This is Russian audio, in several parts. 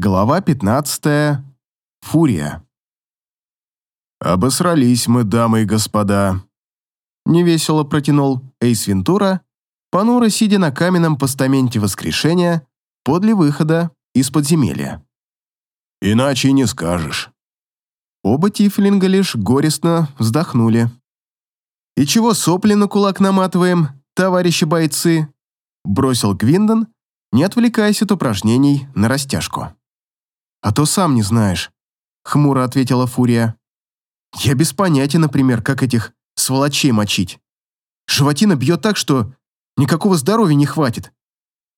Глава 15. Фурия. «Обосрались мы, дамы и господа», — невесело протянул Эйс Вентура, понуро сидя на каменном постаменте воскрешения подле выхода из подземелья. «Иначе не скажешь». Оба тифлинга лишь горестно вздохнули. «И чего сопли на кулак наматываем, товарищи бойцы?» — бросил Гвиндон, не отвлекаясь от упражнений на растяжку. «А то сам не знаешь», — хмуро ответила Фурия. «Я без понятия, например, как этих сволочей мочить. Животина бьет так, что никакого здоровья не хватит.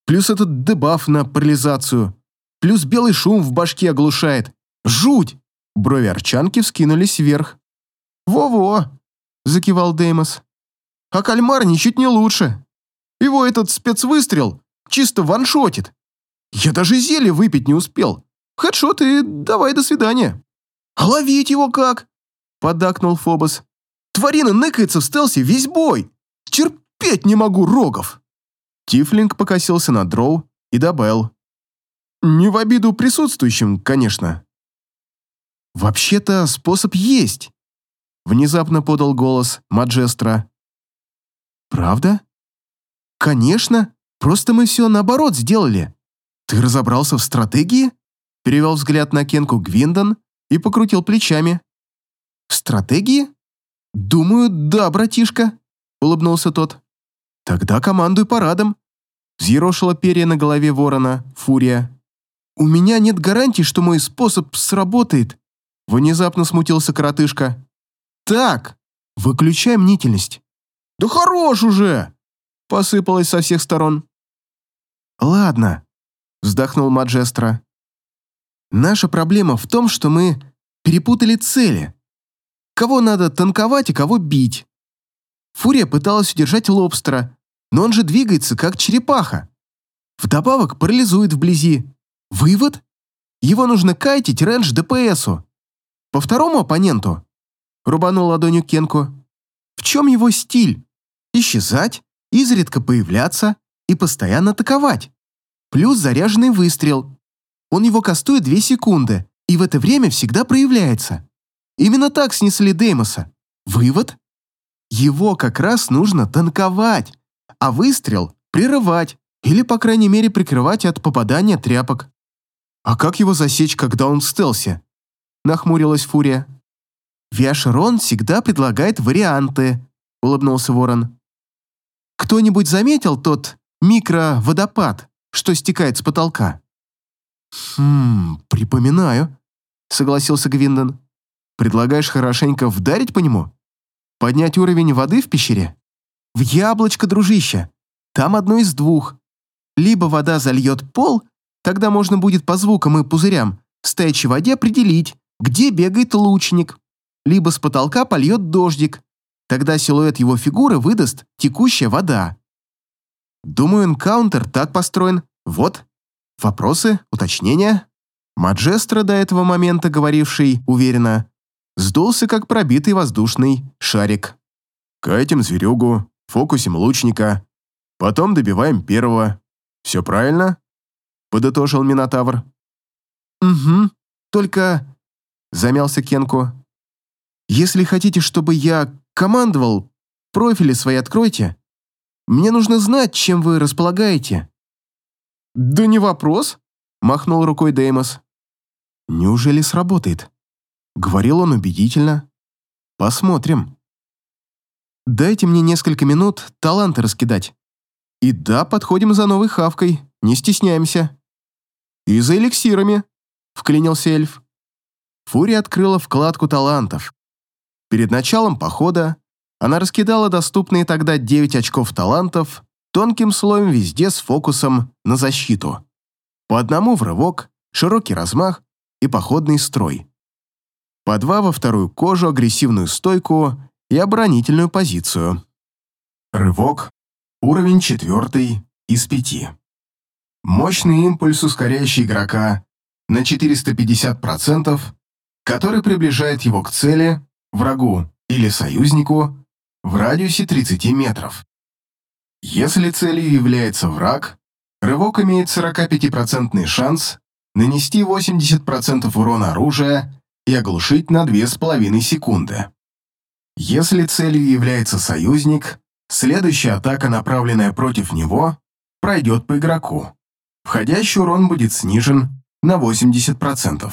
Плюс этот дебаф на парализацию. Плюс белый шум в башке оглушает. Жуть!» Брови арчанки вскинулись вверх. «Во-во!» — закивал Деймос. «А кальмар ничуть не лучше. Его этот спецвыстрел чисто ваншотит. Я даже зелье выпить не успел. Хедшот и давай до свидания. А ловить его как? Поддакнул Фобос. Тварина ныкается в стелсе весь бой. Терпеть не могу рогов. Тифлинг покосился на дроу и добавил. Не в обиду присутствующим, конечно. Вообще-то способ есть. Внезапно подал голос Маджестра. Правда? Конечно, просто мы все наоборот сделали. Ты разобрался в стратегии? Перевел взгляд на Кенку Гвиндон и покрутил плечами. «Стратегии?» «Думаю, да, братишка», — улыбнулся тот. «Тогда командуй парадом», — взъерошила перья на голове ворона Фурия. «У меня нет гарантий, что мой способ сработает», — внезапно смутился коротышка. «Так, выключай мнительность». «Да хорош уже!» — посыпалось со всех сторон. «Ладно», — вздохнул Маджестро. Наша проблема в том, что мы перепутали цели. Кого надо танковать и кого бить. Фурия пыталась удержать лобстера, но он же двигается, как черепаха. Вдобавок парализует вблизи. Вывод? Его нужно кайтить рейндж ДПСу. По второму оппоненту. Рубанул ладонью Кенку. В чем его стиль? Исчезать, изредка появляться и постоянно атаковать. Плюс заряженный выстрел, он его кастует две секунды, и в это время всегда проявляется. Именно так снесли Деймоса. Вывод? Его как раз нужно танковать, а выстрел прерывать или, по крайней мере, прикрывать от попадания тряпок. «А как его засечь, когда он в стелсе?» – нахмурилась Фурия. «Виашерон всегда предлагает варианты», – улыбнулся Ворон. «Кто-нибудь заметил тот микроводопад, что стекает с потолка?» «Хм, припоминаю», — согласился Гвиндон. «Предлагаешь хорошенько вдарить по нему? Поднять уровень воды в пещере? В яблочко, дружище. Там одно из двух. Либо вода зальет пол, тогда можно будет по звукам и пузырям в стоячей воде определить, где бегает лучник. Либо с потолка польет дождик, тогда силуэт его фигуры выдаст текущая вода. Думаю, энкаунтер так построен. Вот, Вопросы? Уточнения? Маджестро, до этого момента говоривший уверенно, сдулся, как пробитый воздушный шарик. «Катим зверюгу, фокусим лучника, потом добиваем первого. Все правильно?» — подытожил Минотавр. «Угу, только...» — замялся Кенку. «Если хотите, чтобы я командовал, профили свои откройте. Мне нужно знать, чем вы располагаете. «Да не вопрос», — махнул рукой Деймос. «Неужели сработает?» Говорил он убедительно. «Посмотрим». «Дайте мне несколько минут таланты раскидать. И да, подходим за новой хавкой, не стесняемся». «И за эликсирами», — вклинился эльф. Фурия открыла вкладку талантов. Перед началом похода она раскидала доступные тогда 9 очков талантов тонким слоем везде с фокусом на защиту. По одному в рывок, широкий размах и походный строй. По два во вторую кожу, агрессивную стойку и оборонительную позицию. Рывок. Уровень четвертый из пяти. Мощный импульс, ускоряющий игрока на 450%, который приближает его к цели, врагу или союзнику в радиусе 30 метров. Если целью является враг, рывок имеет 45% шанс нанести 80% урона оружия и оглушить на 2,5 секунды. Если целью является союзник, следующая атака, направленная против него, пройдет по игроку. Входящий урон будет снижен на 80%.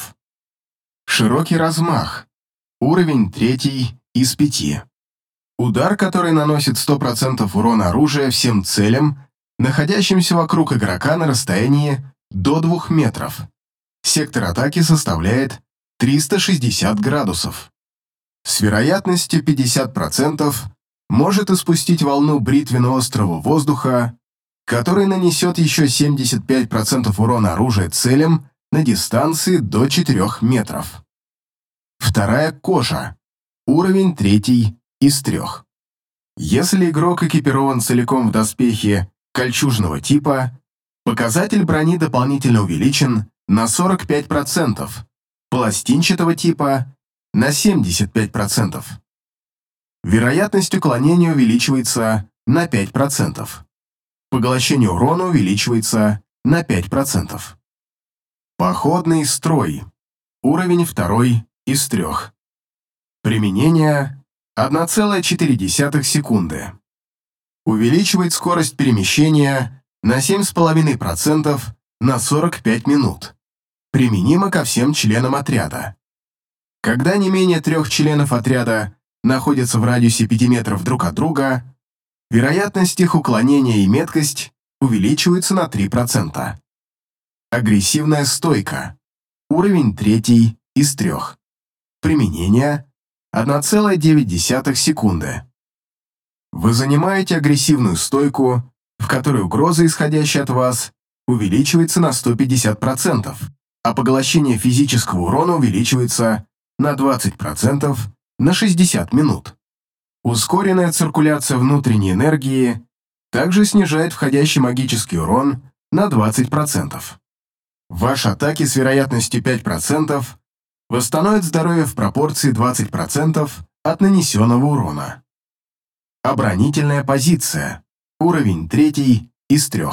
Широкий размах. Уровень 3 из 5. Удар, который наносит 100% урона оружия всем целям, находящимся вокруг игрока на расстоянии до 2 метров. Сектор атаки составляет 360 градусов. С вероятностью 50% может испустить волну бритвенно-острого воздуха, который нанесет еще 75% урона оружия целям на дистанции до 4 метров. Вторая кожа. Уровень третий из трех. Если игрок экипирован целиком в доспехе кольчужного типа, показатель брони дополнительно увеличен на 45%, пластинчатого типа на 75%. Вероятность уклонения увеличивается на 5%. Поглощение урона увеличивается на 5%. Походный строй. Уровень второй из трех. Применение 1,4 секунды. Увеличивает скорость перемещения на 7,5% на 45 минут. Применимо ко всем членам отряда. Когда не менее трех членов отряда находятся в радиусе 5 метров друг от друга, вероятность их уклонения и меткость увеличиваются на 3%. Агрессивная стойка. Уровень третий из трех. Применение 1,9 секунды. Вы занимаете агрессивную стойку, в которой угроза, исходящая от вас, увеличивается на 150%, а поглощение физического урона увеличивается на 20% на 60 минут. Ускоренная циркуляция внутренней энергии также снижает входящий магический урон на 20%. Ваши атаки с вероятностью 5% восстановят здоровье в пропорции 20% от нанесенного урона. Оборонительная позиция. Уровень 3 из 3.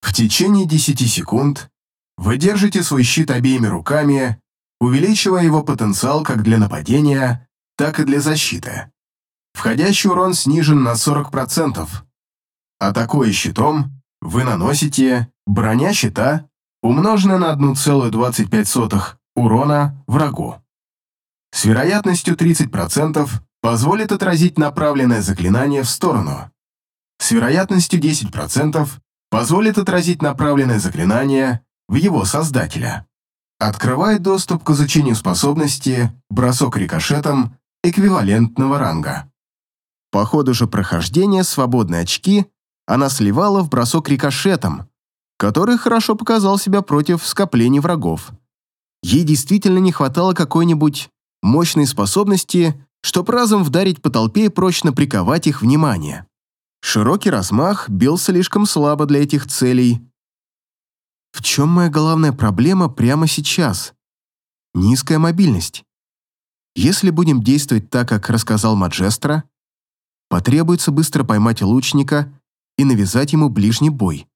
В течение 10 секунд вы держите свой щит обеими руками, увеличивая его потенциал как для нападения, так и для защиты. Входящий урон снижен на 40%. Атакуя щитом, вы наносите броня щита, умноженная на 1,25 урона врагу. С вероятностью 30% позволит отразить направленное заклинание в сторону. С вероятностью 10% позволит отразить направленное заклинание в его создателя. Открывает доступ к изучению способности «Бросок рикошетом» эквивалентного ранга. По ходу же прохождения свободные очки она сливала в бросок рикошетом, который хорошо показал себя против скоплений врагов. Ей действительно не хватало какой-нибудь мощной способности, чтобы разом вдарить по толпе и прочно приковать их внимание. Широкий размах бил слишком слабо для этих целей. В чем моя главная проблема прямо сейчас? Низкая мобильность. Если будем действовать так, как рассказал Маджестро, потребуется быстро поймать лучника и навязать ему ближний бой.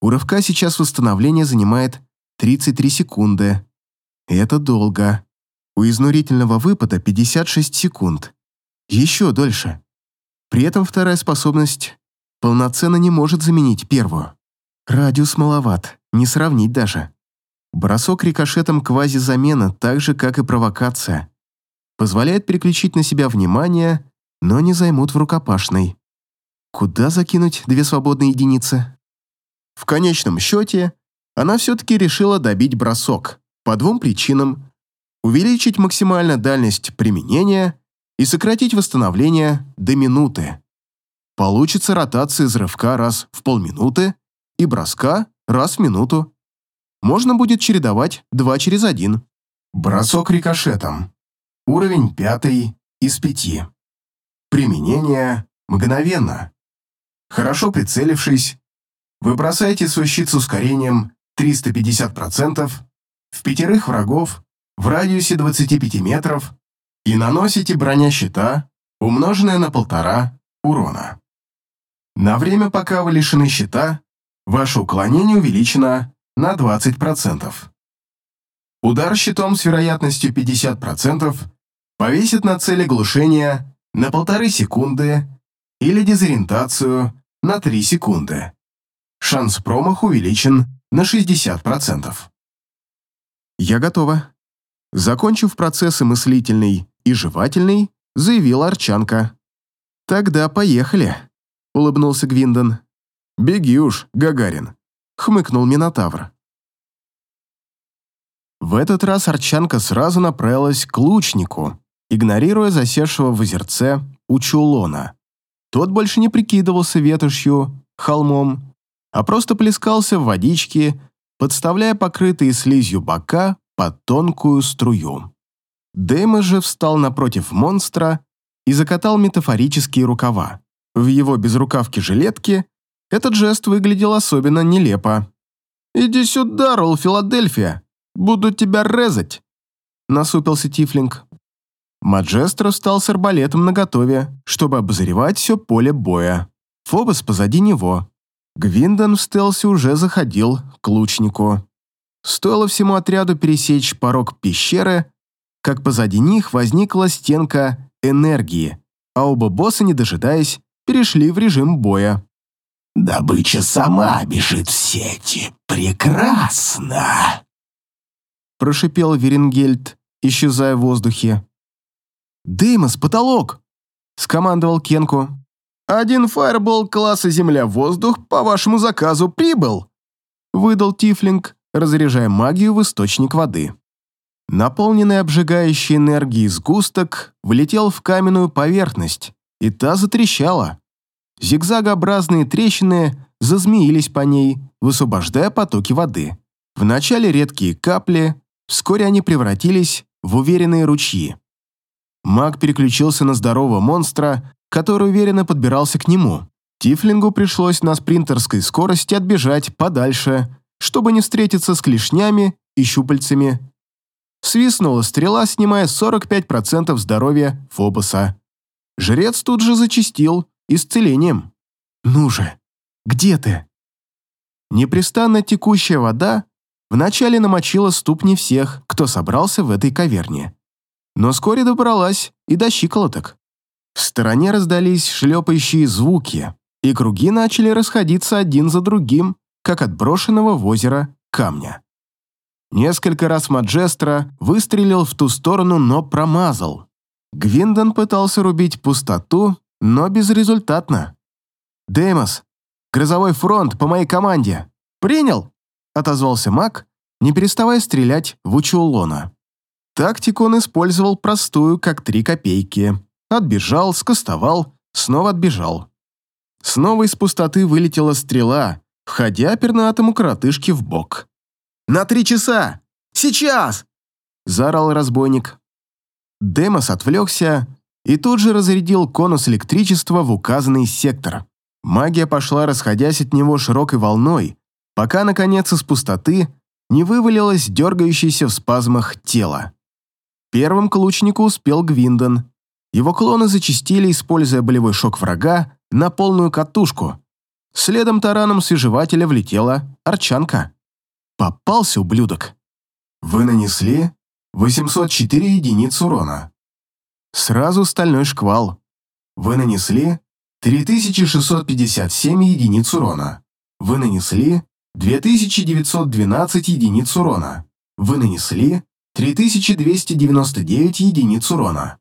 У рывка сейчас восстановление занимает 33 секунды. Это долго. У изнурительного выпада 56 секунд. Еще дольше. При этом вторая способность полноценно не может заменить первую. Радиус маловат, не сравнить даже. Бросок рикошетом квази-замена, так же, как и провокация. Позволяет переключить на себя внимание но не займут в рукопашной. Куда закинуть две свободные единицы? В конечном счете, она все-таки решила добить бросок по двум причинам. Увеличить максимально дальность применения и сократить восстановление до минуты. Получится ротация из рывка раз в полминуты и броска раз в минуту. Можно будет чередовать два через один. Бросок рикошетом. Уровень пятый из пяти. Применение мгновенно. Хорошо прицелившись, вы бросаете свой щит с ускорением 350% в пятерых врагов в радиусе 25 метров и наносите броня щита, умноженная на полтора урона. На время, пока вы лишены щита, ваше уклонение увеличено на 20%. Удар щитом с вероятностью 50% повесит на цели глушения на полторы секунды или дезориентацию на 3 секунды. Шанс промах увеличен на 60%. Я готова. Закончив процессы мыслительный и жевательный, заявила Арчанка. «Тогда поехали», — улыбнулся Гвиндон. «Беги уж, Гагарин», — хмыкнул Минотавр. В этот раз Арчанка сразу направилась к лучнику, игнорируя засевшего в озерце Учулона. Тот больше не прикидывался ветошью, холмом, а просто плескался в водичке, подставляя покрытые слизью бока под тонкую струю. Дэйма же встал напротив монстра и закатал метафорические рукава. В его безрукавке жилетки этот жест выглядел особенно нелепо. «Иди сюда, Ролл Филадельфия! Буду тебя резать!» Насупился Тифлинг. Маджестро встал с арбалетом наготове, чтобы обозревать все поле боя. Фобос позади него. Гвиндон в стелсе уже заходил к лучнику. Стоило всему отряду пересечь порог пещеры, как позади них возникла стенка энергии, а оба босса, не дожидаясь, перешли в режим боя. «Добыча сама бежит в сети. Прекрасно!» Прошипел Веренгельд, исчезая в воздухе. «Деймос, потолок!» — скомандовал Кенку. «Один фаербол класса «Земля-воздух» по вашему заказу прибыл!» — выдал Тифлинг, разряжая магию в источник воды. Наполненный обжигающей энергией сгусток влетел в каменную поверхность, и та затрещала. Зигзагообразные трещины зазмеились по ней, высвобождая потоки воды. Вначале редкие капли, вскоре они превратились в уверенные ручьи. Маг переключился на здорового монстра, который уверенно подбирался к нему. Тифлингу пришлось на спринтерской скорости отбежать подальше, чтобы не встретиться с клешнями и щупальцами. Свистнула стрела, снимая 45% здоровья Фобоса. Жрец тут же зачистил исцелением. «Ну же, где ты?» Непрестанно текущая вода вначале намочила ступни всех, кто собрался в этой каверне но вскоре добралась и до щиколоток. В стороне раздались шлепающие звуки, и круги начали расходиться один за другим, как от брошенного в озеро камня. Несколько раз Маджестро выстрелил в ту сторону, но промазал. Гвиндон пытался рубить пустоту, но безрезультатно. «Деймос, грозовой фронт по моей команде. Принял?» — отозвался маг, не переставая стрелять в Учулона. Тактику он использовал простую, как три копейки. Отбежал, скостовал, снова отбежал. Снова из пустоты вылетела стрела, входя пернатому коротышке в бок. «На три часа! Сейчас!» – заорал разбойник. Демос отвлекся и тут же разрядил конус электричества в указанный сектор. Магия пошла, расходясь от него широкой волной, пока, наконец, из пустоты не вывалилось дергающееся в спазмах тело. Первым к лучнику успел Гвиндон. Его клоны зачистили, используя болевой шок врага на полную катушку. Следом тараном свежевателя влетела Арчанка. Попался ублюдок. Вы нанесли 804 единиц урона. Сразу стальной шквал. Вы нанесли 3657 единиц урона. Вы нанесли 2912 единиц урона. Вы нанесли 3299 единиц урона.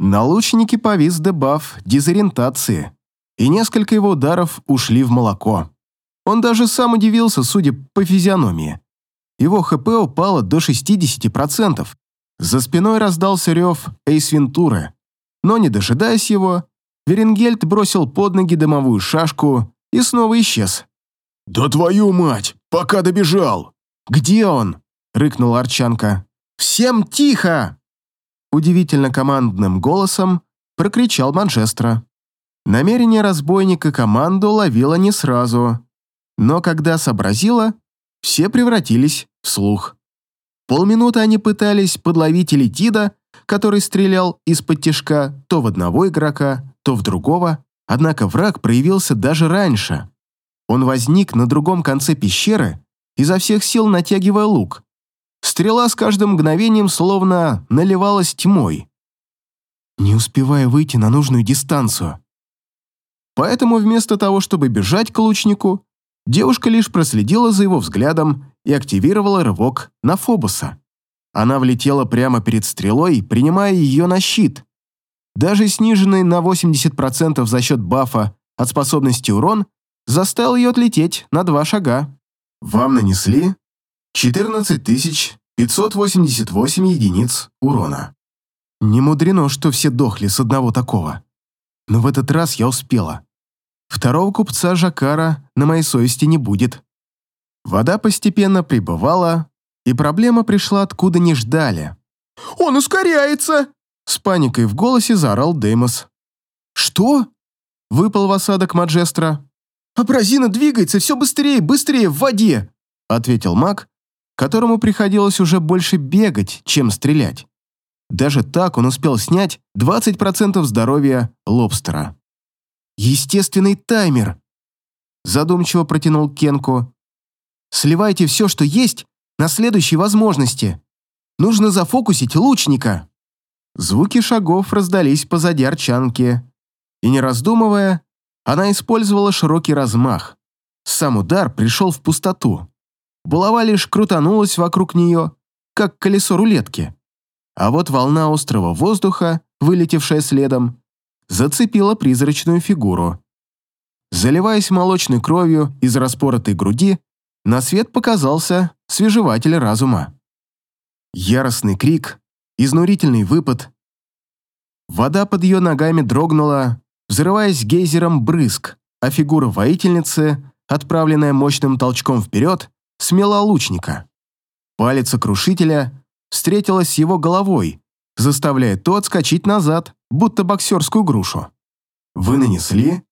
На лучнике повис дебаф дезориентации, и несколько его ударов ушли в молоко. Он даже сам удивился, судя по физиономии. Его ХП упало до 60%. За спиной раздался рев Эйс Вентуры, но, не дожидаясь его, Веренгельд бросил под ноги дымовую шашку и снова исчез. «Да твою мать! Пока добежал!» «Где он?» — рыкнул Арчанка. «Всем тихо!» Удивительно командным голосом прокричал Манчестра. Намерение разбойника команду ловило не сразу, но когда сообразила, все превратились в слух. Полминуты они пытались подловить Элитида, который стрелял из-под тяжка то в одного игрока, то в другого, однако враг проявился даже раньше. Он возник на другом конце пещеры изо всех сил натягивая лук. Стрела с каждым мгновением словно наливалась тьмой. Не успевая выйти на нужную дистанцию. Поэтому вместо того, чтобы бежать к лучнику, девушка лишь проследила за его взглядом и активировала рывок на Фобуса. Она влетела прямо перед стрелой, принимая ее на щит. Даже сниженный на 80% за счет бафа от способности урон заставил ее отлететь на два шага. Вам нанесли 14588 единиц урона. Не мудрено, что все дохли с одного такого. Но в этот раз я успела. Второго купца Жакара на моей совести не будет. Вода постепенно прибывала, и проблема пришла откуда не ждали. «Он ускоряется!» С паникой в голосе заорал Деймос. «Что?» Выпал в осадок Маджестра. «Абразина двигается все быстрее, быстрее, в воде!» Ответил маг, которому приходилось уже больше бегать, чем стрелять. Даже так он успел снять 20% здоровья лобстера. «Естественный таймер!» Задумчиво протянул Кенку. «Сливайте все, что есть, на следующей возможности. Нужно зафокусить лучника». Звуки шагов раздались позади арчанки, и, не раздумывая, она использовала широкий размах. Сам удар пришел в пустоту. Булава лишь крутанулась вокруг нее, как колесо рулетки. А вот волна острого воздуха, вылетевшая следом, зацепила призрачную фигуру. Заливаясь молочной кровью из распоротой груди, на свет показался свежеватель разума. Яростный крик, изнурительный выпад. Вода под ее ногами дрогнула, взрываясь гейзером брызг, а фигура воительницы, отправленная мощным толчком вперед, смела лучника. Палец окрушителя встретилась с его головой, заставляя тот скачать назад, будто боксерскую грушу. Вы нанесли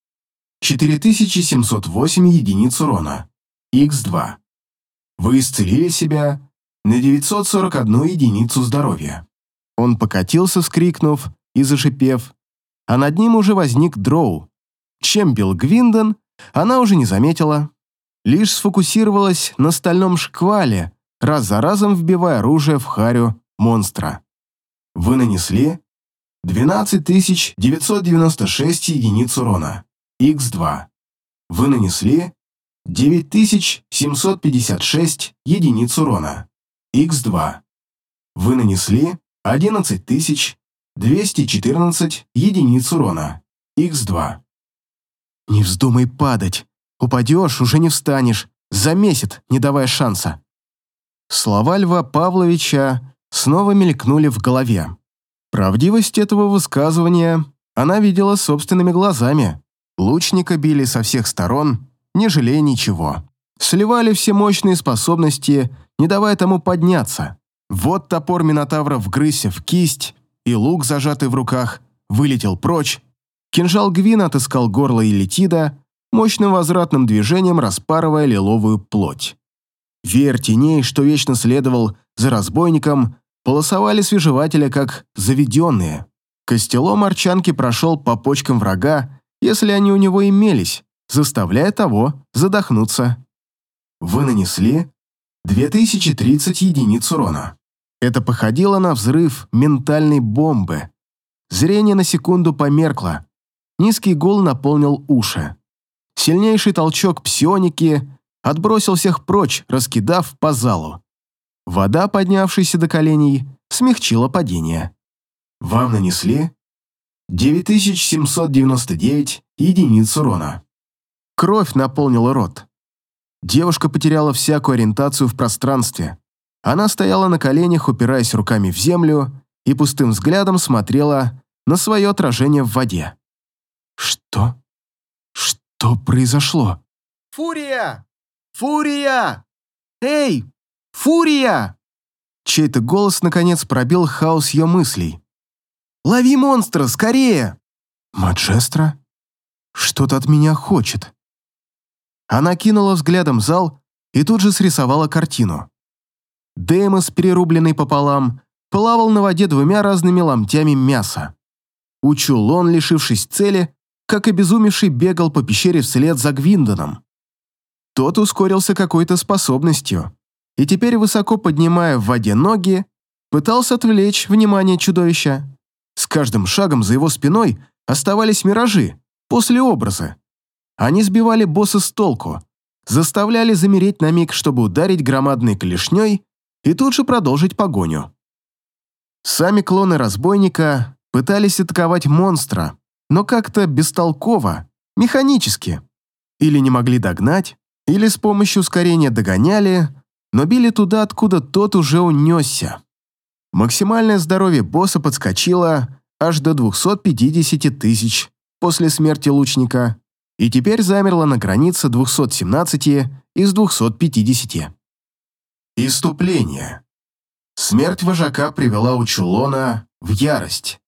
4708 единиц урона, Х2. Вы исцелили себя на 941 единицу здоровья. Он покатился, скрикнув и зашипев, а над ним уже возник дроу. Чем бил Гвинден, она уже не заметила, лишь сфокусировалась на стальном шквале, раз за разом вбивая оружие в харю монстра. Вы нанесли 12996 единиц урона, Х2. Вы нанесли 9756 единиц урона, Х2. Вы нанесли 11214 единиц урона, Х2. Не вздумай падать. Упадешь, уже не встанешь. Замесит, не давая шанса. Слова Льва Павловича снова мелькнули в голове. Правдивость этого высказывания она видела собственными глазами. Лучника били со всех сторон, не жалея ничего. Сливали все мощные способности, не давая тому подняться. Вот топор Минотавра вгрызся в кисть, и лук, зажатый в руках, вылетел прочь. Кинжал Гвина отыскал горло Элитида, мощным возвратным движением распарывая лиловую плоть. Веер теней, что вечно следовал за разбойником, полосовали свежевателя как заведенные. Костелом арчанки прошел по почкам врага, если они у него имелись, заставляя того задохнуться. Вы нанесли 2030 единиц урона. Это походило на взрыв ментальной бомбы. Зрение на секунду померкло. Низкий гул наполнил уши. Сильнейший толчок псионики отбросил всех прочь, раскидав по залу. Вода, поднявшаяся до коленей, смягчила падение. Вам нанесли 9799 единиц урона. Кровь наполнила рот. Девушка потеряла всякую ориентацию в пространстве. Она стояла на коленях, упираясь руками в землю, и пустым взглядом смотрела на свое отражение в воде. Что? Что произошло? «Фурия! Фурия! Эй! Фурия!» Чей-то голос, наконец, пробил хаос ее мыслей. «Лови монстра, скорее!» «Маджестра? Что-то от меня хочет». Она кинула взглядом зал и тут же срисовала картину. Деймос, перерубленный пополам, плавал на воде двумя разными ломтями мяса. Учулон, лишившись цели, как обезумевший, бегал по пещере вслед за Гвиндоном. Тот ускорился какой-то способностью и теперь, высоко поднимая в воде ноги, пытался отвлечь внимание чудовища. С каждым шагом за его спиной оставались миражи, после образа. Они сбивали босса с толку, заставляли замереть на миг, чтобы ударить громадной клешней и тут же продолжить погоню. Сами клоны разбойника пытались атаковать монстра, но как-то бестолково, механически. Или не могли догнать, или с помощью ускорения догоняли, но били туда, откуда тот уже унесся. Максимальное здоровье босса подскочило аж до 250 тысяч после смерти лучника и теперь замерло на границе 217 из 250. Иступление. Смерть вожака привела Учулона в ярость.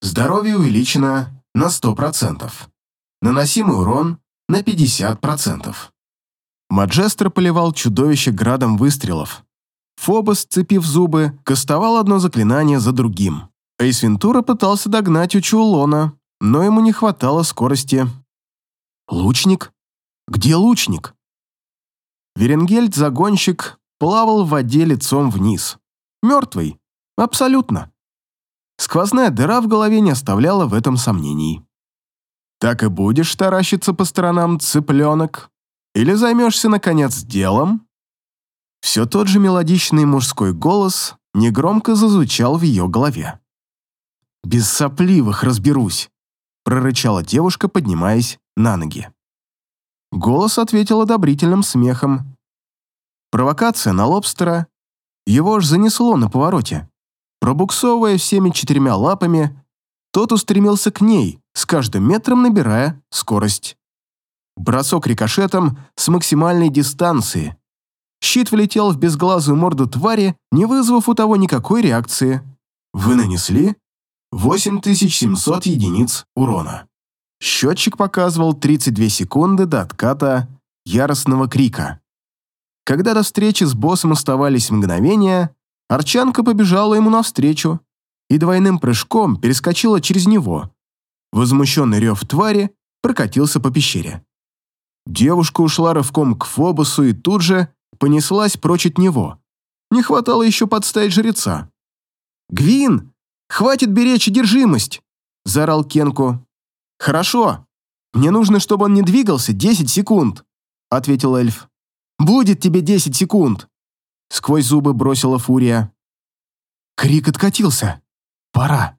Здоровье увеличено на 100%. Наносимый урон на 50%. Маджестер поливал чудовище градом выстрелов. Фобос, сцепив зубы, кастовал одно заклинание за другим. Эйс Вентура пытался догнать Учулона, но ему не хватало скорости. «Лучник? Где лучник?» Веренгельд-загонщик плавал в воде лицом вниз. Мертвый. Абсолютно. Сквозная дыра в голове не оставляла в этом сомнений. «Так и будешь таращиться по сторонам, цыпленок? Или займешься, наконец, делом?» Все тот же мелодичный мужской голос негромко зазвучал в ее голове. «Без сопливых разберусь», — прорычала девушка, поднимаясь на ноги. Голос ответил одобрительным смехом. Провокация на лобстера. Его аж занесло на повороте. Пробуксовывая всеми четырьмя лапами, тот устремился к ней, с каждым метром набирая скорость. Бросок рикошетом с максимальной дистанции. Щит влетел в безглазую морду твари, не вызвав у того никакой реакции. Вы нанесли 8700 единиц урона. Счетчик показывал 32 секунды до отката яростного крика. Когда до встречи с боссом оставались мгновения, Арчанка побежала ему навстречу и двойным прыжком перескочила через него. Возмущенный рев твари прокатился по пещере. Девушка ушла рывком к Фобусу и тут же понеслась прочь от него. Не хватало еще подставить жреца. «Гвин, хватит беречь одержимость!» – заорал Кенку. «Хорошо. Мне нужно, чтобы он не двигался 10 секунд», — ответил эльф. «Будет тебе 10 секунд», — сквозь зубы бросила фурия. Крик откатился. «Пора».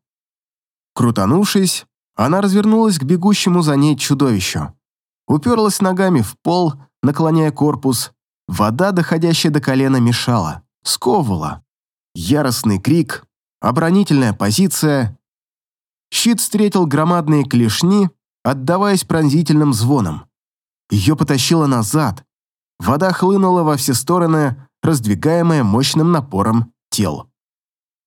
Крутанувшись, она развернулась к бегущему за ней чудовищу. Уперлась ногами в пол, наклоняя корпус. Вода, доходящая до колена, мешала, сковывала. Яростный крик, оборонительная позиция, Щит встретил громадные клешни, отдаваясь пронзительным звоном. Ее потащило назад. Вода хлынула во все стороны, раздвигаемая мощным напором тел.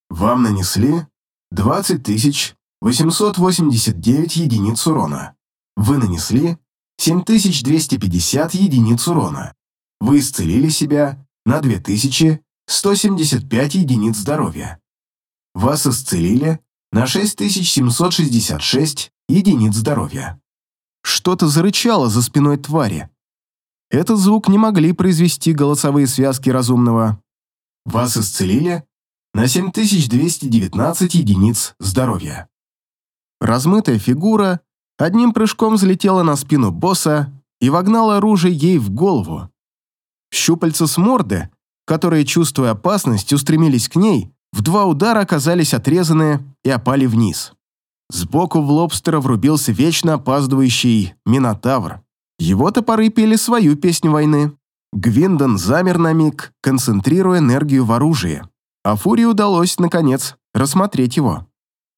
Вам нанесли 20 889 единиц урона. Вы нанесли 7250 единиц урона. Вы исцелили себя на 2175 единиц здоровья. Вас исцелили на 6766 единиц здоровья. Что-то зарычало за спиной твари. Этот звук не могли произвести голосовые связки разумного. Вас исцелили на 7219 единиц здоровья. Размытая фигура одним прыжком взлетела на спину босса и вогнала оружие ей в голову. Щупальца с морды, которые, чувствуя опасность, устремились к ней, в два удара оказались отрезаны и опали вниз. Сбоку в лобстера врубился вечно опаздывающий Минотавр. Его топоры пели свою песню войны. Гвиндон замер на миг, концентрируя энергию в оружии. А Фурии удалось, наконец, рассмотреть его.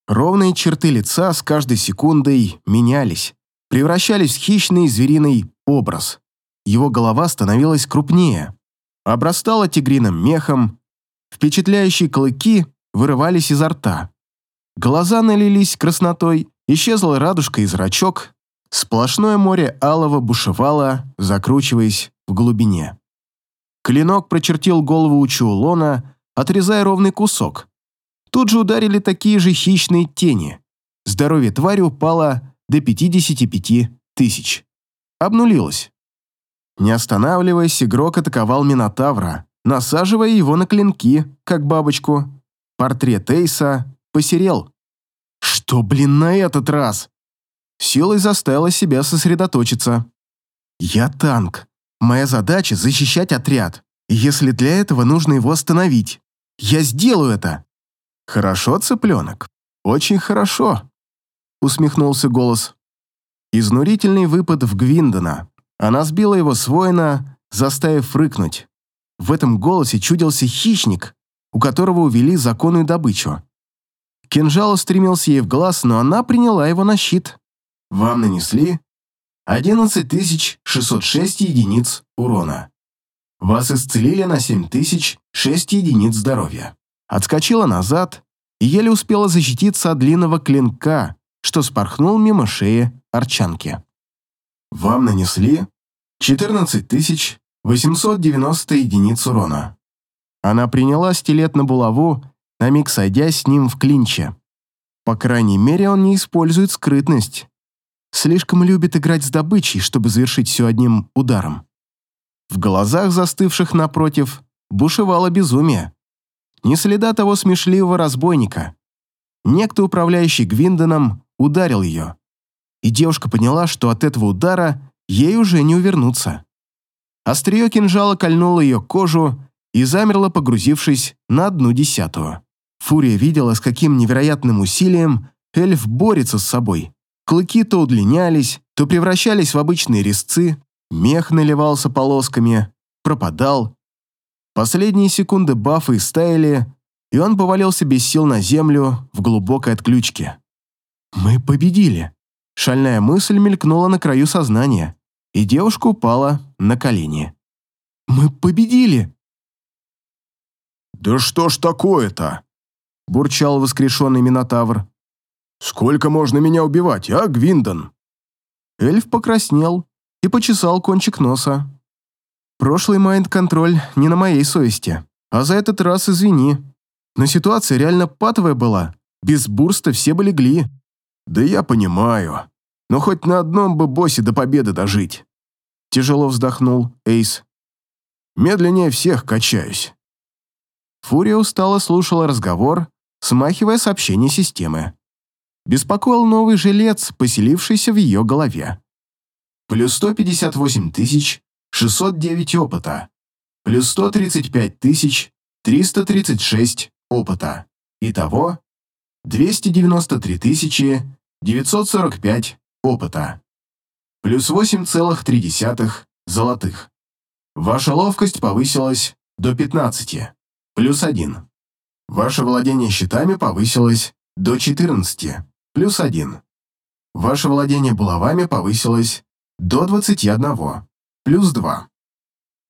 Ровные черты лица с каждой секундой менялись, превращались в хищный звериный образ. Его голова становилась крупнее, обрастала тигриным мехом, Впечатляющие клыки вырывались изо рта. Глаза налились краснотой, исчезла радужка и зрачок. Сплошное море алого бушевало, закручиваясь в глубине. Клинок прочертил голову у Чулона, отрезая ровный кусок. Тут же ударили такие же хищные тени. Здоровье твари упало до 55 тысяч. Обнулилось. Не останавливаясь, игрок атаковал Минотавра, насаживая его на клинки, как бабочку. Портрет Эйса посерел. Что, блин, на этот раз? Силой заставила себя сосредоточиться. Я танк. Моя задача — защищать отряд. Если для этого нужно его остановить. Я сделаю это. Хорошо, цыпленок. Очень хорошо. Усмехнулся голос. Изнурительный выпад в Гвиндона. Она сбила его с воина, заставив рыкнуть. В этом голосе чудился хищник, у которого увели законную добычу. Кинжал устремился ей в глаз, но она приняла его на щит. Вам нанесли 11606 единиц урона. Вас исцелили на 7006 единиц здоровья. Отскочила назад и еле успела защититься от длинного клинка, что спорхнул мимо шеи арчанки. Вам нанесли 14890 единиц урона. Она приняла стилет на булаву, на миг сойдя с ним в клинче. По крайней мере, он не использует скрытность. Слишком любит играть с добычей, чтобы завершить все одним ударом. В глазах застывших напротив бушевало безумие. Ни следа того смешливого разбойника. Некто, управляющий Гвиндоном, ударил ее. И девушка поняла, что от этого удара ей уже не увернуться. Острие кинжала кольнуло ее кожу и замерло, погрузившись на одну десятую. Фурия видела, с каким невероятным усилием эльф борется с собой. Клыки то удлинялись, то превращались в обычные резцы, мех наливался полосками, пропадал. Последние секунды бафы истаяли, и он повалился без сил на землю в глубокой отключке. «Мы победили!» Шальная мысль мелькнула на краю сознания, и девушка упала на колени. «Мы победили!» «Да что ж такое-то?» – бурчал воскрешенный Минотавр. «Сколько можно меня убивать, а, Гвиндон?» Эльф покраснел и почесал кончик носа. «Прошлый майнд-контроль не на моей совести, а за этот раз извини. Но ситуация реально патовая была, без бурста все бы легли». «Да я понимаю. Но хоть на одном бы боссе до победы дожить». Тяжело вздохнул Эйс. «Медленнее всех качаюсь». Фурия устало слушала разговор, смахивая сообщение системы. Беспокоил новый жилец, поселившийся в ее голове. Плюс 158 тысяч 609 опыта. Плюс 135 тысяч 336 опыта. Итого 293 тысячи 945 опыта. Плюс 8,3 золотых. Ваша ловкость повысилась до 15. Плюс 1. Ваше владение щитами повысилось до 14. Плюс 1. Ваше владение булавами повысилось до 21. Плюс 2.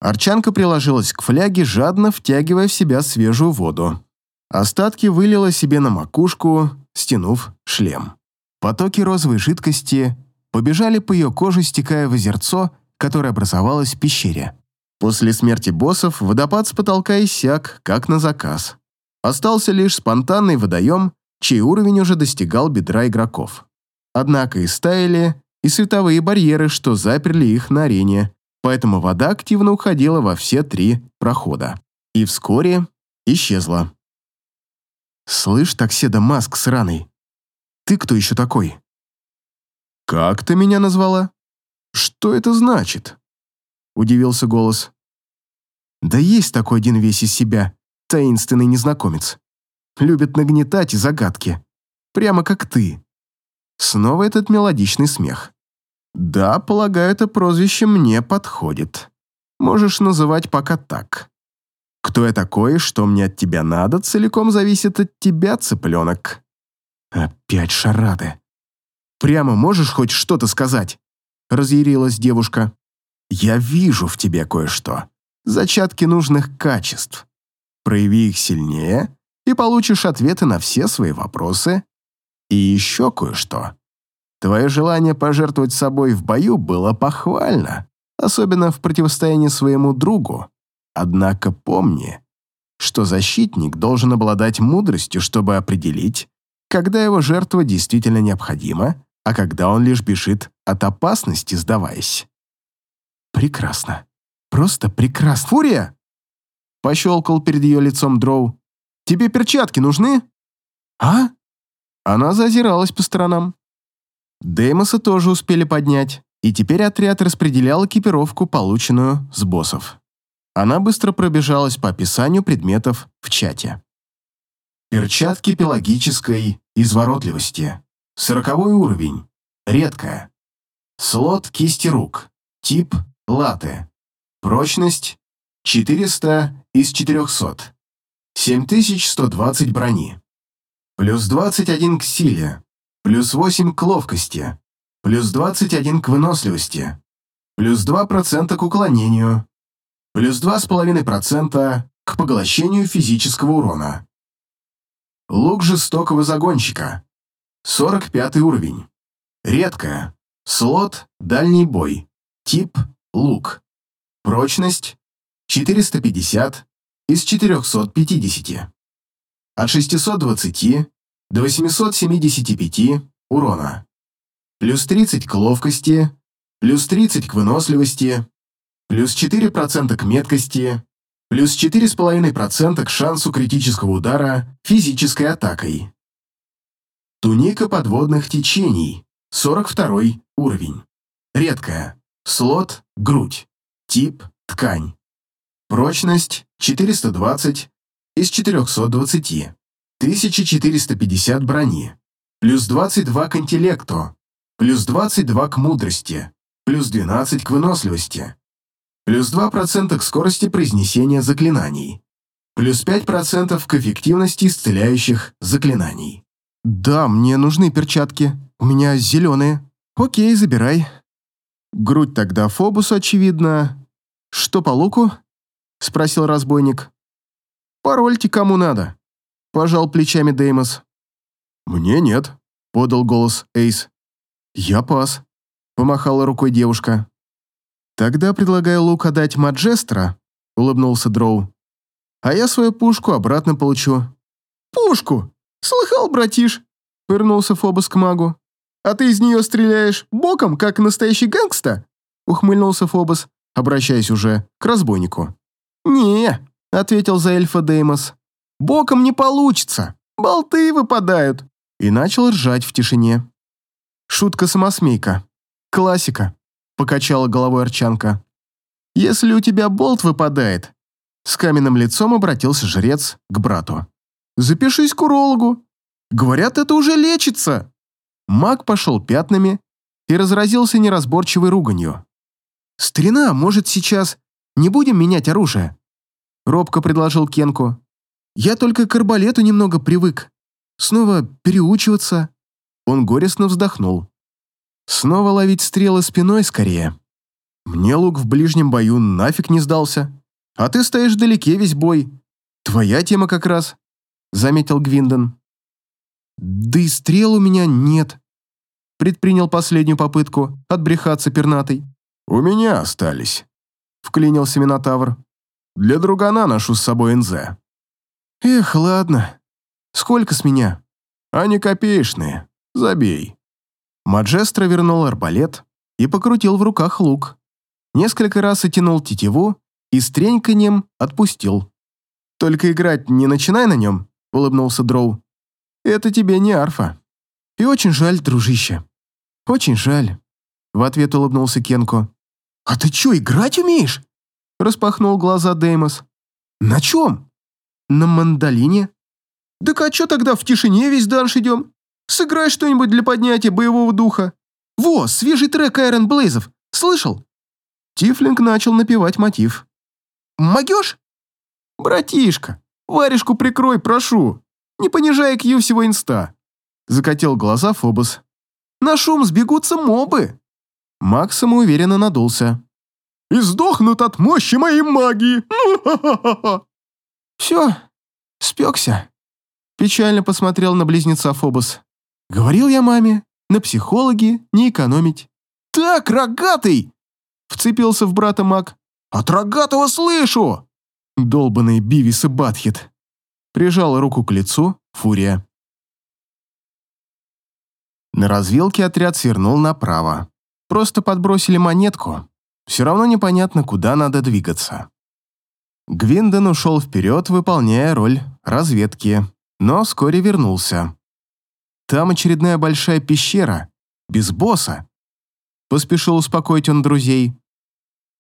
Арчанка приложилась к фляге, жадно втягивая в себя свежую воду. Остатки вылила себе на макушку, стянув шлем. Потоки розовой жидкости побежали по ее коже, стекая в озерцо, которое образовалось в пещере. После смерти боссов водопад с потолка иссяк, как на заказ. Остался лишь спонтанный водоем, чей уровень уже достигал бедра игроков. Однако истаяли и световые барьеры, что заперли их на арене, поэтому вода активно уходила во все три прохода. И вскоре исчезла. «Слышь, такседа Маск сраный, ты кто еще такой?» «Как ты меня назвала? Что это значит?» Удивился голос. «Да есть такой один весь из себя, таинственный незнакомец. Любит нагнетать загадки. Прямо как ты». Снова этот мелодичный смех. «Да, полагаю, это прозвище мне подходит. Можешь называть пока так. Кто я такой, что мне от тебя надо, целиком зависит от тебя, цыпленок». «Опять шарады. Прямо можешь хоть что-то сказать?» Разъярилась девушка. «Я вижу в тебе кое-что. Зачатки нужных качеств. Прояви их сильнее, и получишь ответы на все свои вопросы. И еще кое-что. Твое желание пожертвовать собой в бою было похвально, особенно в противостоянии своему другу. Однако помни, что защитник должен обладать мудростью, чтобы определить, когда его жертва действительно необходима, а когда он лишь бежит от опасности, сдаваясь. Прекрасно. Просто прекрасно. Фурия! Пощелкал перед ее лицом Дроу. Тебе перчатки нужны? А? Она зазиралась по сторонам. Деймоса тоже успели поднять, и теперь отряд распределял экипировку, полученную с боссов. Она быстро пробежалась по описанию предметов в чате. Перчатки пелагической изворотливости. Сороковой уровень. Редкая. Слот кисти рук. Тип латы. Прочность 400 из 400. 7120 брони. Плюс 21 к силе. Плюс 8 к ловкости. Плюс 21 к выносливости. Плюс 2% к уклонению. Плюс 2,5% к поглощению физического урона. Лук жестокого загонщика. 45 уровень. Редкая. Слот «Дальний бой». Тип «Лук». Прочность 450 из 450. От 620 до 875 урона. Плюс 30 к ловкости, плюс 30 к выносливости, плюс 4% к меткости, плюс 4,5% к шансу критического удара физической атакой. Туника подводных течений, 42 уровень. Редкая. Слот – грудь. Тип – ткань. Прочность 420 из 420. 1450 брони. Плюс 22 к интеллекту. Плюс 22 к мудрости. Плюс 12 к выносливости. Плюс 2% к скорости произнесения заклинаний. Плюс 5% к эффективности исцеляющих заклинаний. «Да, мне нужны перчатки. У меня зеленые. Окей, забирай». Грудь тогда Фобусу, очевидно. Что по луку? — спросил разбойник. «Парольте кому надо», — пожал плечами Деймос. «Мне нет», — подал голос Эйс. «Я пас», — помахала рукой девушка. «Тогда предлагаю лук отдать Маджестра», — улыбнулся Дроу. «А я свою пушку обратно получу». «Пушку? Слыхал, братиш?» — пырнулся Фобос к магу. «А ты из нее стреляешь боком, как настоящий гангста?» — ухмыльнулся Фобос, обращаясь уже к разбойнику. «Не», — ответил за эльфа Деймос. «Боком не получится, болты выпадают». И начал ржать в тишине. «Шутка-самосмейка. Классика», — покачала головой Арчанка. «Если у тебя болт выпадает...» С каменным лицом обратился жрец к брату. «Запишись к урологу. Говорят, это уже лечится». Маг пошел пятнами и разразился неразборчивой руганью. «Старина, может, сейчас не будем менять оружие?» Робко предложил Кенку. «Я только к арбалету немного привык. Снова переучиваться». Он горестно вздохнул. «Снова ловить стрелы спиной скорее. Мне лук в ближнем бою нафиг не сдался. А ты стоишь вдалеке весь бой. Твоя тема как раз», — заметил Гвиндон. «Да и стрел у меня нет», — предпринял последнюю попытку отбрехаться пернатой. «У меня остались», — вклинился Минотавр. «Для другана ношу с собой НЗ». «Эх, ладно. Сколько с меня?» «Они копеечные. Забей». Маджестро вернул арбалет и покрутил в руках лук. Несколько раз оттянул тетиву и с треньканьем отпустил. «Только играть не начинай на нем», — улыбнулся Дроу. «Это тебе не арфа. И очень жаль, дружище. Очень жаль», — в ответ улыбнулся Кенко. «А ты чё, играть умеешь?» Распахнул глаза Деймос. «На чем?» «На мандолине». «Так а чё тогда в тишине весь данж идем? Сыграй что-нибудь для поднятия боевого духа. Во, свежий трек Айрон Блейзов. Слышал?» Тифлинг начал напевать мотив. «Могёшь?» «Братишка, варежку прикрой, прошу. Не понижай кью всего инста». Закатил глаза Фобос. «На шум сбегутся мобы». Макс самоуверенно надулся. «И сдохнут от мощи моей магии! «Все, спекся», — печально посмотрел на близнеца Фобос. «Говорил я маме, на психологи не экономить». «Так, рогатый!» — вцепился в брата маг. «От рогатого слышу!» Долбаный Бивис и Батхит. Прижал руку к лицу Фурия. На развилке отряд свернул направо. Просто подбросили монетку. все равно непонятно, куда надо двигаться. Гвинден ушел вперед, выполняя роль разведки, но вскоре вернулся. Там очередная большая пещера, без босса. Поспешил успокоить он друзей.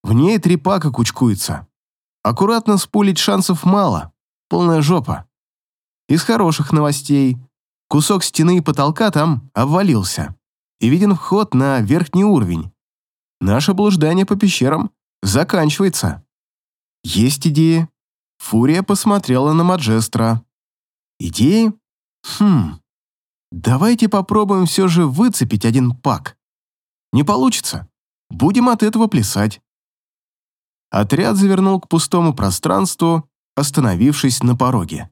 В ней три пака кучкуются. Аккуратно спулить шансов мало, полная жопа. Из хороших новостей. Кусок стены и потолка там обвалился. И виден вход на верхний уровень. Наше блуждание по пещерам заканчивается. Есть идеи. Фурия посмотрела на Маджестра. Идеи? Хм. Давайте попробуем все же выцепить один пак. Не получится. Будем от этого плясать. Отряд завернул к пустому пространству, остановившись на пороге.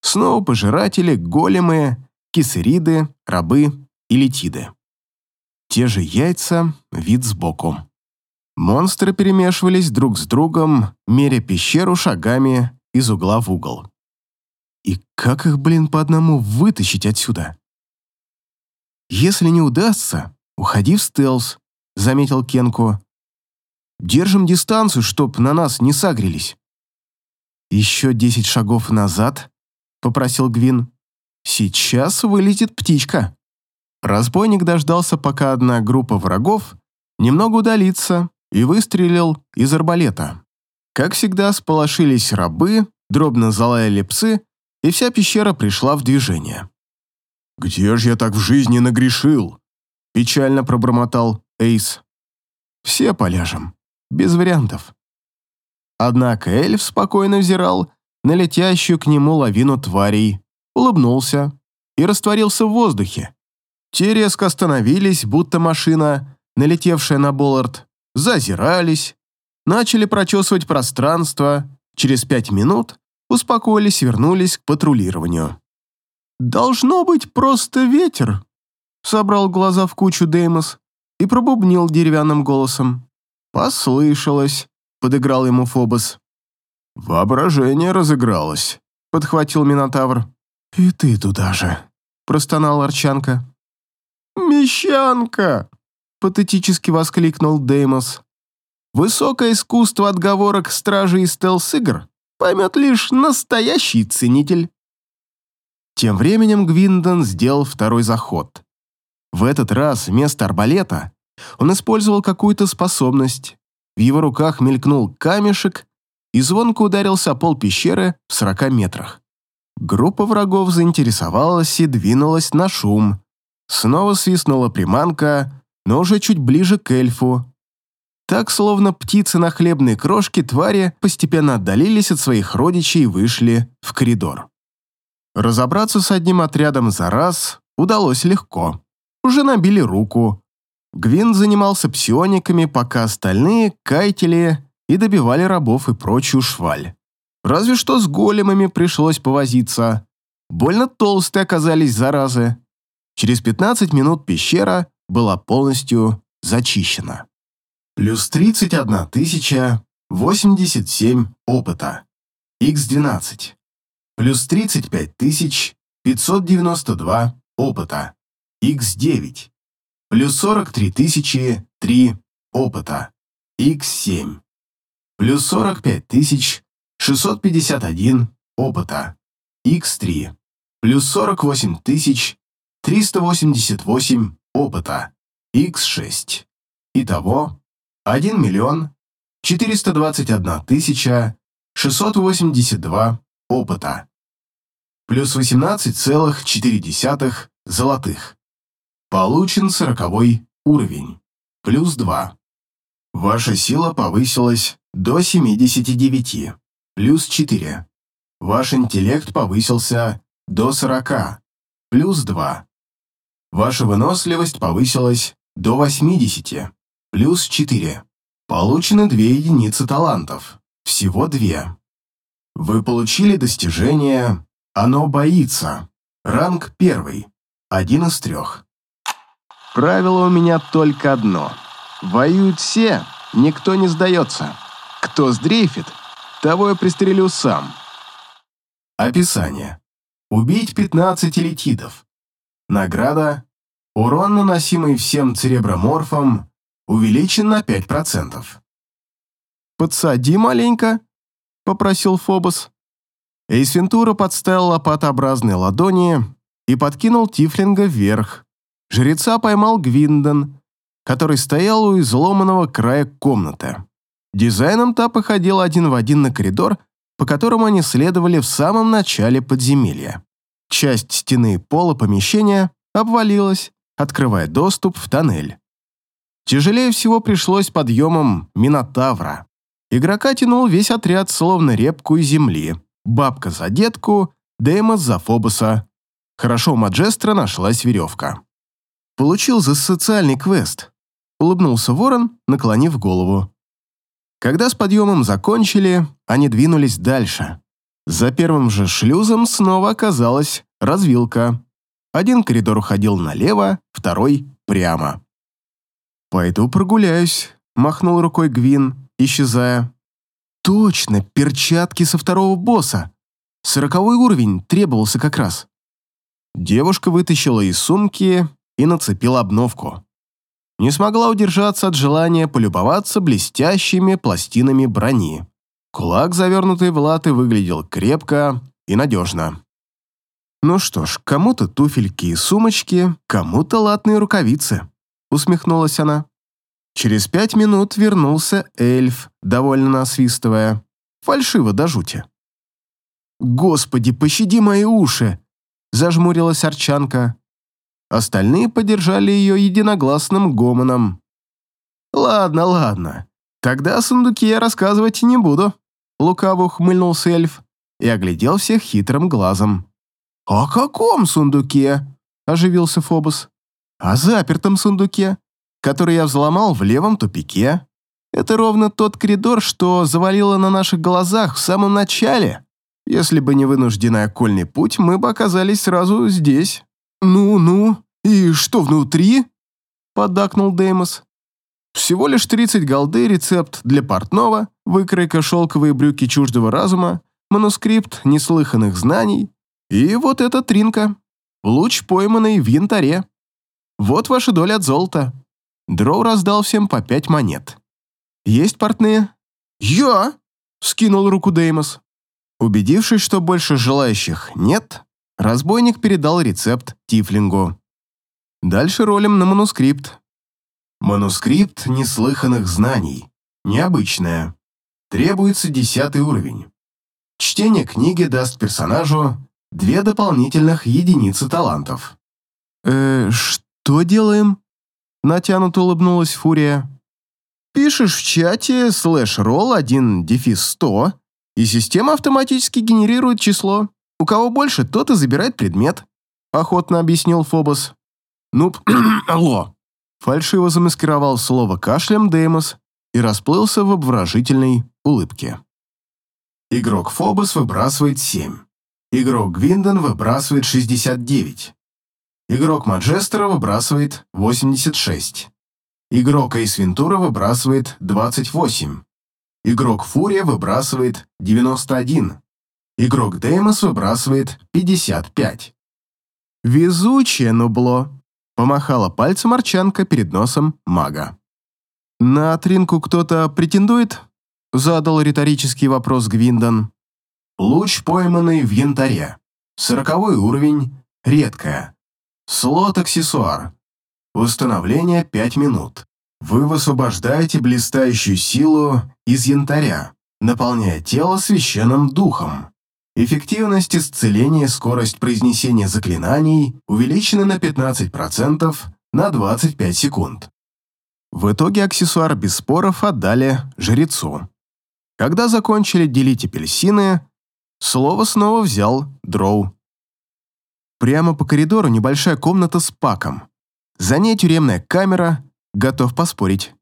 Снова пожиратели, големы, кисериды, рабы и летиды. Те же яйца, вид сбоку. Монстры перемешивались друг с другом, меря пещеру шагами из угла в угол. И как их, блин, по одному вытащить отсюда? Если не удастся, уходи в стелс, заметил Кенку. Держим дистанцию, чтоб на нас не сагрились. Еще десять шагов назад, попросил Гвин. Сейчас вылетит птичка. Разбойник дождался, пока одна группа врагов немного удалится, и выстрелил из арбалета. Как всегда, сполошились рабы, дробно залаяли псы, и вся пещера пришла в движение. «Где же я так в жизни нагрешил?» – печально пробормотал Эйс. «Все поляжем, без вариантов». Однако эльф спокойно взирал на летящую к нему лавину тварей, улыбнулся и растворился в воздухе. Те резко остановились, будто машина, налетевшая на Боллард, зазирались, начали прочесывать пространство, через пять минут успокоились вернулись к патрулированию. «Должно быть просто ветер», — собрал глаза в кучу Деймос и пробубнил деревянным голосом. «Послышалось», — подыграл ему Фобос. «Воображение разыгралось», — подхватил Минотавр. «И ты туда же», — простонал Арчанка. «Мещанка!» — патетически воскликнул Деймос. «Высокое искусство отговорок стражи и стелс-игр поймет лишь настоящий ценитель». Тем временем Гвиндон сделал второй заход. В этот раз вместо арбалета он использовал какую-то способность. В его руках мелькнул камешек и звонко ударился о пол пещеры в 40 метрах. Группа врагов заинтересовалась и двинулась на шум. Снова свистнула приманка, но уже чуть ближе к эльфу. Так, словно птицы на хлебной крошке, твари постепенно отдалились от своих родичей и вышли в коридор. Разобраться с одним отрядом за раз удалось легко. Уже набили руку. Гвин занимался псиониками, пока остальные кайтили и добивали рабов и прочую шваль. Разве что с големами пришлось повозиться. Больно толстые оказались заразы. Через 15 минут пещера была полностью зачищена. Плюс 31 тысяча 87 опыта. Х12 плюс 35 592 опыта, x9, плюс 43 003 опыта, x7, плюс 45 651 опыта, x3, плюс 48 388 опыта, x6. Итого 1 миллион 421 тысяча 682 опыта. Плюс 18,4 золотых. Получен сороковой уровень. Плюс 2. Ваша сила повысилась до 79. Плюс 4. Ваш интеллект повысился до 40. Плюс 2. Ваша выносливость повысилась до 80. Плюс 4. Получены 2 единицы талантов. Всего 2. Вы получили достижение «Оно боится». Ранг первый. Один из трех. Правило у меня только одно. Воюют все, никто не сдается. Кто сдрейфит, того я пристрелю сам. Описание. Убить 15 элитидов. Награда. Урон, наносимый всем цереброморфам, увеличен на 5%. «Подсади маленько», — попросил Фобос. Эйс Вентура подставил лопатообразные ладони и подкинул Тифлинга вверх. Жреца поймал Гвинден, который стоял у изломанного края комнаты. Дизайном та походила один в один на коридор, по которому они следовали в самом начале подземелья. Часть стены пола помещения обвалилась, открывая доступ в тоннель. Тяжелее всего пришлось подъемом Минотавра. Игрока тянул весь отряд, словно репку из земли. Бабка за детку, Деймос за Фобоса. Хорошо у Маджестра нашлась веревка. Получил за социальный квест. Улыбнулся ворон, наклонив голову. Когда с подъемом закончили, они двинулись дальше. За первым же шлюзом снова оказалась развилка. Один коридор уходил налево, второй — прямо. «Пойду прогуляюсь», — махнул рукой Гвин, исчезая. «Точно, перчатки со второго босса. Сороковой уровень требовался как раз». Девушка вытащила из сумки и нацепила обновку. Не смогла удержаться от желания полюбоваться блестящими пластинами брони. Кулак, завернутый в латы, выглядел крепко и надежно. Ну что ж, кому-то туфельки и сумочки, кому-то латные рукавицы, усмехнулась она. Через пять минут вернулся эльф, довольно насвистывая. Фальшиво до жути. «Господи, пощади мои уши!» – зажмурилась Арчанка. Остальные поддержали ее единогласным гомоном. «Ладно, ладно. Тогда о сундуке я рассказывать не буду», — лукаво ухмыльнулся эльф и оглядел всех хитрым глазом. «О каком сундуке?» — оживился Фобос. «О запертом сундуке, который я взломал в левом тупике. Это ровно тот коридор, что завалило на наших глазах в самом начале. Если бы не вынужденный окольный путь, мы бы оказались сразу здесь». «Ну-ну, и что внутри?» — поддакнул Деймос. «Всего лишь 30 голды, рецепт для портного, выкройка шелковые брюки чуждого разума, манускрипт неслыханных знаний и вот эта тринка, луч, пойманный в янтаре. Вот ваша доля от золота». Дроу раздал всем по пять монет. «Есть портные?» «Я!» — скинул руку Деймос. Убедившись, что больше желающих нет, Разбойник передал рецепт Тифлингу. Дальше ролим на манускрипт. Манускрипт неслыханных знаний. Необычное. Требуется десятый уровень. Чтение книги даст персонажу две дополнительных единицы талантов. «Э, что делаем?» Натянуто улыбнулась Фурия. «Пишешь в чате слэш ролл 1 дефис 100, и система автоматически генерирует число. У кого больше, тот и забирает предмет», — охотно объяснил Фобос. «Ну, алло!» Фальшиво замаскировал слово кашлем Деймос и расплылся в обворожительной улыбке. Игрок Фобос выбрасывает 7. Игрок Гвинден выбрасывает 69. Игрок Маджестера выбрасывает 86. Игрок Эйс Вентура выбрасывает 28. Игрок Фурия выбрасывает 91. Игрок Деймос выбрасывает 55. «Везучее нубло!» — помахала пальцем Арчанка перед носом мага. «На тринку кто-то претендует?» — задал риторический вопрос Гвиндон. «Луч, пойманный в янтаре. Сороковой уровень, редкая. Слот-аксессуар. Восстановление 5 минут. Вы высвобождаете блистающую силу из янтаря, наполняя тело священным духом. Эффективность исцеления и скорость произнесения заклинаний увеличены на 15% на 25 секунд. В итоге аксессуар без споров отдали жрецу. Когда закончили делить апельсины, слово снова взял Дроу. Прямо по коридору небольшая комната с паком. За ней тюремная камера, готов поспорить.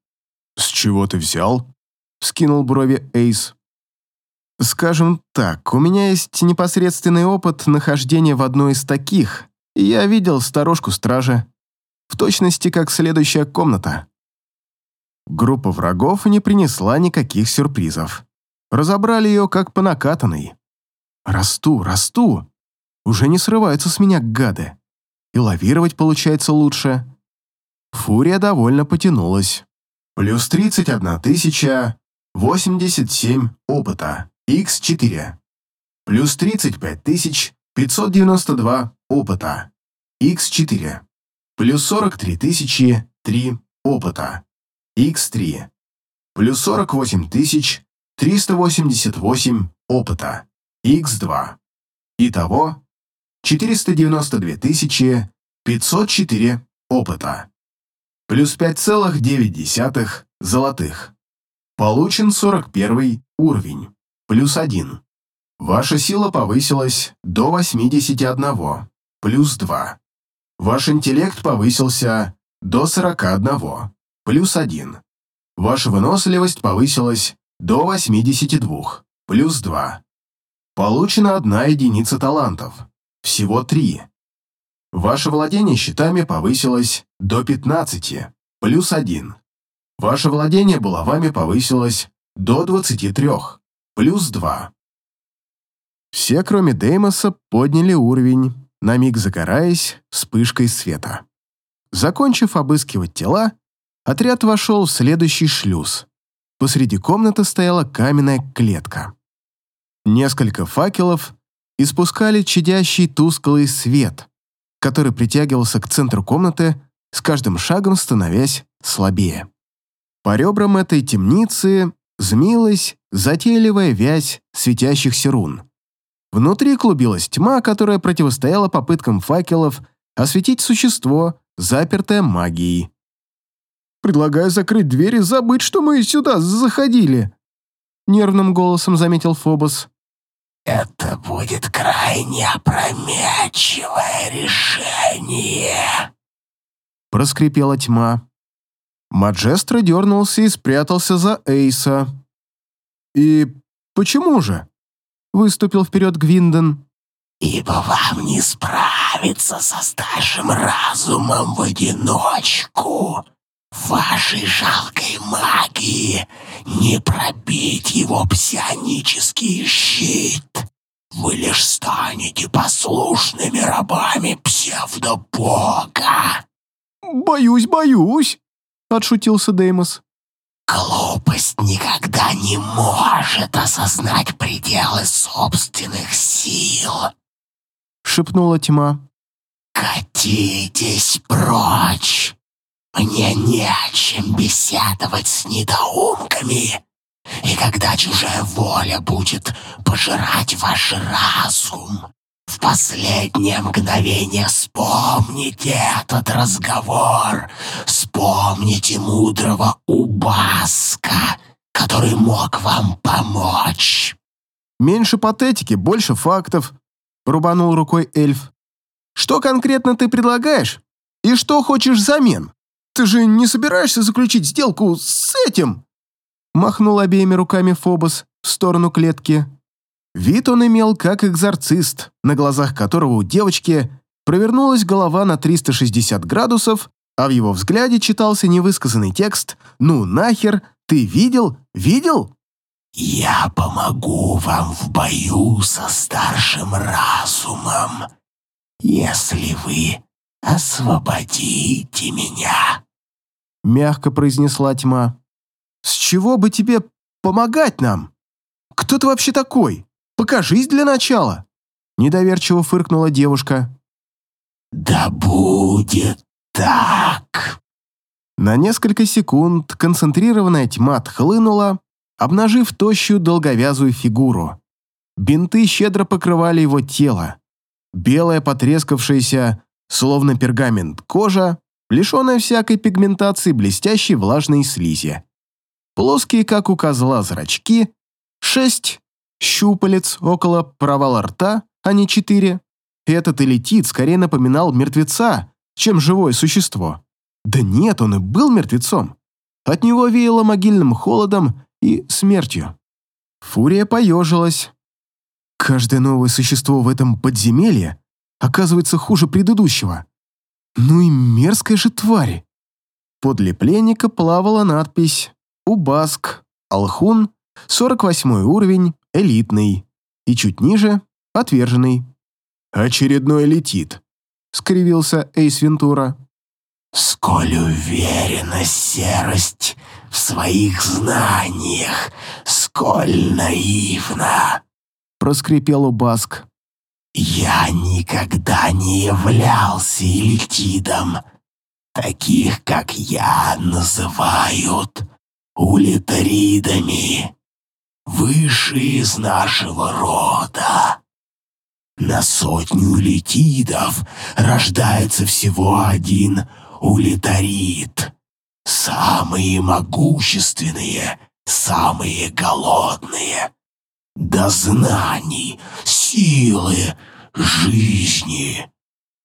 «С чего ты взял?» — скинул брови Эйс. Скажем так, у меня есть непосредственный опыт нахождения в одной из таких, и я видел сторожку стражи. В точности, как следующая комната. Группа врагов не принесла никаких сюрпризов. Разобрали ее как по накатанной. Расту, расту. Уже не срываются с меня гады. И лавировать получается лучше. Фурия довольно потянулась. плюс 31 тысяча 87 опыта, x4, плюс 35 тысяч 592 опыта, x4, плюс 43 тысячи 3 опыта, x3, плюс 48 тысяч 388 опыта, x2. Итого 492 тысячи 504 опыта. Плюс 5,9 золотых. Получен 41 уровень. Плюс 1. Ваша сила повысилась до 81. Плюс 2. Ваш интеллект повысился до 41. Плюс 1. Ваша выносливость повысилась до 82. Плюс 2. Получена одна единица талантов. Всего три. Ваше владение щитами повысилось до 15, плюс 1. Ваше владение булавами повысилось до 23, плюс 2. Все, кроме Деймоса, подняли уровень, на миг загораясь вспышкой света. Закончив обыскивать тела, отряд вошел в следующий шлюз. Посреди комнаты стояла каменная клетка. Несколько факелов испускали чадящий тусклый свет, который притягивался к центру комнаты, с каждым шагом становясь слабее. По ребрам этой темницы змилась затейливая вязь светящихся рун. Внутри клубилась тьма, которая противостояла попыткам факелов осветить существо, запертое магией. «Предлагаю закрыть дверь и забыть, что мы сюда заходили», — нервным голосом заметил Фобос. Это будет крайне опрометчивое решение. Проскрипела тьма. Маджестро дернулся и спрятался за Эйса. «И почему же?» Выступил вперед Гвинден. «Ибо вам не справиться со старшим разумом в одиночку. Вашей жалкой магии не пробить его псионический щит. Вы лишь станете послушными рабами псевдобога. «Боюсь, боюсь», — отшутился Деймос. Глупость никогда не может осознать пределы собственных сил, — шепнула тьма. «Катитесь прочь! Мне не о чем беседовать с недоумками. И когда чужая воля будет пожирать ваш разум, в последнее мгновение вспомните этот разговор, вспомните мудрого Убаска, который мог вам помочь. «Меньше патетики, больше фактов», — рубанул рукой эльф. «Что конкретно ты предлагаешь? И что хочешь взамен?» Ты же не собираешься заключить сделку с этим?» Махнул обеими руками Фобос в сторону клетки. Вид он имел как экзорцист, на глазах которого у девочки провернулась голова на 360 градусов, а в его взгляде читался невысказанный текст «Ну нахер, ты видел? Видел?» «Я помогу вам в бою со старшим разумом, если вы освободите меня» мягко произнесла тьма. «С чего бы тебе помогать нам? Кто ты вообще такой? Покажись для начала!» Недоверчиво фыркнула девушка. «Да будет так!» На несколько секунд концентрированная тьма отхлынула, обнажив тощую долговязую фигуру. Бинты щедро покрывали его тело. Белая потрескавшаяся, словно пергамент, кожа лишенная всякой пигментации блестящей влажной слизи. Плоские, как у козла, зрачки, шесть щупалец около провала рта, а не четыре. Этот элитит скорее напоминал мертвеца, чем живое существо. Да нет, он и был мертвецом. От него веяло могильным холодом и смертью. Фурия поежилась. Каждое новое существо в этом подземелье оказывается хуже предыдущего. Ну и мерзкая же тварь. Подле пленника плавала надпись «Убаск, Алхун, 48 уровень, элитный» и чуть ниже «Отверженный». «Очередной летит», — скривился Эйс Вентура. «Сколь уверена серость в своих знаниях, сколь наивно!» Проскрипел Убаск. «Я никогда не являлся элитидом. Таких, как я, называют улитаридами, выше из нашего рода. На сотню летидов рождается всего один улитарид. Самые могущественные, самые голодные. До знаний, силы, жизни.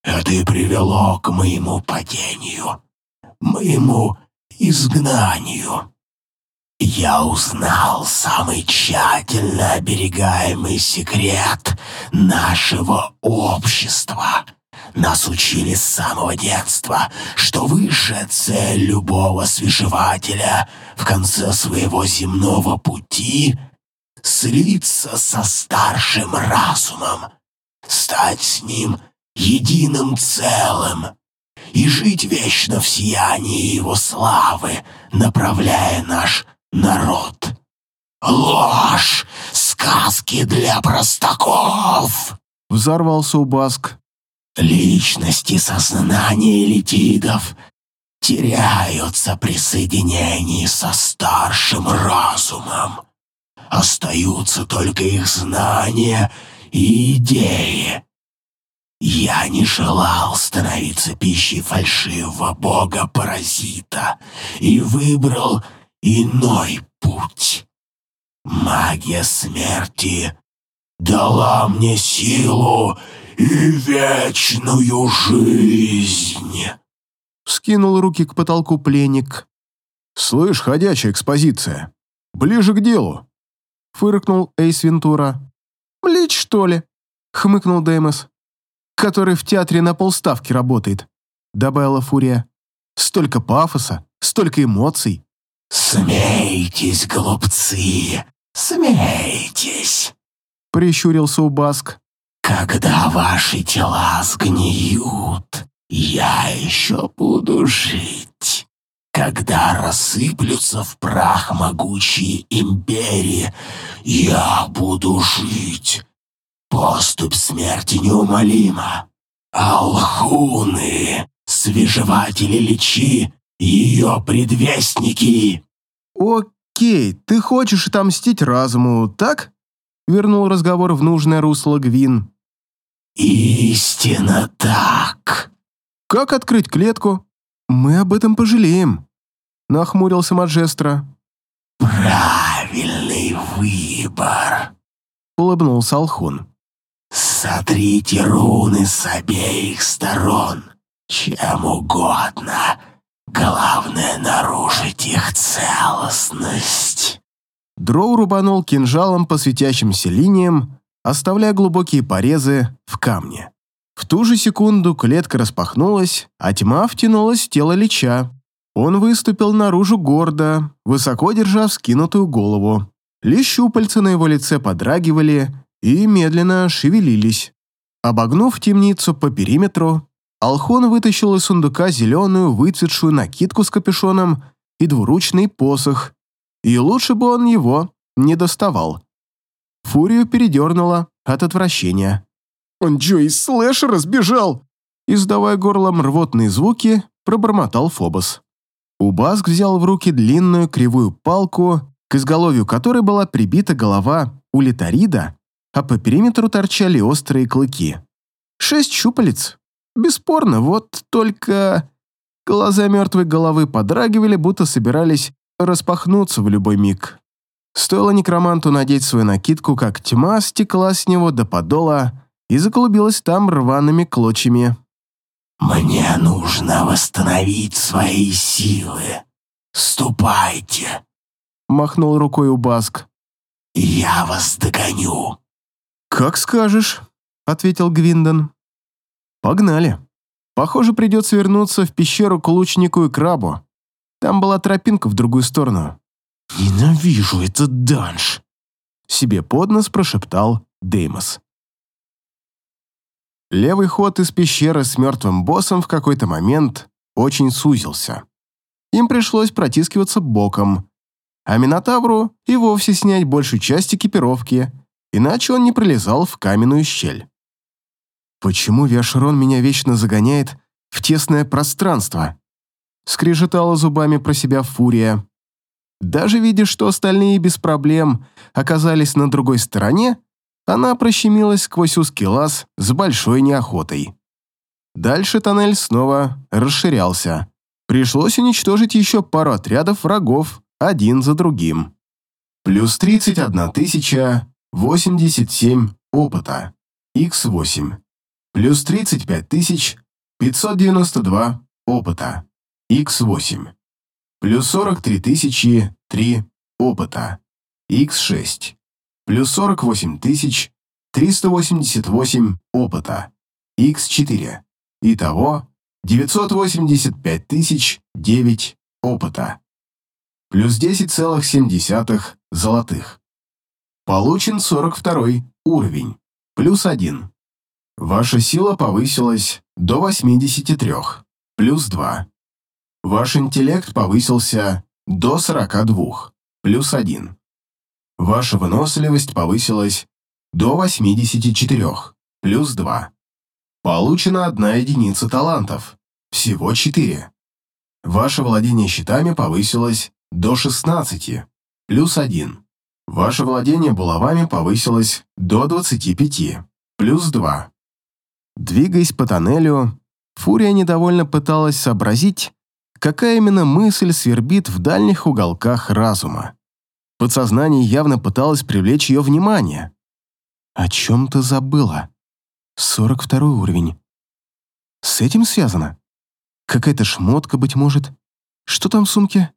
Это и привело к моему падению, моему изгнанию. Я узнал самый тщательно оберегаемый секрет нашего общества. Нас учили с самого детства, что высшая цель любого свежевателя в конце своего земного пути — слиться со старшим разумом, стать с ним единым целым и жить вечно в сиянии его славы, направляя наш народ. Ложь! Сказки для простаков!» Взорвался Убаск. Личности сознания летидов теряются при соединении со старшим разумом. Остаются только их знания и идеи. Я не желал становиться пищей фальшивого бога-паразита и выбрал иной путь. Магия смерти дала мне силу и вечную жизнь. Скинул руки к потолку пленник. «Слышь, ходячая экспозиция, ближе к делу!» Фыркнул Эйс Вентура. «Блич, что ли?» Хмыкнул Деймос. «Который в театре на полставки работает», добавила Фурия. «Столько пафоса, столько эмоций». «Смейтесь, глупцы, смейтесь!» Прищурился Убаск. «Когда ваши тела сгниют, я еще буду жить. Когда рассыплются в прах могучие империи, я буду жить. Поступь смерти неумолима. Алхуны, свежеватели лечи, ее предвестники!» «Окей, ты хочешь отомстить разуму, так?» Вернул разговор в нужное русло Гвин. «Истинно так!» «Как открыть клетку?» «Мы об этом пожалеем», — нахмурился Маджестро. «Правильный выбор!» — улыбнулся Алхун. «Сотрите руны с обеих сторон, чем угодно, Главное — нарушить их целостность. Дроу рубанул кинжалом по светящимся линиям, оставляя глубокие порезы в камне. В ту же секунду клетка распахнулась, а тьма втянулась в тело Лича. Он выступил наружу гордо, высоко держа вскинутую голову. Лишь щупальца на его лице подрагивали и медленно шевелились. Обогнув темницу по периметру, Алхон вытащил из сундука зеленую выцветшую накидку с капюшоном и двуручный посох, и лучше бы он его не доставал. Фурию передернуло от отвращения. «Он Джо из слэшера сбежал!» Издавая горлом рвотные звуки, пробормотал Фобос. Убаск взял в руки длинную кривую палку, к изголовью которой была прибита голова улитарида, а по периметру торчали острые клыки. Шесть щупалец, Бесспорно, вот только... Глаза мертвой головы подрагивали, будто собирались распахнуться в любой миг. Стоило некроманту надеть свою накидку, как тьма стекла с него до подола и заклубилась там рваными клочьями. «Мне нужно восстановить свои силы. Ступайте!» Махнул рукой Убаск. «Я вас догоню!» «Как скажешь», — ответил Гвиндон. «Погнали. Похоже, придется вернуться в пещеру к лучнику и крабу. Там была тропинка в другую сторону». «Ненавижу этот данж», — себе под нос прошептал Деймос. Левый ход из пещеры с мертвым боссом в какой-то момент очень сузился. им пришлось протискиваться боком, а Минотавру и вовсе снять большую часть экипировки, иначе он не пролезал в каменную щель. «Почему Виашерон меня вечно загоняет в тесное пространство?» скрежетала зубами про себя Фурия. Даже видя, что остальные без проблем оказались на другой стороне, она прощемилась сквозь узкий лаз с большой неохотой. Дальше тоннель снова расширялся. Пришлось уничтожить еще пару отрядов врагов, один за другим. Плюс 31 тысяча 87 опыта. Х8. Плюс 35 тысяч 592 опыта. Х8. Плюс 43 тысячи 3 опыта. Х6. Плюс 48 тысяч 388 опыта. Х4. Итого 985 тысяч 9 опыта. Плюс 10,7 золотых. Получен 42 уровень. Плюс 1. Ваша сила повысилась до 83. Плюс 2. Ваш интеллект повысился до 42. Плюс 1. Ваша выносливость повысилась до 84. Плюс 2. Получена одна единица талантов. Всего 4. Ваше владение щитами повысилось до 16. Плюс 1. Ваше владение булавами повысилось до 25. Плюс 2. Двигаясь по тоннелю, Фурия недовольно пыталась сообразить, какая именно мысль свербит в дальних уголках разума. Подсознание явно пыталось привлечь ее внимание. О чем ты забыла? 42 уровень. С этим связано? Какая-то шмотка, быть может? Что там в сумке?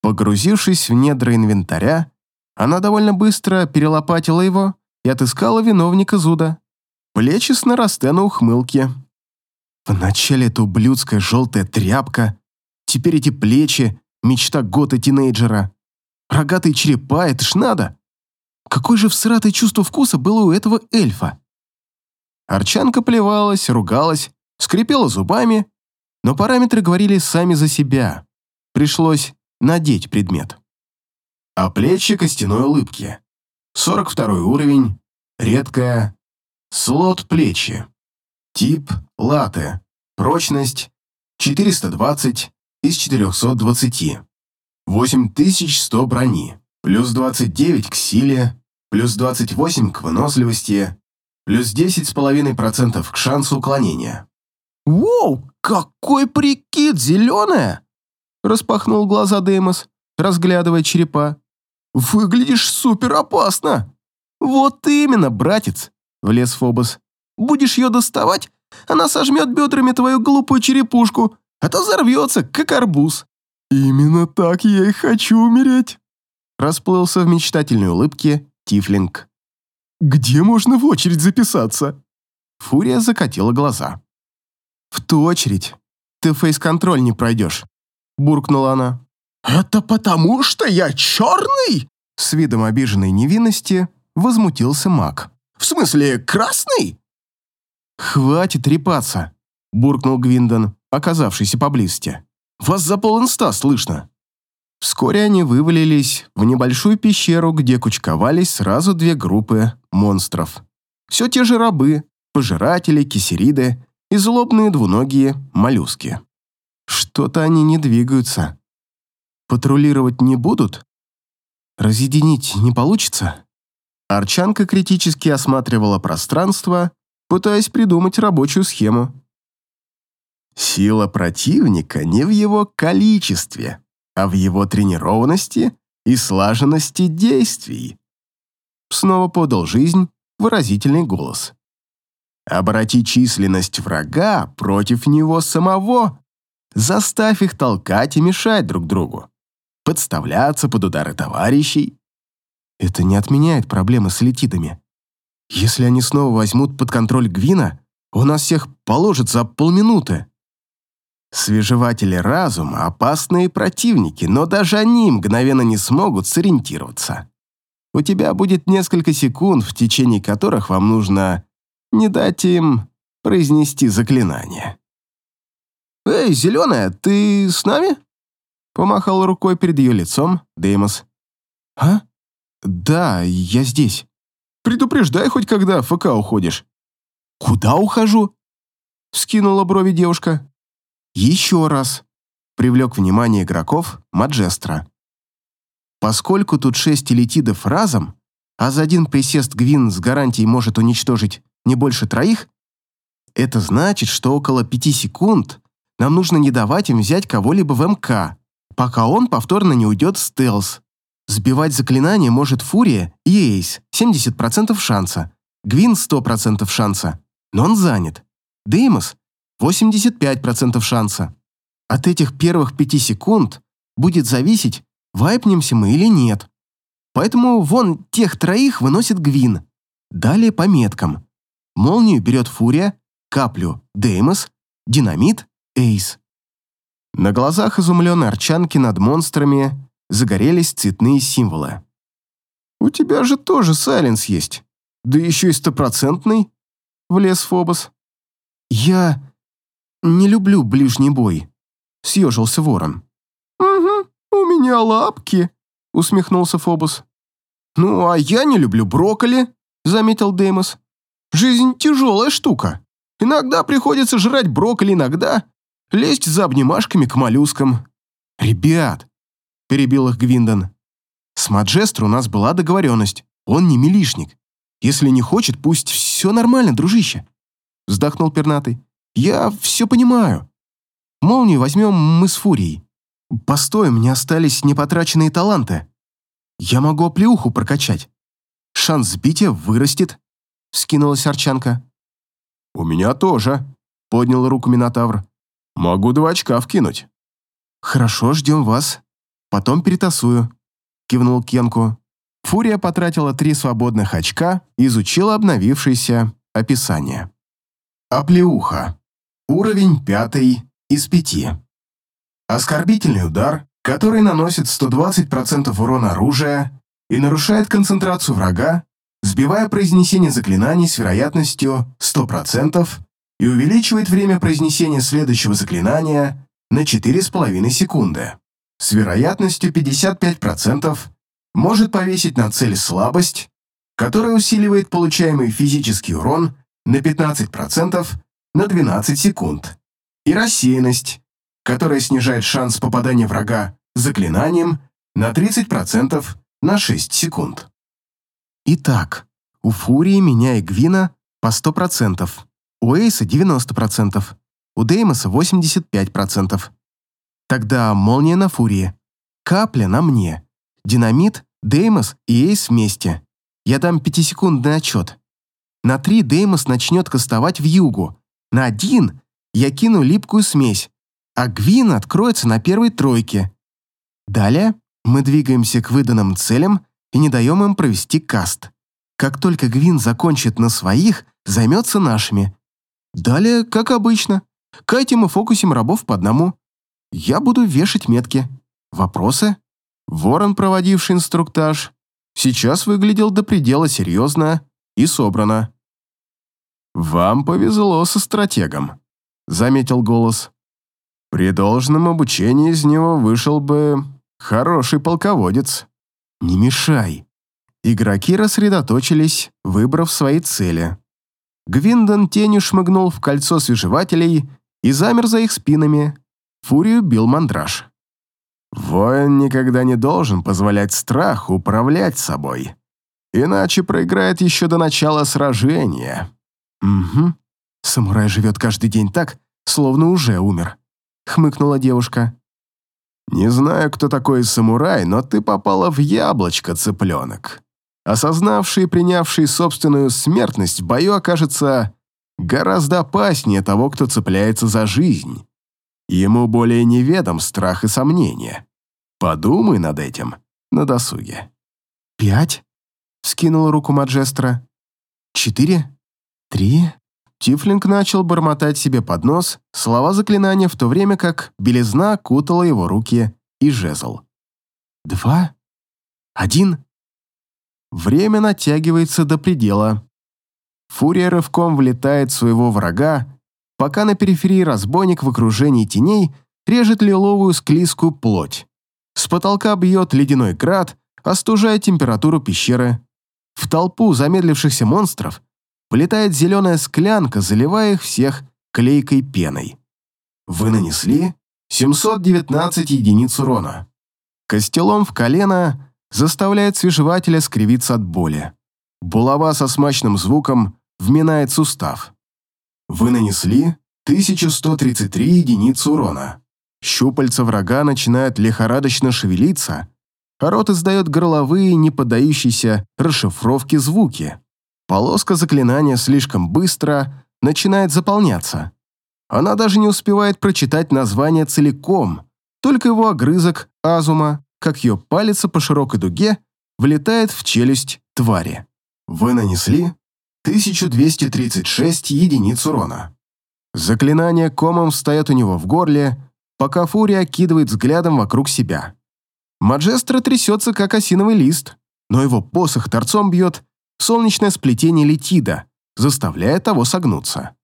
Погрузившись в недра инвентаря, она довольно быстро перелопатила его и отыскала виновника зуда. Плечи с наросты на ухмылке. Вначале эта ублюдская желтая тряпка, теперь эти плечи, мечта гота-тинейджера. Рогатые черепа, это ж надо. Какое же всратое чувство вкуса было у этого эльфа? Арчанка плевалась, ругалась, скрипела зубами, но параметры говорили сами за себя. Пришлось надеть предмет. А плечи костяной улыбки. 42 уровень, редкая, слот плечи. Тип латте, прочность 420 из 420. 8100 брони, плюс 29 к силе, плюс 28 к выносливости, плюс 10,5% к шансу уклонения. «Воу, какой прикид, зеленая!» Распахнул глаза Деймос, разглядывая черепа. «Выглядишь супер опасно!» «Вот именно, братец!» — влез Фобос. «Будешь ее доставать, она сожмет бедрами твою глупую черепушку, а то взорвется, как арбуз». «Именно так я и хочу умереть!» Расплылся в мечтательной улыбке Тифлинг. «Где можно в очередь записаться?» Фурия закатила глаза. «В ту очередь ты фейс-контроль не пройдешь», — буркнула она. «Это потому, что я черный?» С видом обиженной невинности возмутился маг. «В смысле, красный?» «Хватит репаться», — буркнул Гвиндон, оказавшийся поблизости. «Вас за полинста слышно». Вскоре они вывалились в небольшую пещеру, где кучковались сразу две группы монстров. Все те же рабы, пожиратели, кисериды и злобные двуногие моллюски. Что-то они не двигаются. Патрулировать не будут? Разъединить не получится? Арчанка критически осматривала пространство, пытаясь придумать рабочую схему. Сила противника не в его количестве, а в его тренированности и слаженности действий. Снова подал жизнь выразительный голос. Обрати численность врага против него самого. Заставь их толкать и мешать друг другу. Подставляться под удары товарищей. Это не отменяет проблемы с летидами. Если они снова возьмут под контроль Гвина, у нас всех положат за полминуты. Свежеватели разума – опасные противники, но даже они мгновенно не смогут сориентироваться. У тебя будет несколько секунд, в течение которых вам нужно не дать им произнести заклинание. «Эй, зеленая, ты с нами?» Помахал рукой перед ее лицом Деймос. «А? Да, я здесь. Предупреждай хоть когда в ФК уходишь». «Куда ухожу?» Скинула брови девушка. «Еще раз», — привлек внимание игроков Маджестра. Поскольку тут шесть элитидов разом, а за один присест Гвин с гарантией может уничтожить не больше троих, это значит, что около пяти секунд нам нужно не давать им взять кого-либо в МК, пока он повторно не уйдет в стелс. Сбивать заклинание может Фурия и Эйс, 70% шанса. Гвин 100% шанса, но он занят. Деймос 85% шанса. От этих первых пяти секунд будет зависеть, вайпнемся мы или нет. Поэтому вон тех троих выносит Гвин. Далее по меткам. Молнию берет Фурия, каплю Деймос, динамит Эйс. На глазах изумленной арчанки над монстрами загорелись цветные символы. «У тебя же тоже сайленс есть, да еще и стопроцентный», — влез Фобос. «Я не люблю ближний бой», — съежился ворон. «Угу, у меня лапки», — усмехнулся Фобос. «Ну, а я не люблю брокколи», — заметил Деймос. «Жизнь тяжелая штука. Иногда приходится жрать брокколи, иногда лезть за обнимашками к моллюскам. «Ребят!» – перебил их Гвиндон. «С Маджестро у нас была договоренность. Он не милишник. Если не хочет, пусть все нормально, дружище!» Вздохнул пернатый. «Я все понимаю. Молнию возьмем мы с Фурией. Постой, у меня остались непотраченные таланты. Я могу оплеуху прокачать. Шанс сбития вырастет», — скинулась Арчанка. «У меня тоже», — поднял руку Минотавр. Могу два очка вкинуть. Хорошо, ждем вас. Потом перетасую. Кивнул Кенку. Фурия потратила три свободных очка и изучила обновившееся описание. Оплеуха. Уровень пятый из пяти. Оскорбительный удар, который наносит 120% урона оружия и нарушает концентрацию врага, сбивая произнесение заклинаний с вероятностью 100% и увеличивает время произнесения следующего заклинания на 4,5 секунды. С вероятностью 55% может повесить на цель слабость, которая усиливает получаемый физический урон на 15% на 12 секунд, и рассеянность, которая снижает шанс попадания врага заклинанием на 30% на 6 секунд. Итак, у Фурии меня и Гвина по 100%. У Эйса 90%, у Деймоса 85%. Тогда молния на Фурии, капля на мне, динамит, Деймос и Эйс вместе. Я дам пятисекундный отчет. На три Деймос начнет кастовать в югу. На один я кину липкую смесь, а Гвин откроется на первой тройке. Далее мы двигаемся к выданным целям и не даем им провести каст. Как только Гвин закончит на своих, займется нашими. Далее, как обычно, катим и фокусим рабов по одному. Я буду вешать метки. Вопросы? Ворон, проводивший инструктаж, сейчас выглядел до предела серьезно и собрано. «Вам повезло со стратегом», — заметил голос. «При должном обучении из него вышел бы хороший полководец. Не мешай». Игроки рассредоточились, выбрав свои цели. Гвиндон тенью шмыгнул в кольцо свежевателей и замер за их спинами. Фурию бил мандраж. Воин никогда не должен позволять страху управлять собой, иначе проиграет еще до начала сражения. Угу. Самурай живет каждый день так, словно уже умер, хмыкнула девушка. Не знаю, кто такой самурай, но ты попала в яблочко, цыпленок осознавший и принявший собственную смертность в бою окажется гораздо опаснее того, кто цепляется за жизнь. Ему более неведом страх и сомнения. Подумай над этим на досуге. «Пять?» — скинула руку Маджестра. «Четыре? Три?» Тифлинг начал бормотать себе под нос слова заклинания, в то время как белизна кутала его руки и жезл. «Два? Один?» Время натягивается до предела. Фурия рывком влетает в своего врага, пока на периферии разбойник в окружении теней режет лиловую склизкую плоть. С потолка бьет ледяной град, остужая температуру пещеры. В толпу замедлившихся монстров полетает зеленая склянка, заливая их всех клейкой пеной. Вы нанесли 719 единиц урона. Костелом в колено заставляет свежевателя скривиться от боли. Булава со смачным звуком вминает сустав. Вы нанесли 1133 единицы урона. Щупальца врага начинают лихорадочно шевелиться, а рот издает горловые, не поддающиеся расшифровке звуки. Полоска заклинания слишком быстро начинает заполняться. Она даже не успевает прочитать название целиком, только его огрызок, азума, как ее палец по широкой дуге, влетает в челюсть твари. Вы нанесли 1236 единиц урона. Заклинание комом встает у него в горле, пока Фурия окидывает взглядом вокруг себя. Маджестро трясется, как осиновый лист, но его посох торцом бьет солнечное сплетение Летида, заставляя того согнуться.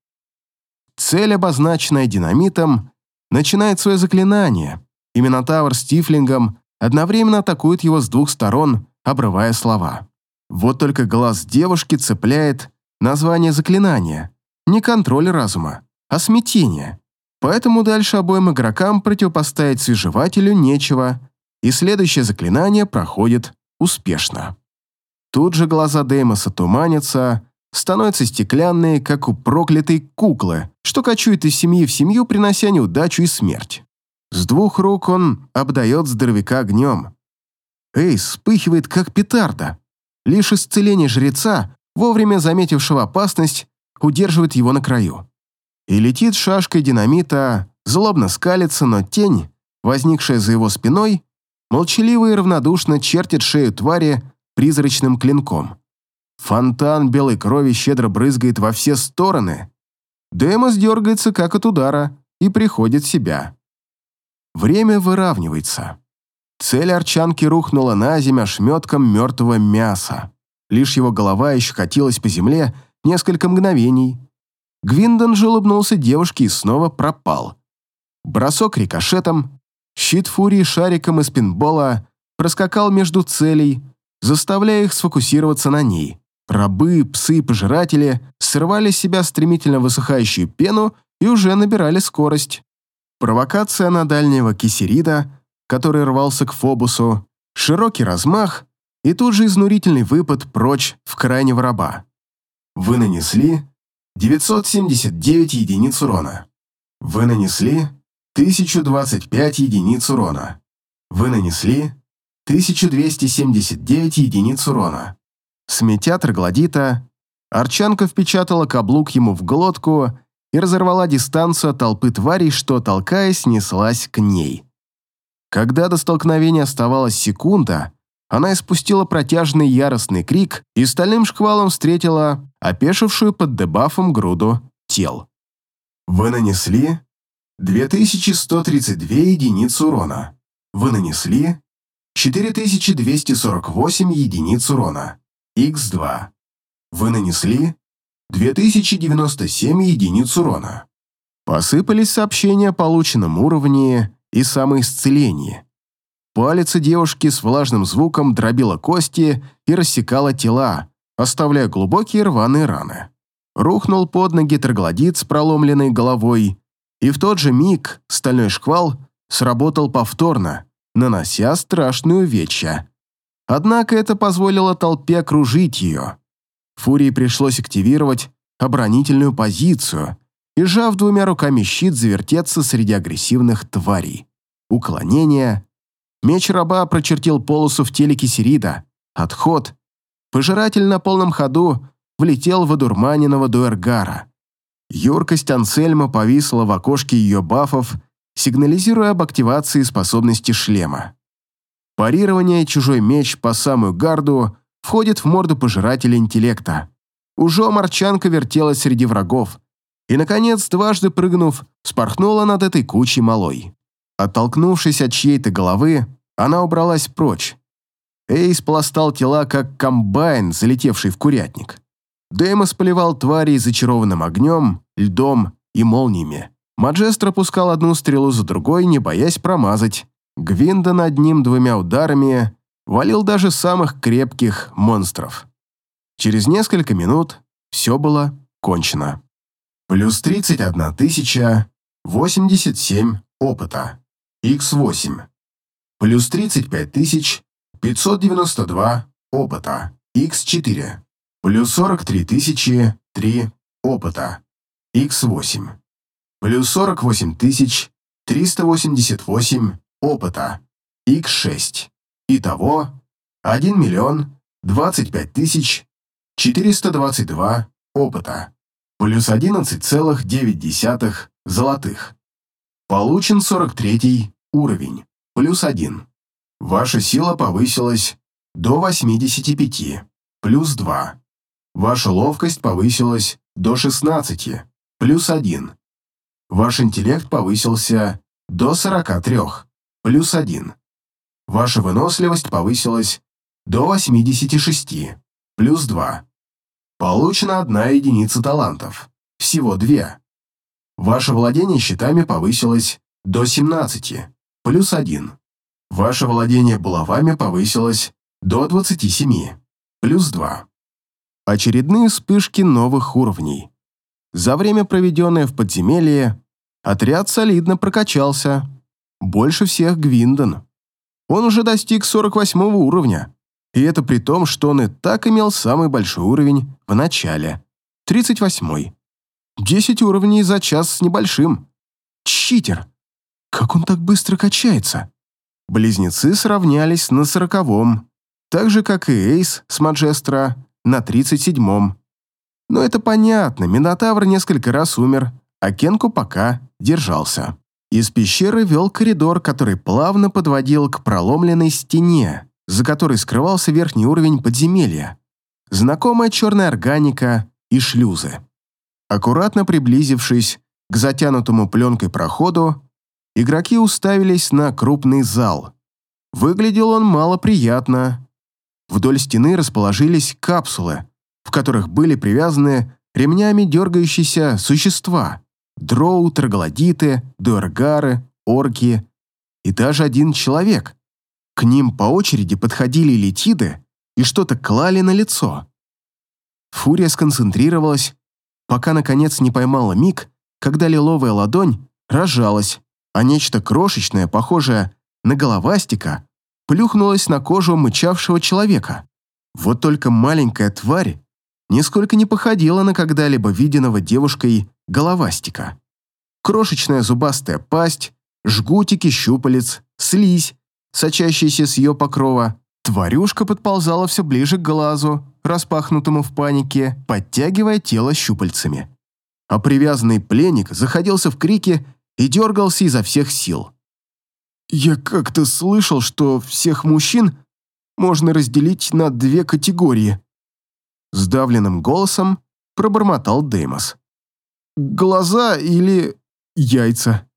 Цель, обозначенная динамитом, начинает свое заклинание, и Минотавр с Тифлингом одновременно атакуют его с двух сторон, обрывая слова. Вот только глаз девушки цепляет название заклинания, не контроль разума, а смятение. Поэтому дальше обоим игрокам противопоставить свежевателю нечего, и следующее заклинание проходит успешно. Тут же глаза Деймоса туманятся, становятся стеклянные, как у проклятой куклы, что кочует из семьи в семью, принося неудачу и смерть. С двух рук он обдает здоровяка огнем. Эйс вспыхивает, как петарда. Лишь исцеление жреца, вовремя заметившего опасность, удерживает его на краю и летит шашкой динамита, злобно скалится, но тень, возникшая за его спиной, молчаливо и равнодушно чертит шею твари призрачным клинком. Фонтан белой крови щедро брызгает во все стороны. Демос дергается, как от удара, и приходит в себя. Время выравнивается. Цель арчанки рухнула на землю ошметком мертвого мяса. Лишь его голова еще катилась по земле несколько мгновений, Гвиндон же улыбнулся девушке и снова пропал. Бросок рикошетом, щит фурии шариком из пинбола проскакал между целей, заставляя их сфокусироваться на ней. Рабы, псы, пожиратели срывали с себя стремительно высыхающую пену и уже набирали скорость. Провокация на дальнего кисерида, который рвался к Фобусу, широкий размах и тут же изнурительный выпад прочь в крайнего раба. Вы нанесли 979 единиц урона. Вы нанесли 1025 единиц урона. Вы нанесли 1279 единиц урона. Сметя троглодита, Арчанка впечатала каблук ему в глотку и разорвала дистанцию от толпы тварей, что, толкаясь, неслась к ней. Когда до столкновения оставалась секунда, она испустила протяжный яростный крик и стальным шквалом встретила опешившую под дебафом груду тел. Вы нанесли 2132 единиц урона. Вы нанесли 4248 единиц урона. Х2. Вы нанесли 2097 единиц урона. Посыпались сообщения о полученном уровне и самоисцелении. Палец девушки с влажным звуком дробила кости и рассекала тела, оставляя глубокие рваные раны. Рухнул под ноги троглодит с проломленной головой, и в тот же миг стальной шквал сработал повторно, нанося страшную увечья. Однако это позволило толпе окружить ее. Фурии пришлось активировать оборонительную позицию и, сжав двумя руками щит, завертеться среди агрессивных тварей. Уклонение, Меч раба прочертил полосу в теле Кисерида. Отход. Пожиратель на полном ходу влетел в одурманенного дуэргара. Юркость Ансельма повисла в окошке ее бафов, сигнализируя об активации способности шлема. Парирование чужой меч по самую гарду входит в морду пожирателя интеллекта. Уже Марчанка вертелась среди врагов и, наконец, дважды прыгнув, спорхнула над этой кучей малой. Оттолкнувшись от чьей-то головы, она убралась прочь. Эйс пластал тела, как комбайн, залетевший в курятник. Деймос поливал тварей зачарованным огнем, льдом и молниями. Маджестро пускал одну стрелу за другой, не боясь промазать. Гвинда над ним двумя ударами валил даже самых крепких монстров. Через несколько минут все было кончено. Плюс 31 тысяча 87 опыта. Х8. Плюс 35 тысяч 592 опыта. Х4. Плюс 43 тысячи 3 опыта. Х8. Плюс 48 тысяч 388 опыта. Х6. Итого 1 миллион 25 тысяч 422 опыта. Плюс 11,9 золотых. Получен 43 уровень. Плюс 1. Ваша сила повысилась до 85. Плюс 2. Ваша ловкость повысилась до 16. Плюс 1. Ваш интеллект повысился до 43. Плюс 1. Ваша выносливость повысилась до 86. Плюс 2. Получена одна единица талантов. Всего две. Ваше владение щитами повысилось до 17. Плюс 1. Ваше владение булавами повысилось до 27. Плюс 2. Очередные вспышки новых уровней. За время, проведенное в подземелье, отряд солидно прокачался. Больше всех Гвиндон. Он уже достиг 48 уровня. И это при том, что он и так имел самый большой уровень в начале. 38-й. 10 уровней за час с небольшим. Читер. Как он так быстро качается? Близнецы сравнялись на сороковом, так же, как и Эйс с Маджестра на 37-м. Но это понятно, Минотавр несколько раз умер, а Кенку пока держался. Из пещеры вел коридор, который плавно подводил к проломленной стене, за которой скрывался верхний уровень подземелья. Знакомая черная органика и шлюзы. Аккуратно приблизившись к затянутому пленкой проходу, игроки уставились на крупный зал. Выглядел он малоприятно, Вдоль стены расположились капсулы, которых были привязаны ремнями дергающиеся существа – дроу, троглодиты, дуэргары, орки и даже один человек. К ним по очереди подходили летиды и что-то клали на лицо. Фурия сконцентрировалась, пока наконец не поймала миг, когда лиловая ладонь разжалась, а нечто крошечное, похожее на головастика, плюхнулась на кожу мычавшего человека. Вот только маленькая тварь нисколько не походила на когда-либо виденного девушкой головастика. Крошечная зубастая пасть, жгутики щупалец, слизь, сочащаяся с ее покрова. Тварюшка подползала все ближе к глазу, распахнутому в панике, подтягивая тело щупальцами. А привязанный пленник заходился в крике и дергался изо всех сил. Я как-то слышал, что всех мужчин можно разделить на две категории. Сдавленным голосом пробормотал Деймос. Глаза или яйца.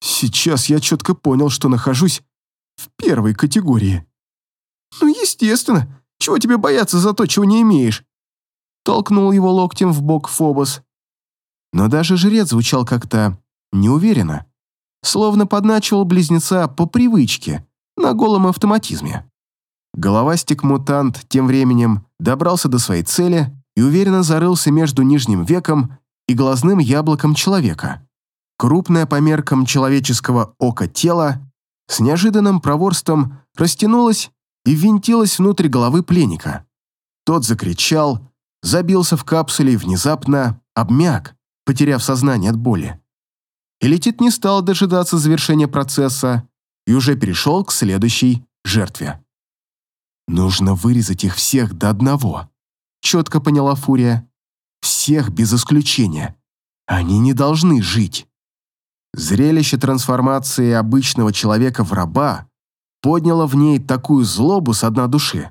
Сейчас я четко понял, что нахожусь в первой категории. Ну, естественно. Чего тебе бояться за то, чего не имеешь? Толкнул его локтем в бок Фобос. Но даже жрец звучал как-то неуверенно словно подначивал близнеца по привычке, на голом автоматизме. Головастик-мутант тем временем добрался до своей цели и уверенно зарылся между нижним веком и глазным яблоком человека. Крупное по меркам человеческого ока тело с неожиданным проворством растянулось и ввинтилось внутрь головы пленника. Тот закричал, забился в капсуле и внезапно обмяк, потеряв сознание от боли. И летит не стал дожидаться завершения процесса и уже перешел к следующей жертве. «Нужно вырезать их всех до одного», — четко поняла Фурия. «Всех без исключения. Они не должны жить». Зрелище трансформации обычного человека в раба подняло в ней такую злобу с дна души,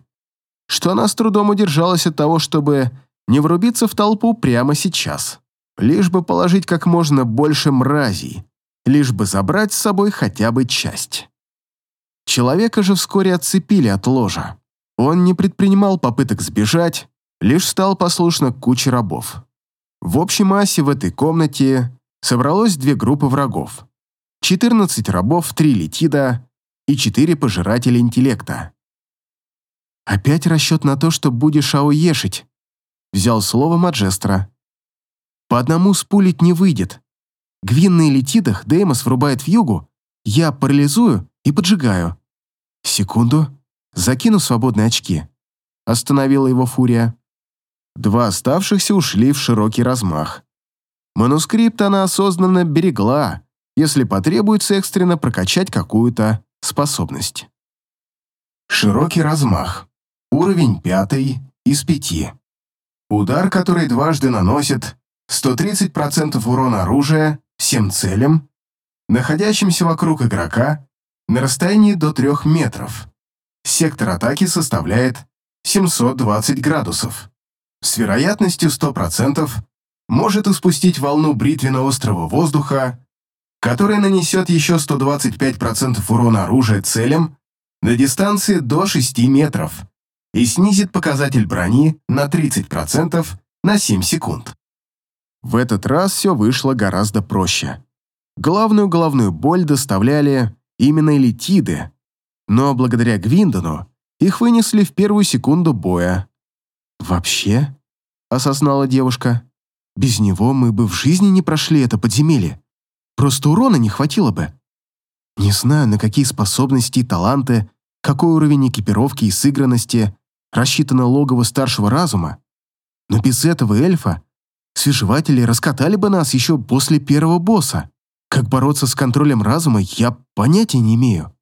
что она с трудом удержалась от того, чтобы не врубиться в толпу прямо сейчас лишь бы положить как можно больше мразей, лишь бы забрать с собой хотя бы часть. Человека же вскоре отцепили от ложа. Он не предпринимал попыток сбежать, лишь стал послушно куче рабов. В общей массе в этой комнате собралось две группы врагов. 14 рабов, 3 летида и 4 пожирателя интеллекта. «Опять расчет на то, что будешь ауешить», — взял слово Маджестра. «По одному спулить не выйдет. Гвин на элитидах Деймос врубает в югу, я парализую и поджигаю. Секунду, закину свободные очки». Остановила его фурия. Два оставшихся ушли в широкий размах. Манускрипт она осознанно берегла, если потребуется экстренно прокачать какую-то способность. Широкий размах. Уровень пятый из пяти. Удар, который дважды наносит 130% урона оружия всем целям, находящимся вокруг игрока на расстоянии до 3 метров. Сектор атаки составляет 720 градусов. С вероятностью 100% может испустить волну бритвенно-острого воздуха, которая нанесет еще 125% урона оружия целям на дистанции до 6 метров и снизит показатель брони на 30% на 7 секунд. В этот раз все вышло гораздо проще. Главную головную боль доставляли именно элитиды, но благодаря Гвиндону их вынесли в первую секунду боя. «Вообще?» — осознала девушка. «Без него мы бы в жизни не прошли это подземелье. Просто урона не хватило бы. Не знаю, на какие способности и таланты, какой уровень экипировки и сыгранности рассчитано логово старшего разума, но без этого эльфа свежеватели раскатали бы нас еще после первого босса. Как бороться с контролем разума, я понятия не имею.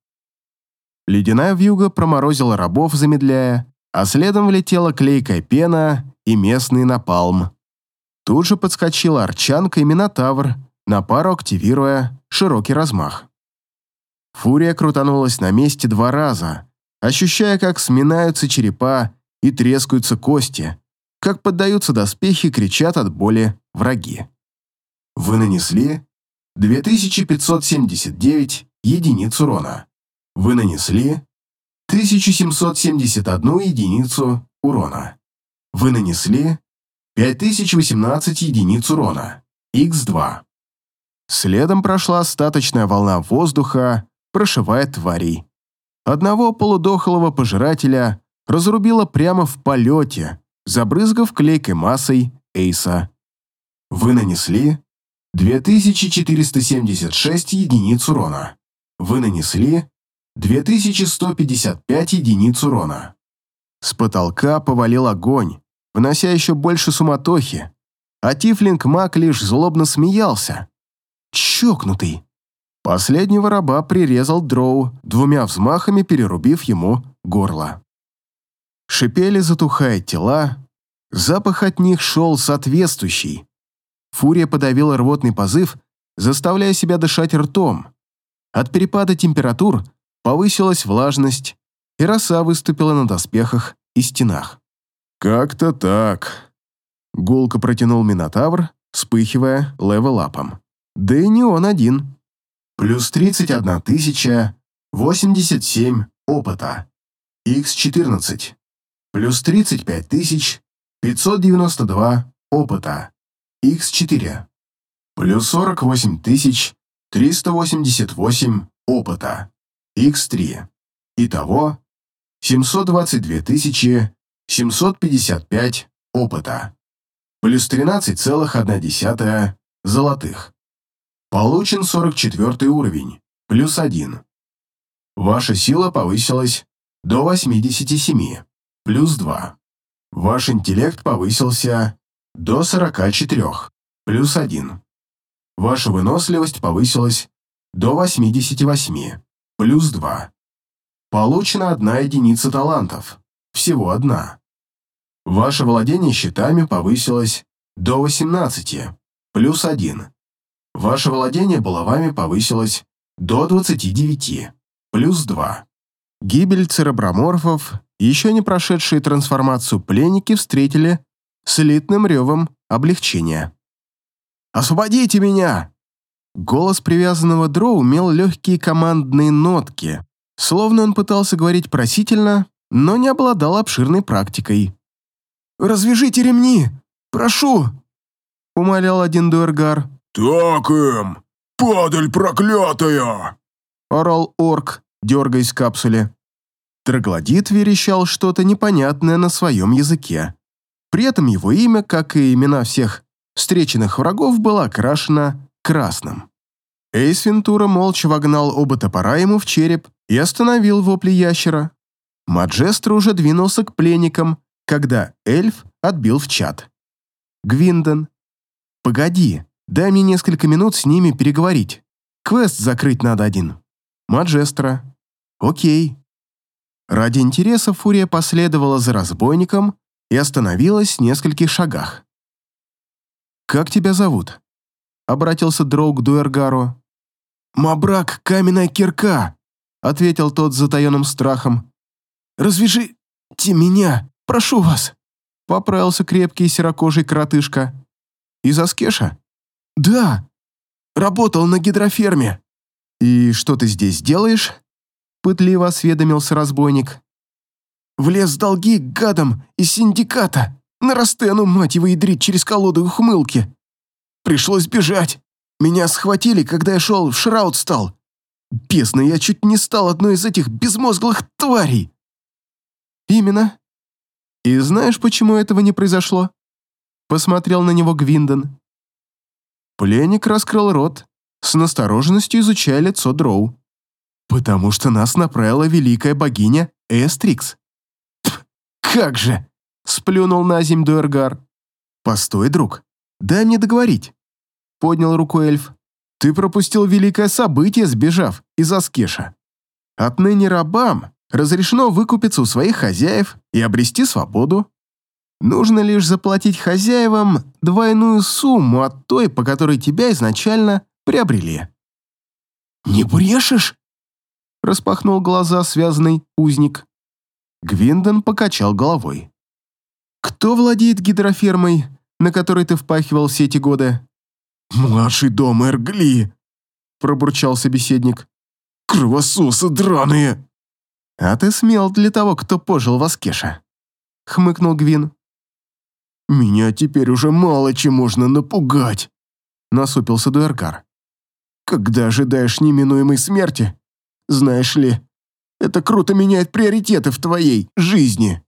Ледяная вьюга проморозила рабов, замедляя, а следом влетела клейкая пена и местный напалм. Тут же подскочила арчанка и минотавр, на пару активируя широкий размах. Фурия крутанулась на месте два раза, ощущая, как сминаются черепа и трескаются кости, как поддаются доспехи кричат от боли враги. Вы нанесли 2579 единиц урона вы нанесли 1771 единицу урона. Вы нанесли 5018 единиц урона, x2. Следом прошла остаточная волна воздуха, прошивая тварей. Одного полудохлого пожирателя разрубила прямо в полете, забрызгав клейкой массой Эйса. Вы нанесли 2476 единиц урона. Вы нанесли 2155 единиц урона. С потолка повалил огонь, внося еще больше суматохи, а Тифлинг-маг лишь злобно смеялся. Чокнутый. Последнего раба прирезал дроу, двумя взмахами перерубив ему горло. Шипели, затухая тела, запах от них шел соответствующий. Фурия подавила рвотный позыв, заставляя себя дышать ртом. От перепада температур – повысилась влажность, и роса выступила на доспехах и стенах. «Как-то так», — гулко протянул Минотавр, вспыхивая левелапом. Да и не он один. Плюс 31 тысяча 87 опыта. Х14. Плюс 35 тысяч 592 опыта. Х4. Плюс 48 тысяч 388 опыта. X3. Итого 722 755 опыта. Плюс 13,1 золотых. Получен 44 уровень, плюс 1. Ваша сила повысилась до 87, плюс 2. Ваш интеллект повысился до 44, плюс 1. Ваша выносливость повысилась до 88, плюс 2. Получена одна единица талантов, всего одна. Ваше владение щитами повысилось до 18, плюс 1. Ваше владение булавами повысилось до 29, плюс 2. Гибель цереброморфов, еще не прошедшие трансформацию пленники, встретили слитным ревом облегчения. «Освободите меня!» Голос привязанного дроу имел легкие командные нотки, словно он пытался говорить просительно, но не обладал обширной практикой. «Развяжите ремни! Прошу!» — умолял один дуэргар. «Так им! Падаль проклятая!» орал орк, дергаясь в капсуле. Троглодит верещал что-то непонятное на своем языке. При этом его имя, как и имена всех встреченных врагов, было окрашено красным. Эйс Вентура молча вогнал оба топора ему в череп и остановил вопли ящера. Маджестро уже двинулся к пленникам, когда эльф отбил в чат. «Гвинден, погоди, дай мне несколько минут с ними переговорить. Квест закрыть надо один». «Маджестро, окей». Ради интереса Фурия последовала за разбойником и остановилась в нескольких шагах. «Как тебя зовут?» — обратился Дроу к Дуэргару. «Мабрак, каменная кирка», — ответил тот с затаенным страхом. «Развяжите меня, прошу вас», — поправился крепкий серокожий коротышка. «Из Аскеша?» «Да, работал на гидроферме». «И что ты здесь делаешь?» — пытливо осведомился разбойник. «Влез в долги к гадам из синдиката, на Растену, мать его, ядрить через колоду ухмылки. Пришлось бежать. Меня схватили, когда я шел в Шраут стал. Бездна, я чуть не стал одной из этих безмозглых тварей». «Именно. И знаешь, почему этого не произошло?» Посмотрел на него Гвинден. Пленник раскрыл рот, с настороженностью изучая лицо Дроу. «Потому что нас направила великая богиня Эстрикс». «Как же!» — сплюнул на земь Дуэргар. «Постой, друг, дай мне договорить», — поднял руку эльф. «Ты пропустил великое событие, сбежав из Аскеша. Отныне рабам разрешено выкупиться у своих хозяев и обрести свободу. Нужно лишь заплатить хозяевам двойную сумму от той, по которой тебя изначально приобрели. «Не брешешь?» — распахнул глаза связанный узник. Гвиндон покачал головой. «Кто владеет гидрофермой, на которой ты впахивал все эти годы?» «Младший дом Эргли», — пробурчал собеседник. «Кровососы драные!» «А ты смел для того, кто пожил в Аскеша», — хмыкнул Гвин. «Меня теперь уже мало чем можно напугать», — насупился Дуэргар. «Когда ожидаешь неминуемой смерти, знаешь ли, это круто меняет приоритеты в твоей жизни».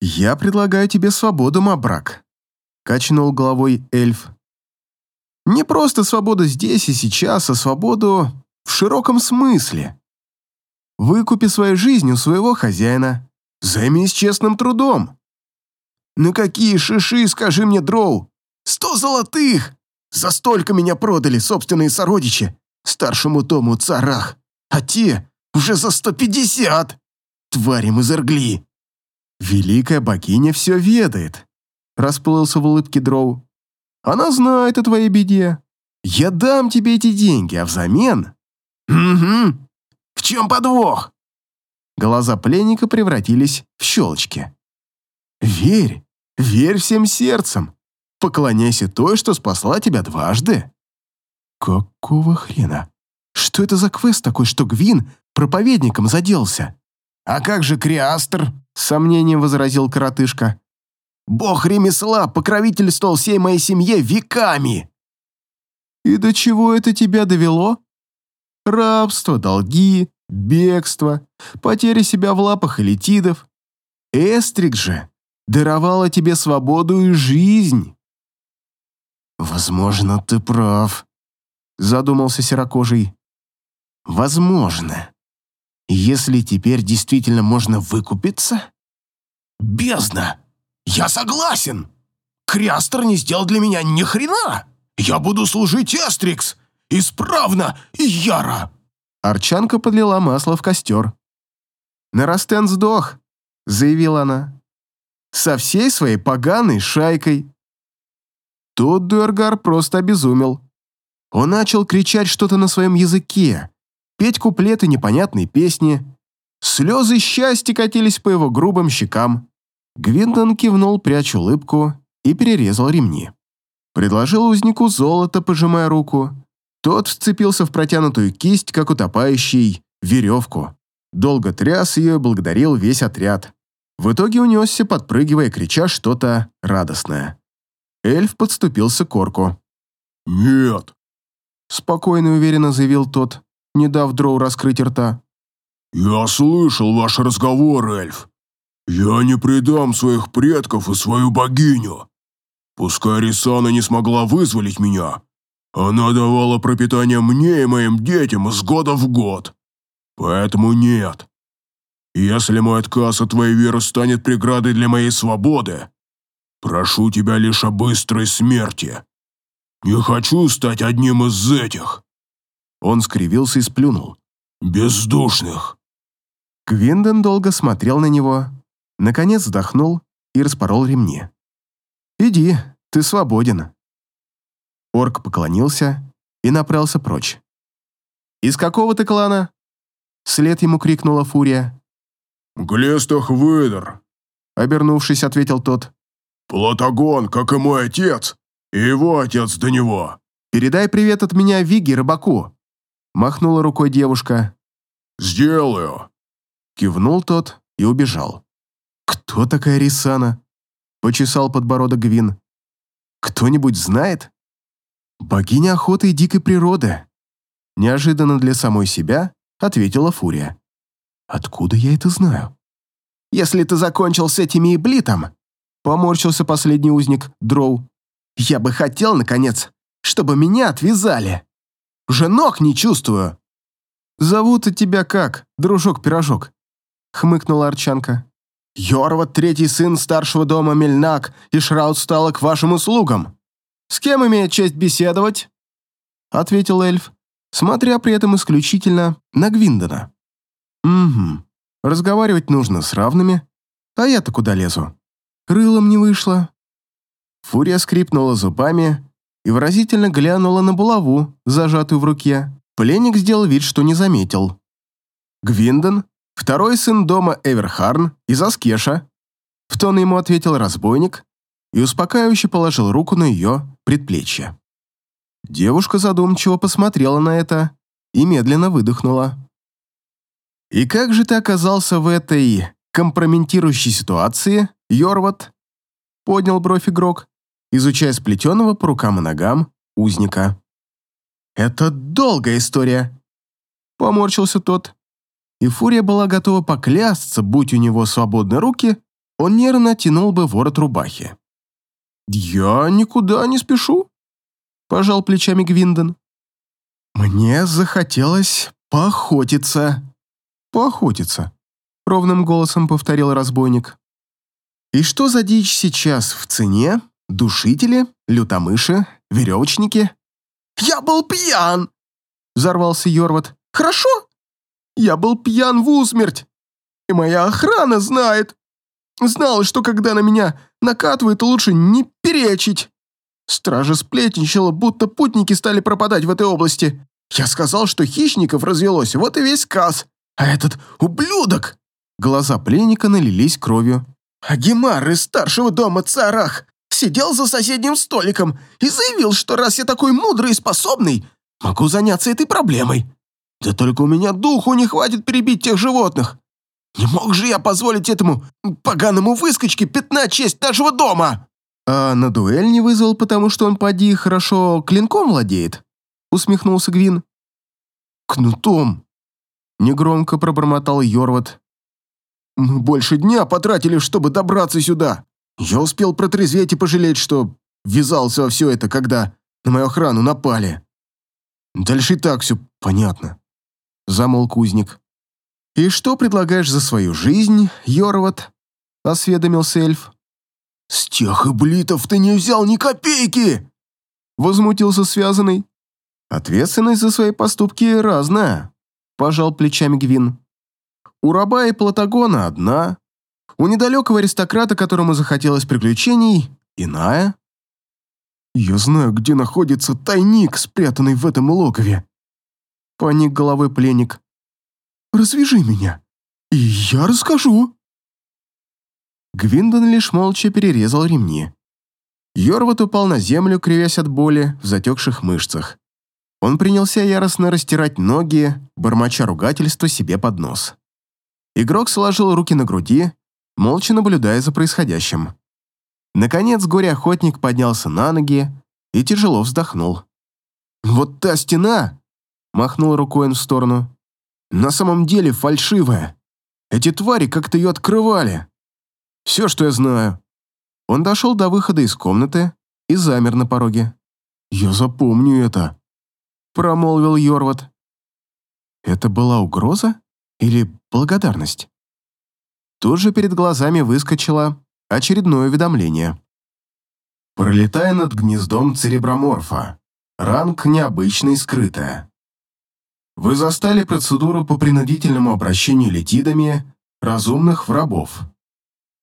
«Я предлагаю тебе свободу, Мабрак», — качнул головой эльф. «Не просто свободу здесь и сейчас, а свободу в широком смысле. Выкупи свою жизнь у своего хозяина. Займись честным трудом. «На какие шиши, скажи мне, дроу? Сто золотых! За столько меня продали собственные сородичи, старшему дому царах, а те уже за сто пятьдесят! Тварям из Эргли!» «Великая богиня все ведает», — расплылся в улыбке дроу. «Она знает о твоей беде. Я дам тебе эти деньги, а взамен...» «Угу. В чем подвох?» Глаза пленника превратились в щелочки. «Верь, верь всем сердцем. Поклоняйся той, что спасла тебя дважды». «Какого хрена? Что это за квест такой, что Гвин проповедником заделся?» «А как же Криастр?» — с сомнением возразил коротышка. «Бог ремесла покровительствовал всей моей семье веками!» «И до чего это тебя довело?» «Рабство, долги, бегство, потеря себя в лапах элитидов. Эстрик же даровала тебе свободу и жизнь». «Возможно, ты прав», — задумался серокожий. «Возможно. Если теперь действительно можно выкупиться?» «Бездна! Я согласен! Крястер не сделал для меня ни хрена! Я буду служить Эстрикс! Исправно и яро!» Арчанка подлила масло в костер. «Нарастен сдох», — заявила она со всей своей поганой шайкой. Тут Дуэргар просто обезумел. Он начал кричать что-то на своем языке, петь куплеты непонятной песни. Слезы счастья катились по его грубым щекам. Гвиндон кивнул, пряча улыбку, и перерезал ремни. Предложил узнику золото, пожимая руку. Тот вцепился в протянутую кисть, как утопающий, веревку. Долго тряс ее благодарил весь отряд. В итоге унесся, подпрыгивая, крича что-то радостное. Эльф подступился к орку. «Нет, спокойно и уверенно заявил тот, не дав дроу раскрыть рта. «Я слышал ваш разговор, эльф. Я не предам своих предков и свою богиню. Пускай Рисана не смогла вызволить меня, она давала пропитание мне и моим детям из года в год. Поэтому нет. Если мой отказ от твоей веры станет преградой для моей свободы, прошу тебя лишь о быстрой смерти. Не хочу стать одним из этих. Он скривился и сплюнул. Бездушных. Гвинден долго смотрел на него, наконец вздохнул и распорол ремни. «Иди, ты свободен». Орк поклонился и направился прочь. «Из какого ты клана?» След ему крикнула Фурия. «Глестах выдор», — обернувшись, ответил тот. «Платагон, как и мой отец, и его отец до него». «Передай привет от меня Виги, рыбаку», — махнула рукой девушка. «Сделаю», — кивнул тот и убежал. «Кто такая Рисана?» — почесал подбородок Гвин. «Кто-нибудь знает?» «Богиня охоты и дикой природы», — неожиданно для самой себя ответила Фурия. «Откуда я это знаю?» «Если ты закончил с этими иблитом», — поморщился последний узник Дроу, «я бы хотел, наконец, чтобы меня отвязали. Уже ног не чувствую». «Зовут тебя как, дружок-пирожок?» — хмыкнула Арчанка. «Йорват, третий сын старшего дома Мельнак, и Шраут стала к вашим услугам. С кем имеет честь беседовать?» — ответил эльф, смотря при этом исключительно на Гвиндона. «Угу, разговаривать нужно с равными, а я-то куда лезу? Крылом не вышло». Фурия скрипнула зубами и выразительно глянула на булаву, зажатую в руке. Пленник сделал вид, что не заметил. Гвиндон, второй сын дома Эверхарн из Аскеша, в тон ему ответил разбойник и успокаивающе положил руку на ее предплечье. Девушка задумчиво посмотрела на это и медленно выдохнула. «И как же ты оказался в этой компрометирующей ситуации, Йорват?» Поднял бровь игрок, изучая сплетенного по рукам и ногам узника. «Это долгая история», — поморщился тот. И Фурия была готова поклясться, будь у него свободны руки, он нервно тянул бы ворот рубахи. «Я никуда не спешу», — пожал плечами Гвинден. «Мне захотелось поохотиться». «Поохотиться», — ровным голосом повторил разбойник. «И что за дичь сейчас в цене? Душители, лютомыши, веревочники?» «Я был пьян!» — взорвался Йорват. «Хорошо? Я был пьян в усмерть, и моя охрана знает. Знала, что когда на меня накатывает, лучше не перечить. Стража сплетничала, будто путники стали пропадать в этой области. Я сказал, что хищников развелось, вот и весь сказ. А этот ублюдок...» Глаза пленника налились кровью. «Агимар из старшего дома Царах сидел за соседним столиком и заявил, что раз я такой мудрый и способный, могу заняться этой проблемой. Да только у меня духу не хватит перебить тех животных. Не мог же я позволить этому поганому выскочке пятнать честь нашего дома!» «А на дуэль не вызвал, потому что он, поди, хорошо клинком владеет?» усмехнулся Гвин. «Кнутом!» негромко пробормотал Йорват. «Мы больше дня потратили, чтобы добраться сюда. Я успел протрезветь и пожалеть, что ввязался во все это, когда на мою охрану напали. Дальше и так все понятно», замолк узник. «И что предлагаешь за свою жизнь, Йорват?» — осведомился эльф. «С тех иблитов ты не взял ни копейки!» — возмутился связанный. «Ответственность за свои поступки разная», — пожал плечами Гвин. «У раба и Платагона одна, у недалекого аристократа, которому захотелось приключений, иная». «Я знаю, где находится тайник, спрятанный в этом логове», — поник головой пленник. Развяжи меня, и я расскажу». Гвиндон лишь молча перерезал ремни. Йорват упал на землю, кривясь от боли в затекших мышцах. Он принялся яростно растирать ноги, бормоча ругательство себе под нос. Игрок сложил руки на груди, молча наблюдая за происходящим. Наконец горе-охотник поднялся на ноги и тяжело вздохнул. Вот та стена, махнул рукой он в сторону, на самом деле фальшивая. Эти твари как-то ее открывали. Все, что я знаю. Он дошел до выхода из комнаты и замер на пороге. «Я запомню это», — промолвил Йорват. Это была угроза или благодарность? Тут же перед глазами выскочило очередное уведомление. Пролетая над гнездом цереброморфа. Ранг необычный, скрытая. Вы застали процедуру по принудительному обращению летидами разумных в рабов.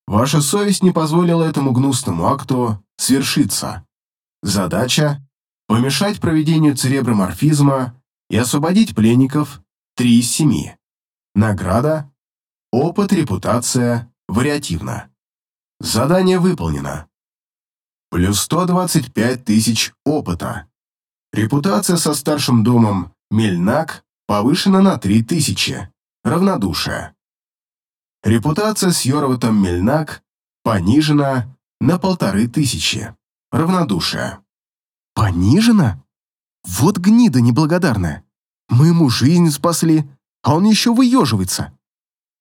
Ваша совесть не позволила этому гнусному акту свершиться. Задача – помешать проведению цереброморфизма и освободить пленников три из семи. Награда – опыт, репутация, вариативно. Задание выполнено. Плюс 125 тысяч опыта. Репутация со старшим домом Мельнак повышена на 3000. Равнодушие. Репутация с Йороватом Мельнак понижена на полторы тысячи. Равнодушие. Понижена? Вот гнида неблагодарная. Мы ему жизнь спасли, а он еще выеживается.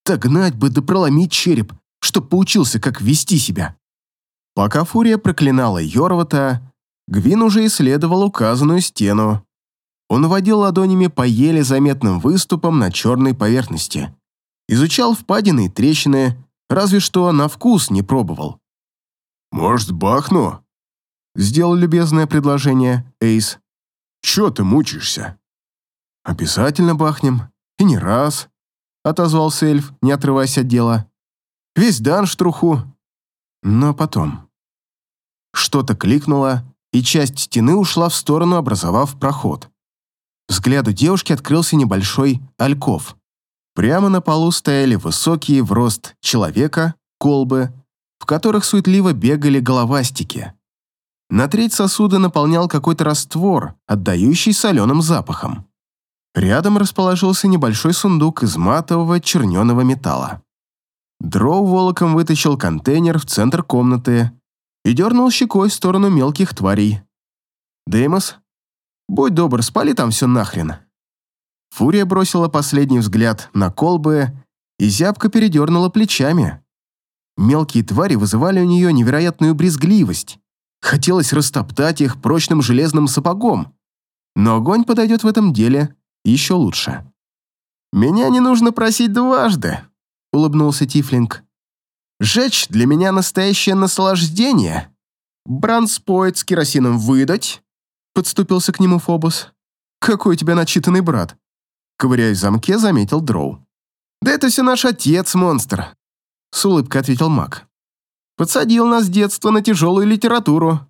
Догнать бы да проломить череп, чтоб поучился, как вести себя. Пока Фурия проклинала Йорвата, Гвин уже исследовал указанную стену. Он водил ладонями по еле заметным выступам на черной поверхности. Изучал впадины и трещины, разве что на вкус не пробовал. «Может, бахну?» Сделал любезное предложение Эйс. «Чё ты мучаешься?» «Обязательно бахнем. И не раз», — отозвался эльф, не отрываясь от дела. «Весь дан штруху. Но потом...» Что-то кликнуло, и часть стены ушла в сторону, образовав проход. Взгляду девушки открылся небольшой альков. Прямо на полу стояли высокие в рост человека, колбы, в которых суетливо бегали головастики. На треть сосуда наполнял какой-то раствор, отдающий соленым запахом. Рядом расположился небольшой сундук из матового черненого металла. Дроу волоком вытащил контейнер в центр комнаты и дернул щекой в сторону мелких тварей. «Деймос, будь добр, спали там все нахрен». Фурия бросила последний взгляд на колбы и зябко передернула плечами. Мелкие твари вызывали у нее невероятную брезгливость. Хотелось растоптать их прочным железным сапогом. Но огонь подойдет в этом деле еще лучше. «Меня не нужно просить дважды», — улыбнулся Тифлинг. «Жечь для меня настоящее наслаждение. Бранспоид с керосином выдать?» — подступился к нему Фобус. «Какой у тебя начитанный брат?» Ковыряясь в замке, заметил Дроу. «Да это все наш отец, монстр», — с улыбкой ответил маг. «Подсадил нас с детства на тяжелую литературу.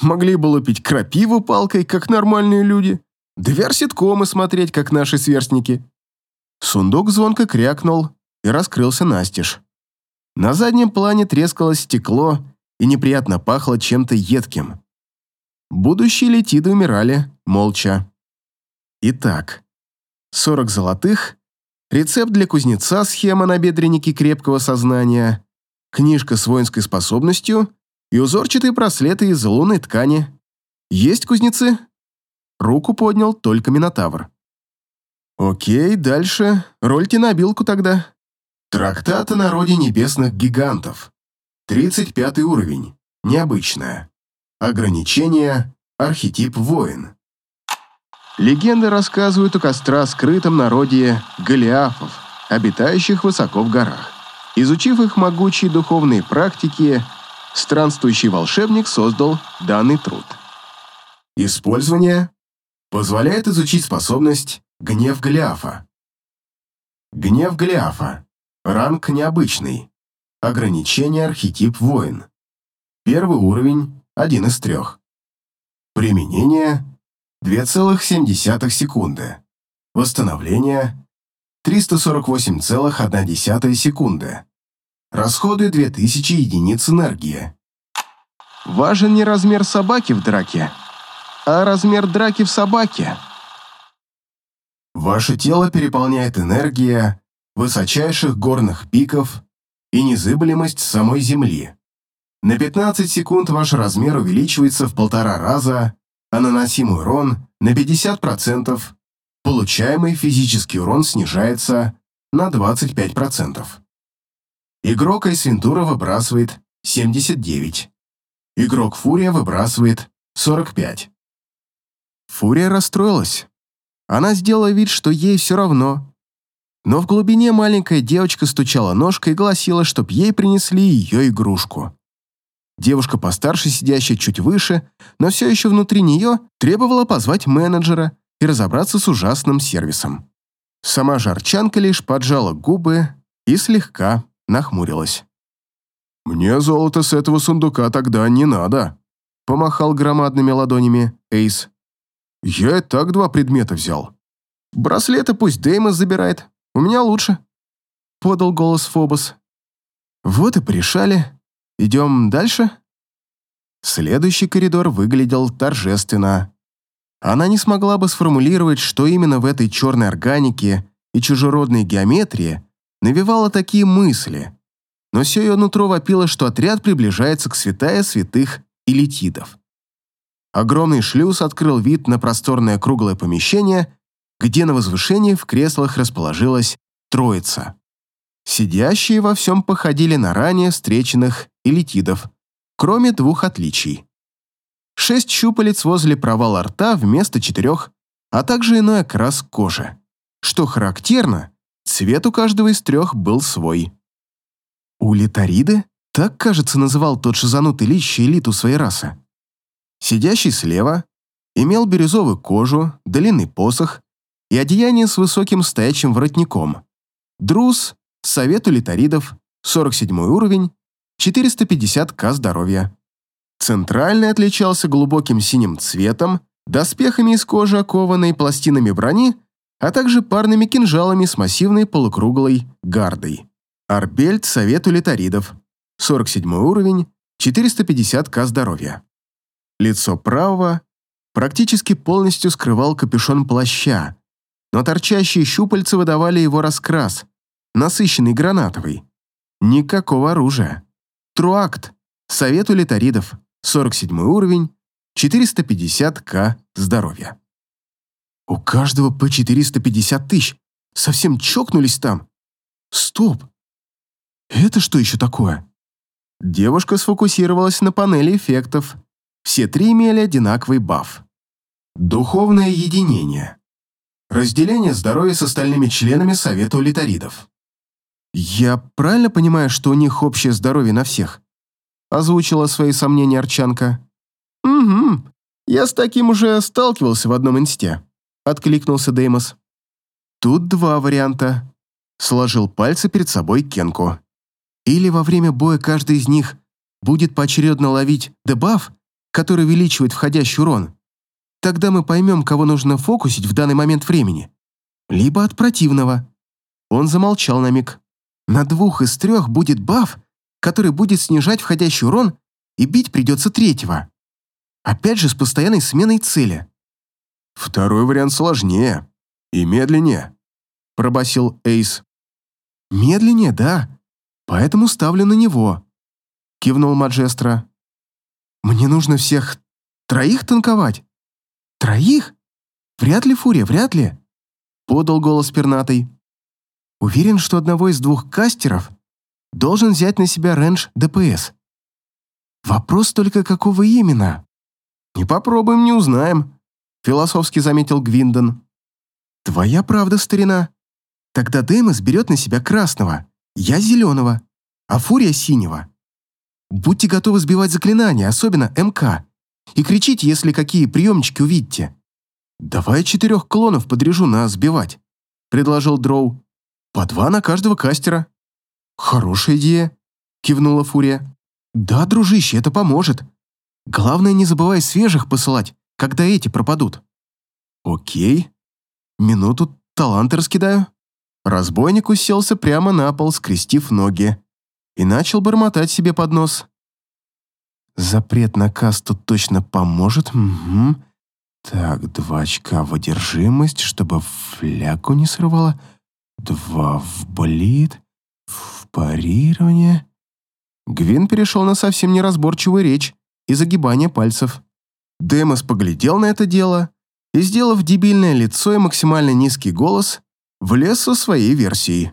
Могли бы лупить крапиву палкой, как нормальные люди, да верситкомы смотреть, как наши сверстники». Сундук звонко крякнул и раскрылся настежь. На заднем плане трескалось стекло и неприятно пахло чем-то едким. Будущие летиды умирали молча. Итак, 40 золотых, рецепт для кузнеца, схема на бедреннике крепкого сознания, книжка с воинской способностью и узорчатые браслеты из лунной ткани. Есть кузнецы? Руку поднял только Минотавр. Окей, дальше. Рольте на обилку тогда. Трактат о народе небесных гигантов. 35 уровень. Необычное. Ограничение. Архетип воин. Легенды рассказывают о костра скрытом народе голиафов, обитающих высоко в горах. Изучив их могучие духовные практики, странствующий волшебник создал данный труд. Использование позволяет изучить способность «Гнев Голиафа». Гнев Голиафа. Ранг необычный. Ограничение архетип воин. Первый уровень – один из трех. Применение 2,7 секунды. Восстановление 348,1 секунды. Расходы 2000 единиц энергии. Важен не размер собаки в драке, а размер драки в собаке. Ваше тело переполняет энергия высочайших горных пиков и незыблемость самой Земли. На 15 секунд ваш размер увеличивается в полтора раза а наносимый урон на 50%. Получаемый физический урон снижается на 25%. Игрок Айсвентура выбрасывает 79. Игрок Фурия выбрасывает 45. Фурия расстроилась. Она сделала вид, что ей все равно. Но в глубине маленькая девочка стучала ножкой и гласила, чтоб ей принесли ее игрушку. Девушка постарше, сидящая чуть выше, но все еще внутри нее, требовала позвать менеджера и разобраться с ужасным сервисом. Сама жарчанка лишь поджала губы и слегка нахмурилась. «Мне золото с этого сундука тогда не надо», — помахал громадными ладонями Эйс. «Я и так два предмета взял. Браслеты пусть Деймос забирает, у меня лучше», — подал голос Фобос. «Вот и порешали. Идем дальше?» Следующий коридор выглядел торжественно. Она не смогла бы сформулировать, что именно в этой черной органике и чужеродной геометрии навевало такие мысли, но все ее нутро вопило, что отряд приближается к святая святых элитидов. Огромный шлюз открыл вид на просторное круглое помещение, где на возвышении в креслах расположилась троица. Сидящие во всем походили на ранее встреченных элитидов, кроме двух отличий. Шесть щупалец возле провала рта вместо четырех, а также иной окрас кожи. Что характерно, цвет у каждого из трех был свой. У литариды, так, кажется, называл тот шизанутый лич элиту своей расы. Сидящий слева имел бирюзовую кожу, длинный посох и одеяние с высоким стоячим воротником. Друз, совету литаридов, 47 уровень, 450к здоровья. Центральный отличался глубоким синим цветом, доспехами из кожи, окованной пластинами брони, а также парными кинжалами с массивной полукруглой гардой. Арбельт Совету Литаридов, 47 уровень, 450к здоровья. Лицо правого практически полностью скрывал капюшон плаща, но торчащие щупальца выдавали его раскрас, насыщенный гранатовый. Никакого оружия. Труакт. Совету литаридов. 47 уровень. 450к здоровья. У каждого по 450 тысяч. Совсем чокнулись там. Стоп. Это что еще такое? Девушка сфокусировалась на панели эффектов. Все три имели одинаковый баф. Духовное единение. Разделение здоровья с остальными членами Совета улитаридов. «Я правильно понимаю, что у них общее здоровье на всех?» Озвучила свои сомнения Арчанка. «Угу. Я с таким уже сталкивался в одном инсте», — откликнулся Деймос. «Тут два варианта», — сложил пальцы перед собой Кенку. «Или во время боя каждый из них будет поочередно ловить дебаф, который увеличивает входящий урон. Тогда мы поймем, кого нужно фокусить в данный момент времени. Либо от противного». Он замолчал на миг. На двух из трех будет баф, который будет снижать входящий урон, и бить придется третьего. Опять же с постоянной сменой цели. Второй вариант сложнее и медленнее, пробасил Эйс. Медленнее, да, поэтому ставлю на него, кивнул Маджестро. Мне нужно всех троих танковать. Троих? Вряд ли, Фурия, вряд ли, подал голос пернатый. Уверен, что одного из двух кастеров должен взять на себя range DPS. Вопрос только, какого именно? Не попробуем, не узнаем, философски заметил Гвиндон. Твоя правда, старина. Тогда Демос берет на себя красного, я зеленого, а Фурия синего. Будьте готовы сбивать заклинания, особенно МК, и кричите, если какие приемчики увидите. Давай четырех клонов подрежу на сбивать, предложил Дроу. По два на каждого кастера. Хорошая идея, кивнула Фурия. Да, дружище, это поможет. Главное, не забывай свежих посылать, когда эти пропадут. Окей. Минуту таланты раскидаю. Разбойник уселся прямо на пол, скрестив ноги, и начал бормотать себе под нос. Запрет на касту точно поможет. Угу. Так, два очка в одержимость, чтобы фляку не срывало два в болит, в парирование. Гвин перешел на совсем неразборчивую речь и загибание пальцев. Демос поглядел на это дело и, сделав дебильное лицо и максимально низкий голос, влез со своей версией.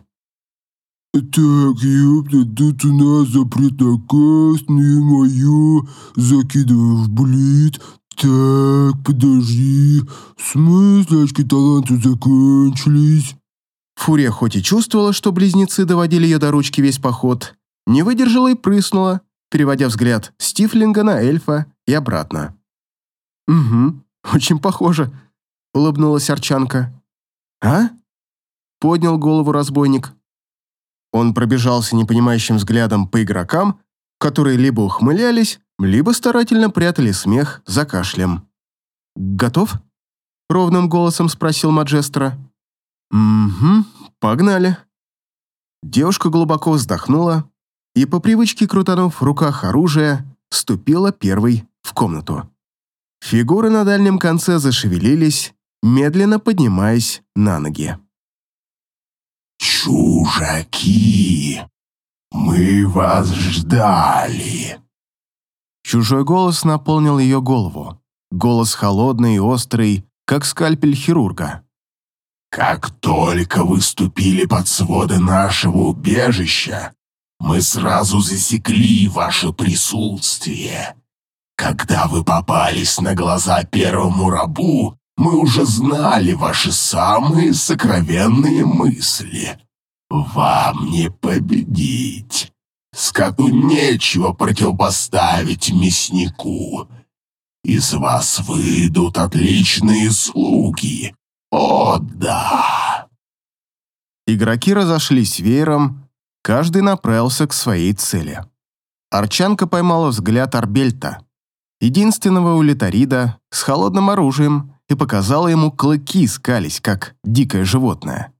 «Так, ёпта, тут у нас запрет на мое, закидываю в блит. Так, подожди, в смысле очки таланта закончились?» Фурия хоть и чувствовала, что близнецы доводили ее до ручки весь поход, не выдержала и прыснула, переводя взгляд с Тифлинга на эльфа и обратно. «Угу, очень похоже», — улыбнулась Арчанка. «А?» — поднял голову разбойник. Он пробежался непонимающим взглядом по игрокам, которые либо ухмылялись, либо старательно прятали смех за кашлем. «Готов?» — ровным голосом спросил Маджестро. «Угу, погнали». Девушка глубоко вздохнула и, по привычке крутанув в руках оружие, ступила первой в комнату. Фигуры на дальнем конце зашевелились, медленно поднимаясь на ноги. «Чужаки, мы вас ждали!» Чужой голос наполнил ее голову. Голос холодный и острый, как скальпель хирурга. «Как только вы ступили под своды нашего убежища, мы сразу засекли ваше присутствие. Когда вы попались на глаза первому рабу, мы уже знали ваши самые сокровенные мысли. Вам не победить. Скоту нечего противопоставить мяснику. Из вас выйдут отличные слуги. О, да!» Игроки разошлись веером, каждый направился к своей цели. Арчанка поймала взгляд Арбельта, единственного улитарида с холодным оружием и показала ему клыки скались, как дикое животное.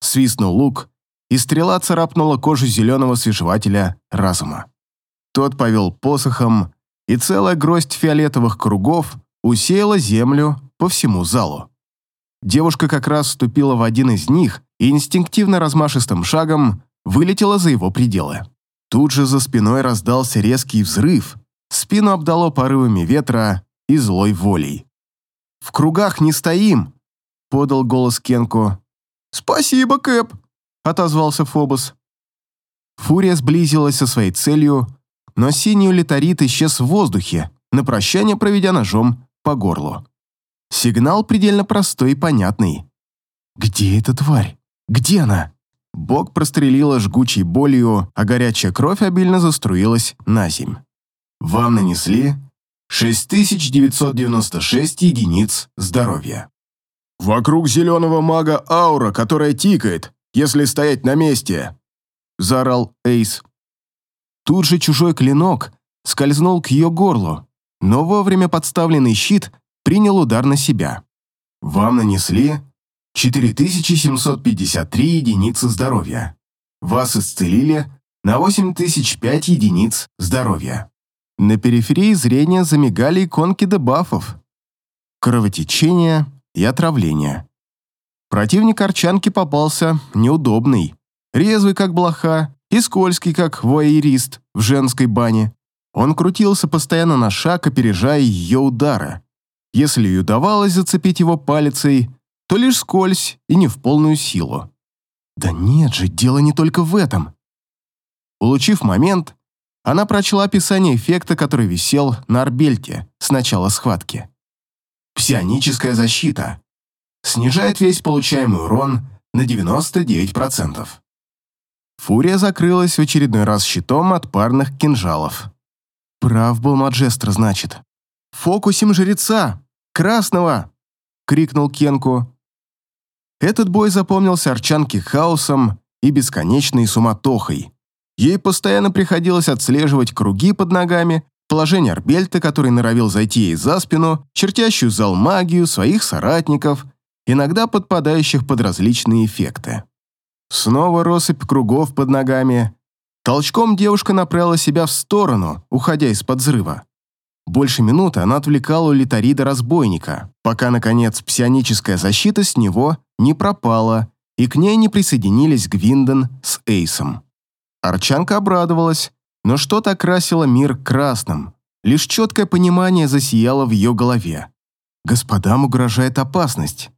Свистнул лук, и стрела царапнула кожу зеленого свежевателя разума. Тот повел посохом, и целая гроздь фиолетовых кругов усеяла землю по всему залу. Девушка как раз вступила в один из них и инстинктивно размашистым шагом вылетела за его пределы. Тут же за спиной раздался резкий взрыв, спину обдало порывами ветра и злой волей. «В кругах не стоим!» — подал голос Кенку. «Спасибо, Кэп!» — отозвался Фобос. Фурия сблизилась со своей целью, но синий улитарит исчез в воздухе, на прощание проведя ножом по горлу. Сигнал предельно простой и понятный. «Где эта тварь? Где она?» Бог прострелила жгучей болью, а горячая кровь обильно заструилась на земь. Вам нанесли 6996 единиц здоровья. «Вокруг зеленого мага аура, которая тикает, если стоять на месте!» – заорал Эйс. Тут же чужой клинок скользнул к ее горлу, но вовремя подставленный щит принял удар на себя. Вам нанесли 4753 единицы здоровья. Вас исцелили на 8005 единиц здоровья. На периферии зрения замигали иконки дебафов. Кровотечение и отравление. Противник Арчанки попался неудобный, резвый как блоха и скользкий как воэрист в женской бане. Он крутился постоянно на шаг, опережая ее удары. Если ей удавалось зацепить его палицей, то лишь скользь и не в полную силу. Да нет же, дело не только в этом. Улучив момент, она прочла описание эффекта, который висел на арбельте с начала схватки. Псионическая защита. Снижает весь получаемый урон на 99%. Фурия закрылась в очередной раз щитом от парных кинжалов. Прав был Маджестро, значит. «Фокусим жреца! Красного!» — крикнул Кенку. Этот бой запомнился Арчанке хаосом и бесконечной суматохой. Ей постоянно приходилось отслеживать круги под ногами, положение Арбельта, который норовил зайти ей за спину, чертящую зал магию своих соратников, иногда подпадающих под различные эффекты. Снова россыпь кругов под ногами. Толчком девушка направила себя в сторону, уходя из-под взрыва. Больше минуты она отвлекала у литарида разбойника, пока, наконец, псионическая защита с него не пропала, и к ней не присоединились Гвинден с Эйсом. Арчанка обрадовалась, но что-то окрасило мир красным. Лишь четкое понимание засияло в ее голове. Господам угрожает опасность.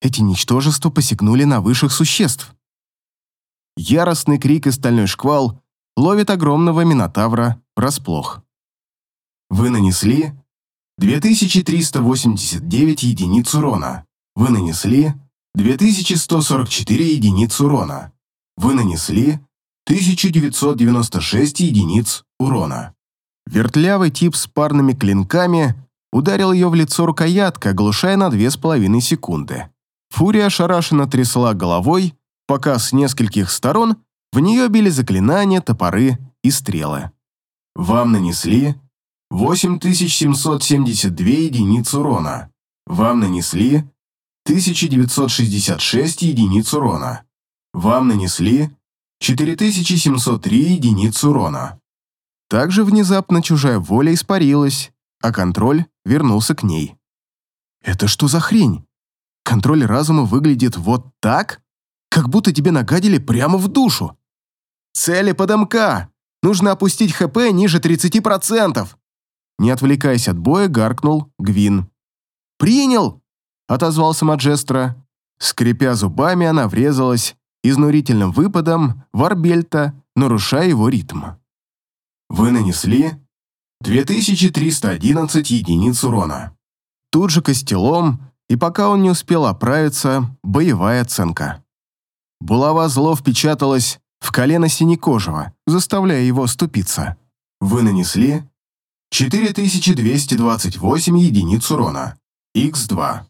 Эти ничтожества посягнули на высших существ. Яростный крик и стальной шквал ловит огромного минотавра врасплох. Вы нанесли 2389 единиц урона. Вы нанесли 2144 единиц урона. Вы нанесли 1996 единиц урона. Вертлявый тип с парными клинками ударил ее в лицо рукояткой, оглушая на 2,5 секунды. Фурия ошарашенно трясла головой, пока с нескольких сторон в нее били заклинания, топоры и стрелы. Вам нанесли 8772 единиц урона. Вам нанесли 1966 единиц урона. Вам нанесли 4703 единиц урона. Также внезапно чужая воля испарилась, а контроль вернулся к ней. Это что за хрень? Контроль разума выглядит вот так? Как будто тебе нагадили прямо в душу. Цели подомка! Нужно опустить ХП ниже 30%. Не отвлекаясь от боя, гаркнул Гвин. «Принял!» — отозвался Маджестро. Скрипя зубами, она врезалась изнурительным выпадом в Арбельта, нарушая его ритм. Вы нанесли 2311 единиц урона. Тут же костелом, и пока он не успел оправиться, боевая оценка. Булава зло впечаталась в колено синекожего, заставляя его ступиться. Вы нанесли 4228 единиц урона, х2.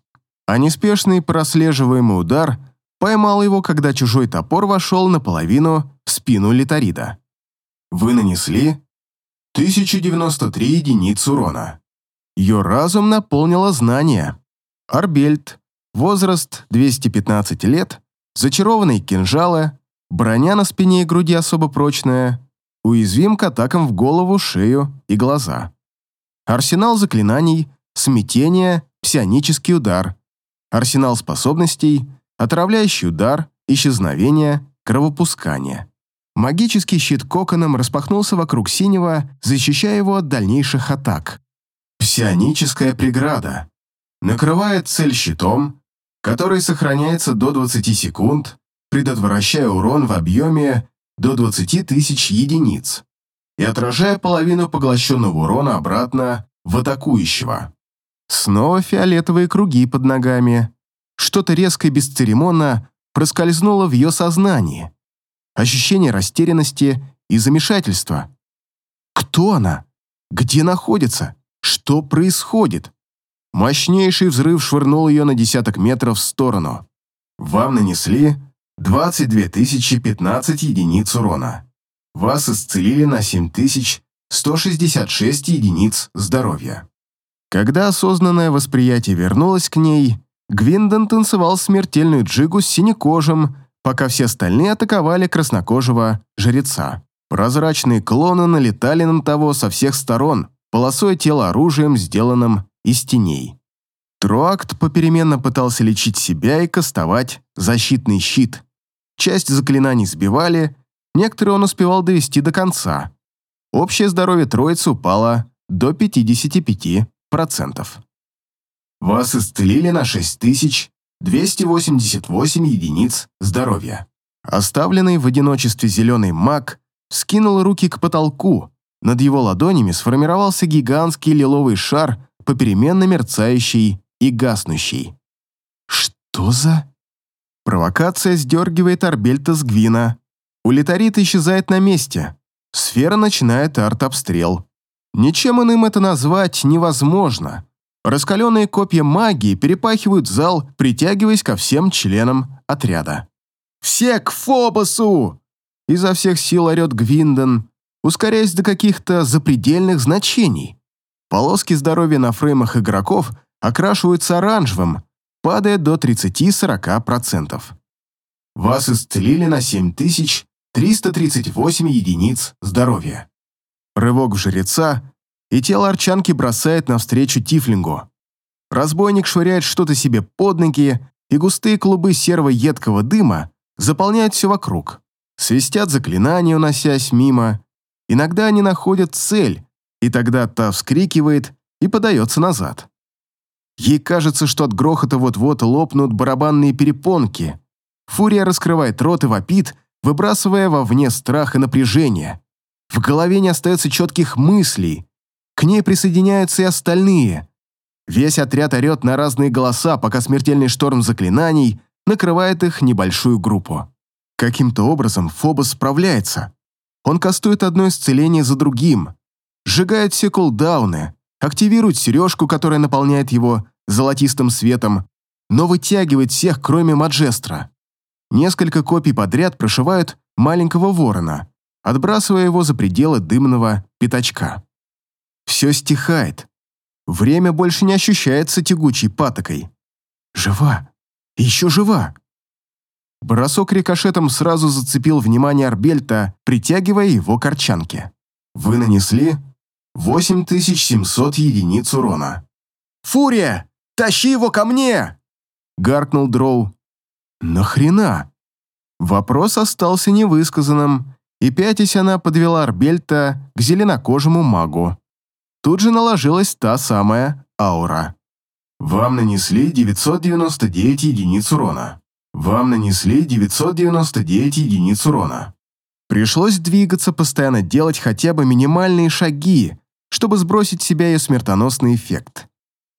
А неспешный прослеживаемый удар поймал его, когда чужой топор вошел наполовину в спину литарида. Вы нанесли 1093 единиц урона. Ее разум наполнило знание. Арбельт, возраст 215 лет, зачарованные кинжалы, броня на спине и груди особо прочная, уязвим к атакам в голову, шею и глаза. Арсенал заклинаний, смятение, псионический удар. Арсенал способностей, отравляющий удар, исчезновение, кровопускание. Магический щит коконом распахнулся вокруг синего, защищая его от дальнейших атак. Псионическая преграда. Накрывает цель щитом, который сохраняется до 20 секунд, предотвращая урон в объеме до 20 тысяч единиц и отражая половину поглощенного урона обратно в атакующего. Снова фиолетовые круги под ногами. Что-то резко и бесцеремонно проскользнуло в ее сознании. Ощущение растерянности и замешательства. Кто она? Где находится? Что происходит? Мощнейший взрыв швырнул ее на десяток метров в сторону. Вам нанесли 22 015 единиц урона. Вас исцелили на 7166 единиц здоровья. Когда осознанное восприятие вернулось к ней, Гвиндон танцевал смертельную джигу с синекожим, пока все остальные атаковали краснокожего жреца. Прозрачные клоны налетали на того со всех сторон, полосуя тело оружием, сделанным из теней. Труакт попеременно пытался лечить себя и кастовать защитный щит, Часть заклинаний сбивали, некоторые он успевал довести до конца. Общее здоровье троицы упало до 55%. Вас исцелили на 6288 единиц здоровья. Оставленный в одиночестве зеленый маг скинул руки к потолку. Над его ладонями сформировался гигантский лиловый шар, попеременно мерцающий и гаснущий. Что за... Провокация сдергивает Арбельта с Гвина. Улитарит исчезает на месте. Сфера начинает арт-обстрел. Ничем иным это назвать невозможно. Раскаленные копья магии перепахивают зал, притягиваясь ко всем членам отряда. «Все к Фобосу!» Изо всех сил орет Гвинден, ускоряясь до каких-то запредельных значений. Полоски здоровья на фреймах игроков окрашиваются оранжевым, падая до 30-40%. Вас исцелили на 7338 единиц здоровья. Рывок в жреца, и тело арчанки бросает навстречу Тифлингу. Разбойник швыряет что-то себе под ноги, и густые клубы серого едкого дыма заполняют все вокруг. Свистят заклинания, уносясь мимо. Иногда они находят цель, и тогда та вскрикивает и подается назад. Ей кажется, что от грохота вот-вот лопнут барабанные перепонки. Фурия раскрывает рот и вопит, выбрасывая вовне страх и напряжение. В голове не остается четких мыслей. К ней присоединяются и остальные. Весь отряд орет на разные голоса, пока смертельный шторм заклинаний накрывает их небольшую группу. Каким-то образом Фобос справляется. Он кастует одно исцеление за другим, сжигает все кулдауны, активирует сережку, которая наполняет его золотистым светом, но вытягивает всех, кроме Маджестра. Несколько копий подряд прошивают маленького ворона, отбрасывая его за пределы дымного пятачка. Все стихает. Время больше не ощущается тягучей патокой. Жива. Еще жива. Бросок рикошетом сразу зацепил внимание Арбельта, притягивая его к арчанке. Вы нанесли 8700 единиц урона. «Фурия! Тащи его ко мне!» — гаркнул Дроу. «Нахрена?» Вопрос остался невысказанным, и пятясь она подвела Арбельта к зеленокожему магу. Тут же наложилась та самая аура. Вам нанесли 999 единиц урона. Вам нанесли 999 единиц урона. Пришлось двигаться, постоянно делать хотя бы минимальные шаги, чтобы сбросить с себя ее смертоносный эффект.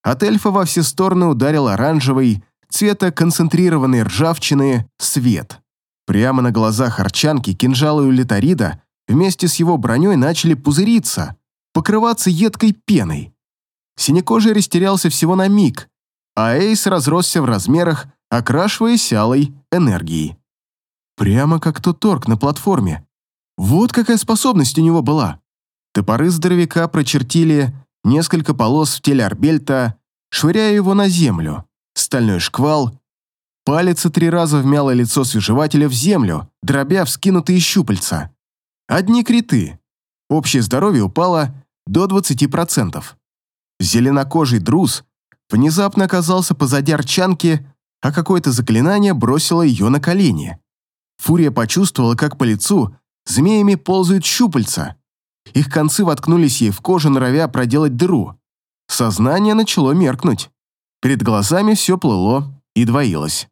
От эльфа во все стороны ударил оранжевый, цвета концентрированной ржавчины, свет. Прямо на глазах арчанки кинжалы у литарида вместе с его броней начали пузыриться, покрываться едкой пеной. Синекожий растерялся всего на миг, а Эйс разросся в размерах, окрашиваясь алой энергией. Прямо как тот торг на платформе. Вот какая способность у него была. Топоры здоровяка прочертили несколько полос в теле Арбельта, швыряя его на землю. Стальной шквал. Палец три раза вмяло лицо свежевателя в землю, дробя вскинутые щупальца. Одни криты. Общее здоровье упало до 20%. Зеленокожий друз внезапно оказался позади арчанки, а какое-то заклинание бросило ее на колени. Фурия почувствовала, как по лицу змеями ползают щупальца. Их концы воткнулись ей в кожу, норовя проделать дыру. Сознание начало меркнуть. Перед глазами все плыло и двоилось.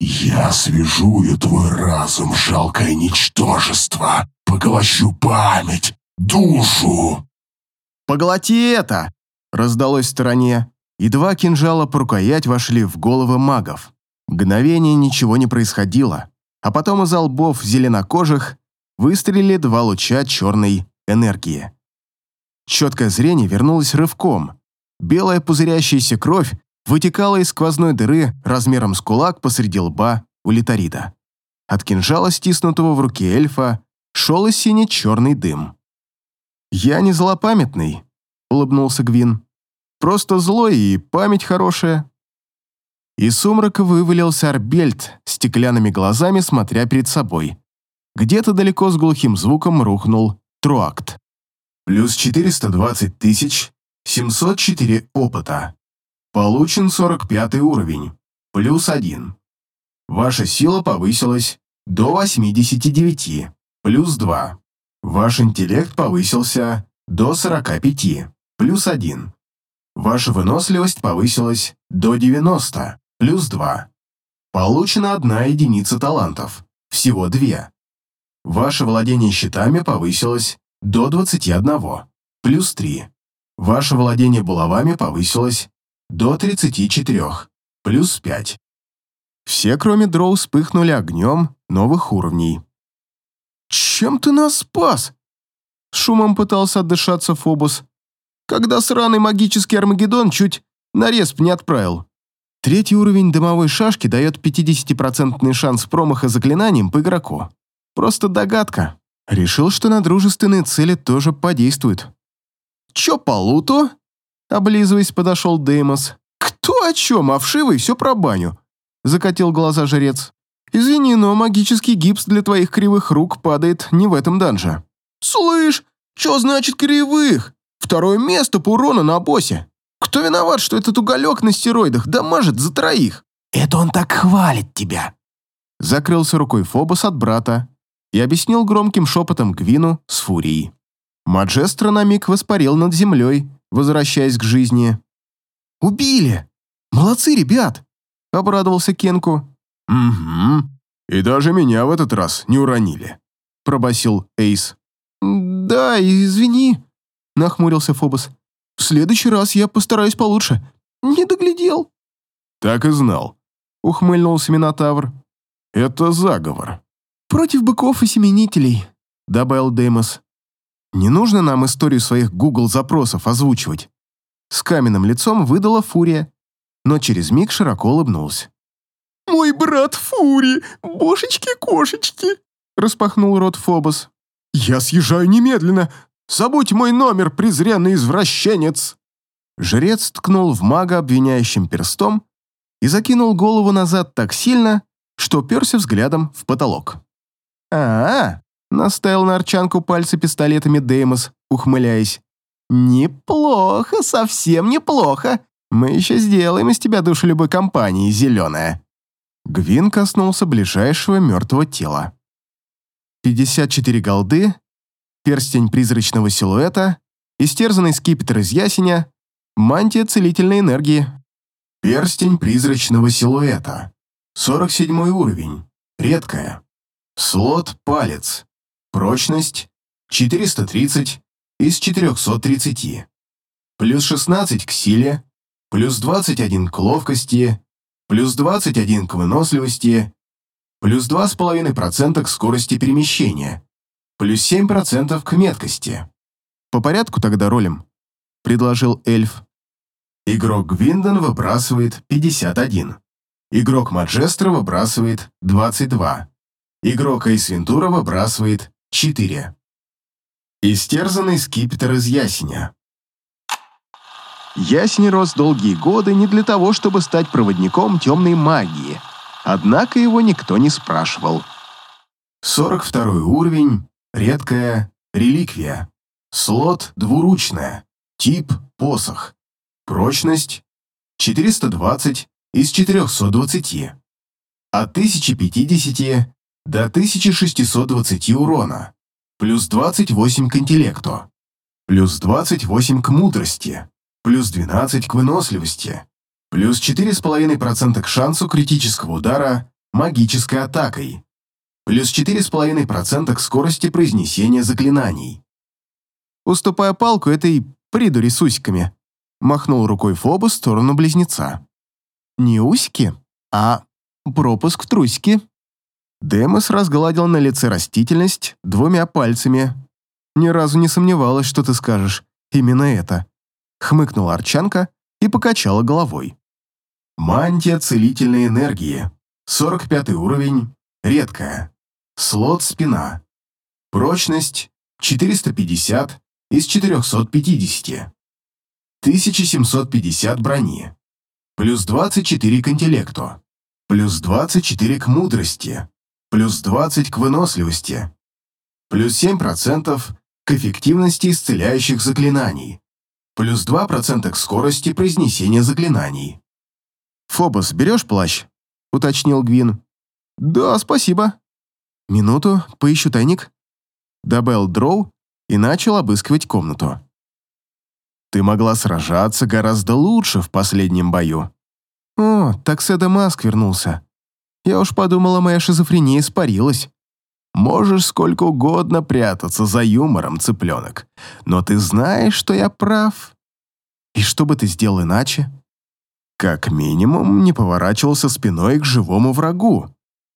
«Я свяжую твой разум, жалкое ничтожество, поглощу память, душу!» «Поглоти это!» — раздалось в стороне, и два кинжала по рукоять вошли в головы магов. Мгновение ничего не происходило, а потом из лбов зеленокожих выстрелили два луча черной энергии. Четкое зрение вернулось рывком. Белая пузырящаяся кровь вытекала из сквозной дыры размером с кулак посреди лба у литарида. От кинжала, стиснутого в руке эльфа, шел и синий-черный дым. «Я не злопамятный», — улыбнулся Гвин. «Просто злой и память хорошая». Из сумрака вывалился Арбельт, стеклянными глазами смотря перед собой. Где-то далеко с глухим звуком рухнул Труакт. Плюс 420 тысяч 704 опыта. Получен 45 уровень. Плюс 1. Ваша сила повысилась до 89. Плюс 2. Ваш интеллект повысился до 45. Плюс 1. Ваша выносливость повысилась до 90. Плюс 2. Получена одна единица талантов. Всего две. Ваше владение щитами повысилось до 21, плюс 3. Ваше владение булавами повысилось до 34, плюс 5. Все, кроме дроу, вспыхнули огнем новых уровней. «Чем ты нас спас?» Шумом пытался отдышаться Фобус, когда сраный магический Армагеддон чуть на респ не отправил. Третий уровень дымовой шашки дает 50% шанс промаха заклинанием по игроку. Просто догадка. Решил, что на дружественные цели тоже подействует. «Чё по луту?» Облизываясь, подошел Деймос. «Кто о чем? А вшивый все про баню!» Закатил глаза жрец. «Извини, но магический гипс для твоих кривых рук падает не в этом данже». «Слышь, что значит кривых? Второе место по урону на боссе. Кто виноват, что этот уголек на стероидах дамажит за троих?» «Это он так хвалит тебя!» Закрылся рукой Фобос от брата, и объяснил громким шепотом Гвину с Фурией. Маджестро на миг воспарил над землей, возвращаясь к жизни. «Убили! Молодцы, ребят!» — обрадовался Кенку. «Угу. И даже меня в этот раз не уронили», — пробасил Эйс. «Да, извини», — нахмурился Фобос. «В следующий раз я постараюсь получше. Не доглядел». «Так и знал», — ухмыльнулся Минотавр. «Это заговор». «Против быков и семенителей», — добавил Деймос. «Не нужно нам историю своих Google-запросов озвучивать». С каменным лицом выдала Фурия, но через миг широко улыбнулась. «Мой брат Фури, бошечки-кошечки!» распахнул рот Фобос. «Я съезжаю немедленно! Забудь мой номер, презренный извращенец!» Жрец ткнул в мага обвиняющим перстом и закинул голову назад так сильно, что перся взглядом в потолок. «А-а!» — наставил на арчанку пальцы пистолетами Деймос, ухмыляясь. «Неплохо, совсем неплохо. Мы еще сделаем из тебя душу любой компании, зеленая». Гвин коснулся ближайшего мертвого тела. 54 голды, перстень призрачного силуэта, истерзанный скипетр из ясеня, мантия целительной энергии. Перстень призрачного силуэта. 47 уровень. Редкая. Слот палец. Прочность 430 из 430. Плюс 16 к силе, плюс 21 к ловкости, плюс 21 к выносливости, плюс 2,5% к скорости перемещения, плюс 7% к меткости. По порядку тогда ролим, предложил эльф. Игрок Гвиндон выбрасывает 51. Игрок Маджестро выбрасывает 22. Игрок Эйсвентура выбрасывает 4. Истерзанный скипетр из ясеня. Ясень рос долгие годы не для того, чтобы стать проводником темной магии, однако его никто не спрашивал. 42 уровень, редкая реликвия. Слот двуручная, тип посох. Прочность 420 из 420. От 1050 до 1620 урона. Плюс 28 к интеллекту. Плюс 28 к мудрости плюс 12 к выносливости, плюс 4,5% к шансу критического удара магической атакой, плюс 4,5% к скорости произнесения заклинаний. Уступая палку этой придури с усиками, махнул рукой Фоба в сторону близнеца. Не усики, а пропуск в трусики. Демос разгладил на лице растительность двумя пальцами. Ни разу не сомневалась, что ты скажешь именно это хмыкнула Арчанка и покачала головой. Мантия целительной энергии. 45 уровень. Редкая. Слот спина. Прочность 450 из 450. 1750 брони. Плюс 24 к интеллекту. Плюс 24 к мудрости. Плюс 20 к выносливости. Плюс 7% к эффективности исцеляющих заклинаний плюс 2% к скорости произнесения заклинаний. «Фобос, берешь плащ?» — уточнил Гвин. «Да, спасибо». «Минуту, поищу тайник». Добавил Дроу и начал обыскивать комнату. «Ты могла сражаться гораздо лучше в последнем бою». «О, так Седа Маск вернулся. Я уж подумала, моя шизофрения испарилась». Можешь сколько угодно прятаться за юмором, цыпленок, но ты знаешь, что я прав. И что бы ты сделал иначе? Как минимум, не поворачивался спиной к живому врагу.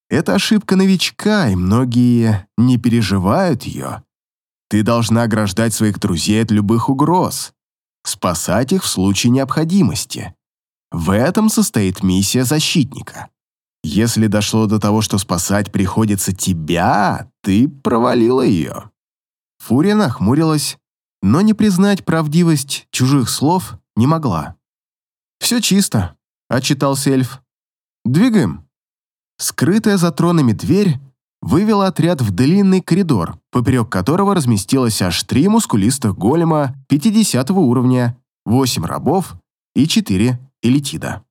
Это ошибка новичка, и многие не переживают ее. Ты должна ограждать своих друзей от любых угроз, спасать их в случае необходимости. В этом состоит миссия защитника. Если дошло до того, что спасать приходится тебя, ты провалила ее». Фурия нахмурилась, но не признать правдивость чужих слов не могла. «Все чисто», — отчитался эльф. «Двигаем». Скрытая за тронами дверь вывела отряд в длинный коридор, поперек которого разместилось аж три мускулистых голема 50 уровня, 8 рабов и 4 элитида.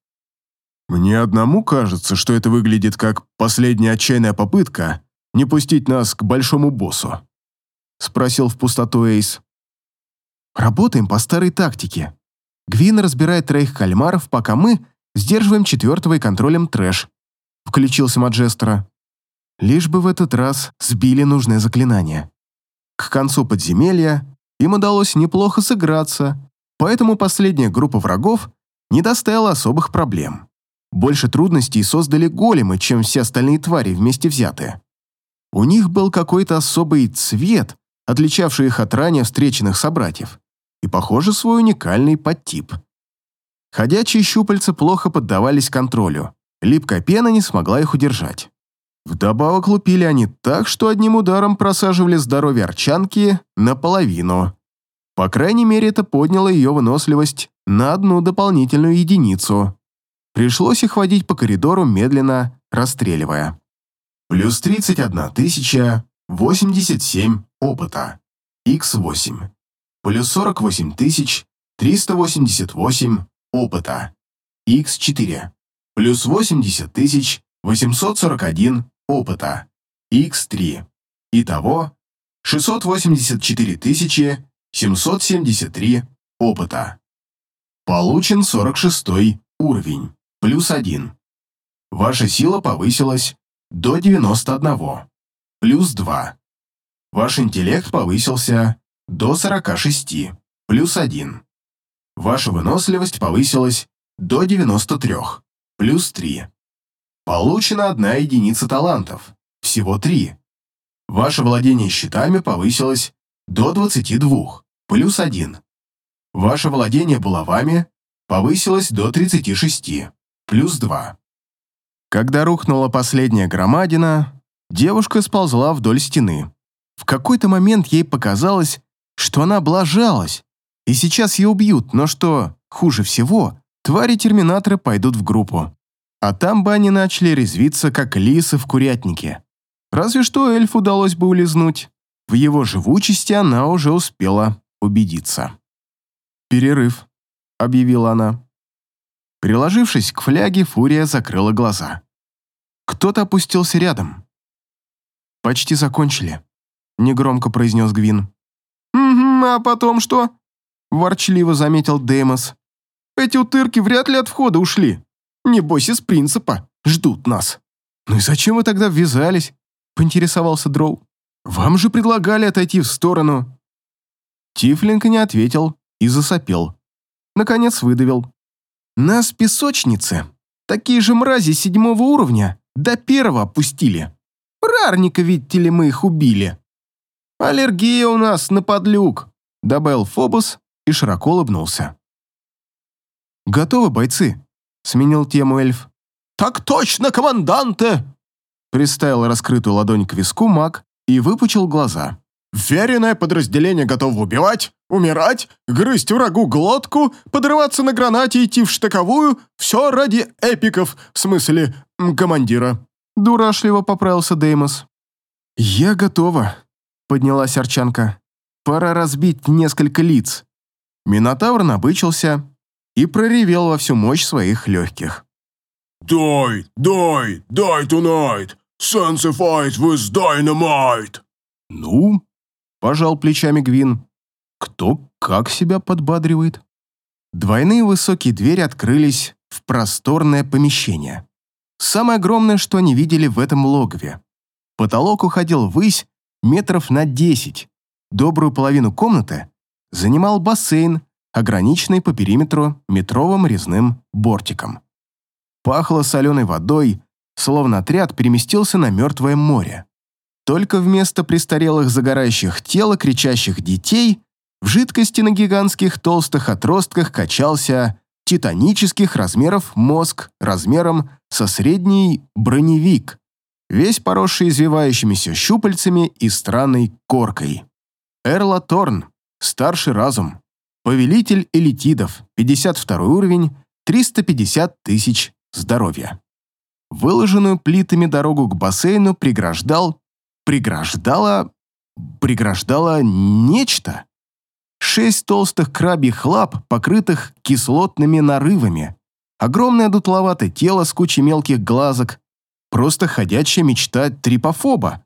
Мне одному кажется, что это выглядит как последняя отчаянная попытка не пустить нас к большому боссу. Спросил в пустоту Эйс. Работаем по старой тактике. Гвин разбирает троих кальмаров, пока мы сдерживаем четвертого и контролем трэш. Включился Маджестера. Лишь бы в этот раз сбили нужное заклинание. К концу подземелья им удалось неплохо сыграться, поэтому последняя группа врагов не доставила особых проблем. Больше трудностей создали големы, чем все остальные твари вместе взятые. У них был какой-то особый цвет, отличавший их от ранее встреченных собратьев, и, похоже, свой уникальный подтип. Ходячие щупальца плохо поддавались контролю, липкая пена не смогла их удержать. Вдобавок лупили они так, что одним ударом просаживали здоровье арчанки наполовину. По крайней мере, это подняло ее выносливость на одну дополнительную единицу. Пришлось их водить по коридору, медленно расстреливая. Плюс 31 тысяча 87 опыта. Х8. Плюс 48 тысяч 388 опыта. Х4. Плюс 80 тысяч 841 опыта. Х3. Итого 684 тысячи 773 опыта. Получен 46 уровень, плюс 1. Ваша сила повысилась до 91, плюс 2. Ваш интеллект повысился до 46, плюс 1. Ваша выносливость повысилась до 93, плюс 3. Получена одна единица талантов, всего 3. Ваше владение щитами повысилось до 22, плюс 1. Ваше владение булавами повысилось до 36, плюс 2. Когда рухнула последняя громадина, девушка сползла вдоль стены. В какой-то момент ей показалось, что она облажалась, и сейчас ее убьют, но что хуже всего, твари-терминаторы пойдут в группу. А там бы они начали резвиться, как лисы в курятнике. Разве что эльфу удалось бы улизнуть. В его живучести она уже успела убедиться. «Перерыв», — объявила она. Приложившись к фляге, Фурия закрыла глаза. Кто-то опустился рядом. «Почти закончили», — негромко произнес Гвин. «Угу, а потом что?» — ворчливо заметил Деймос. «Эти утырки вряд ли от входа ушли. Небось, из принципа. Ждут нас». «Ну и зачем вы тогда ввязались?» — поинтересовался Дроу. «Вам же предлагали отойти в сторону». Тифлинг не ответил и засопел. Наконец выдавил. «Нас песочницы. Такие же мрази седьмого уровня. До первого опустили. Рарника, видите ли, мы их убили. Аллергия у нас на подлюк», — добавил Фобос и широко улыбнулся. «Готовы, бойцы?» — сменил тему эльф. «Так точно, команданте!» Приставил раскрытую ладонь к виску маг и выпучил глаза. «Веренное подразделение готово убивать, умирать, грызть врагу глотку, подрываться на гранате, идти в штыковую. Все ради эпиков, в смысле, командира». Дурашливо поправился Деймос. «Я готова», — поднялась Арчанка. «Пора разбить несколько лиц». Минотавр набычился и проревел во всю мощь своих легких. Die, die, die tonight. Sensified with dynamite. «Ну?» – пожал плечами Гвин. «Кто как себя подбадривает?» Двойные высокие двери открылись в просторное помещение. Самое огромное, что они видели в этом логове. Потолок уходил ввысь метров на десять. Добрую половину комнаты занимал бассейн, ограниченный по периметру метровым резным бортиком. Пахло соленой водой, словно отряд переместился на мертвое море. Только вместо престарелых загорающих тел и кричащих детей в жидкости на гигантских толстых отростках качался титанических размеров мозг размером со средний броневик, весь поросший извивающимися щупальцами и странной коркой. Эрла Торн, старший разум, повелитель элитидов, 52 уровень, 350 тысяч здоровья. Выложенную плитами дорогу к бассейну преграждал, преграждало, преграждало нечто. Шесть толстых крабьих лап, покрытых кислотными нарывами. Огромное дутловатое тело с кучей мелких глазок. Просто ходячая мечта трипофоба.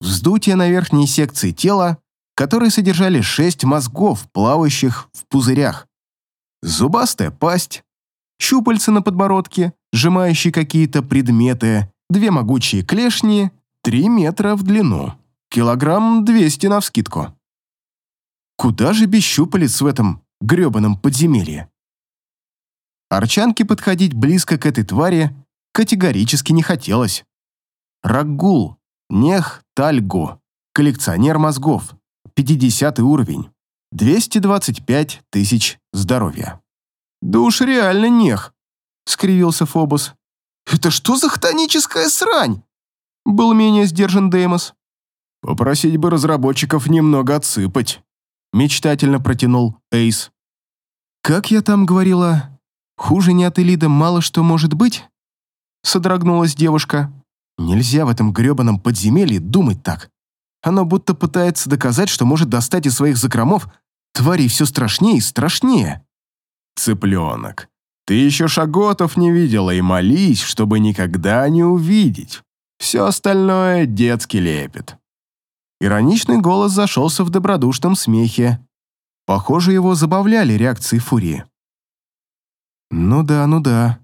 Вздутие на верхней секции тела которые содержали шесть мозгов, плавающих в пузырях. Зубастая пасть, щупальца на подбородке, сжимающие какие-то предметы, две могучие клешни, три метра в длину, килограмм двести навскидку. Куда же без щупалец в этом грёбаном подземелье? Арчанке подходить близко к этой твари категорически не хотелось. Рагул, Нех Тальгу, коллекционер мозгов, 50 уровень, 225 тысяч здоровья. «Да уж реально нех», — скривился Фобос. «Это что за хтоническая срань?» Был менее сдержан Деймос. «Попросить бы разработчиков немного отсыпать», — мечтательно протянул Эйс. «Как я там говорила, хуже не от Элида мало что может быть?» Содрогнулась девушка. «Нельзя в этом грёбаном подземелье думать так. Оно будто пытается доказать, что может достать из своих закромов тварей все страшнее и страшнее». «Цыпленок, ты еще шаготов не видела и молись, чтобы никогда не увидеть. Все остальное детский лепет». Ироничный голос зашелся в добродушном смехе. Похоже, его забавляли реакции Фурии. «Ну да, ну да.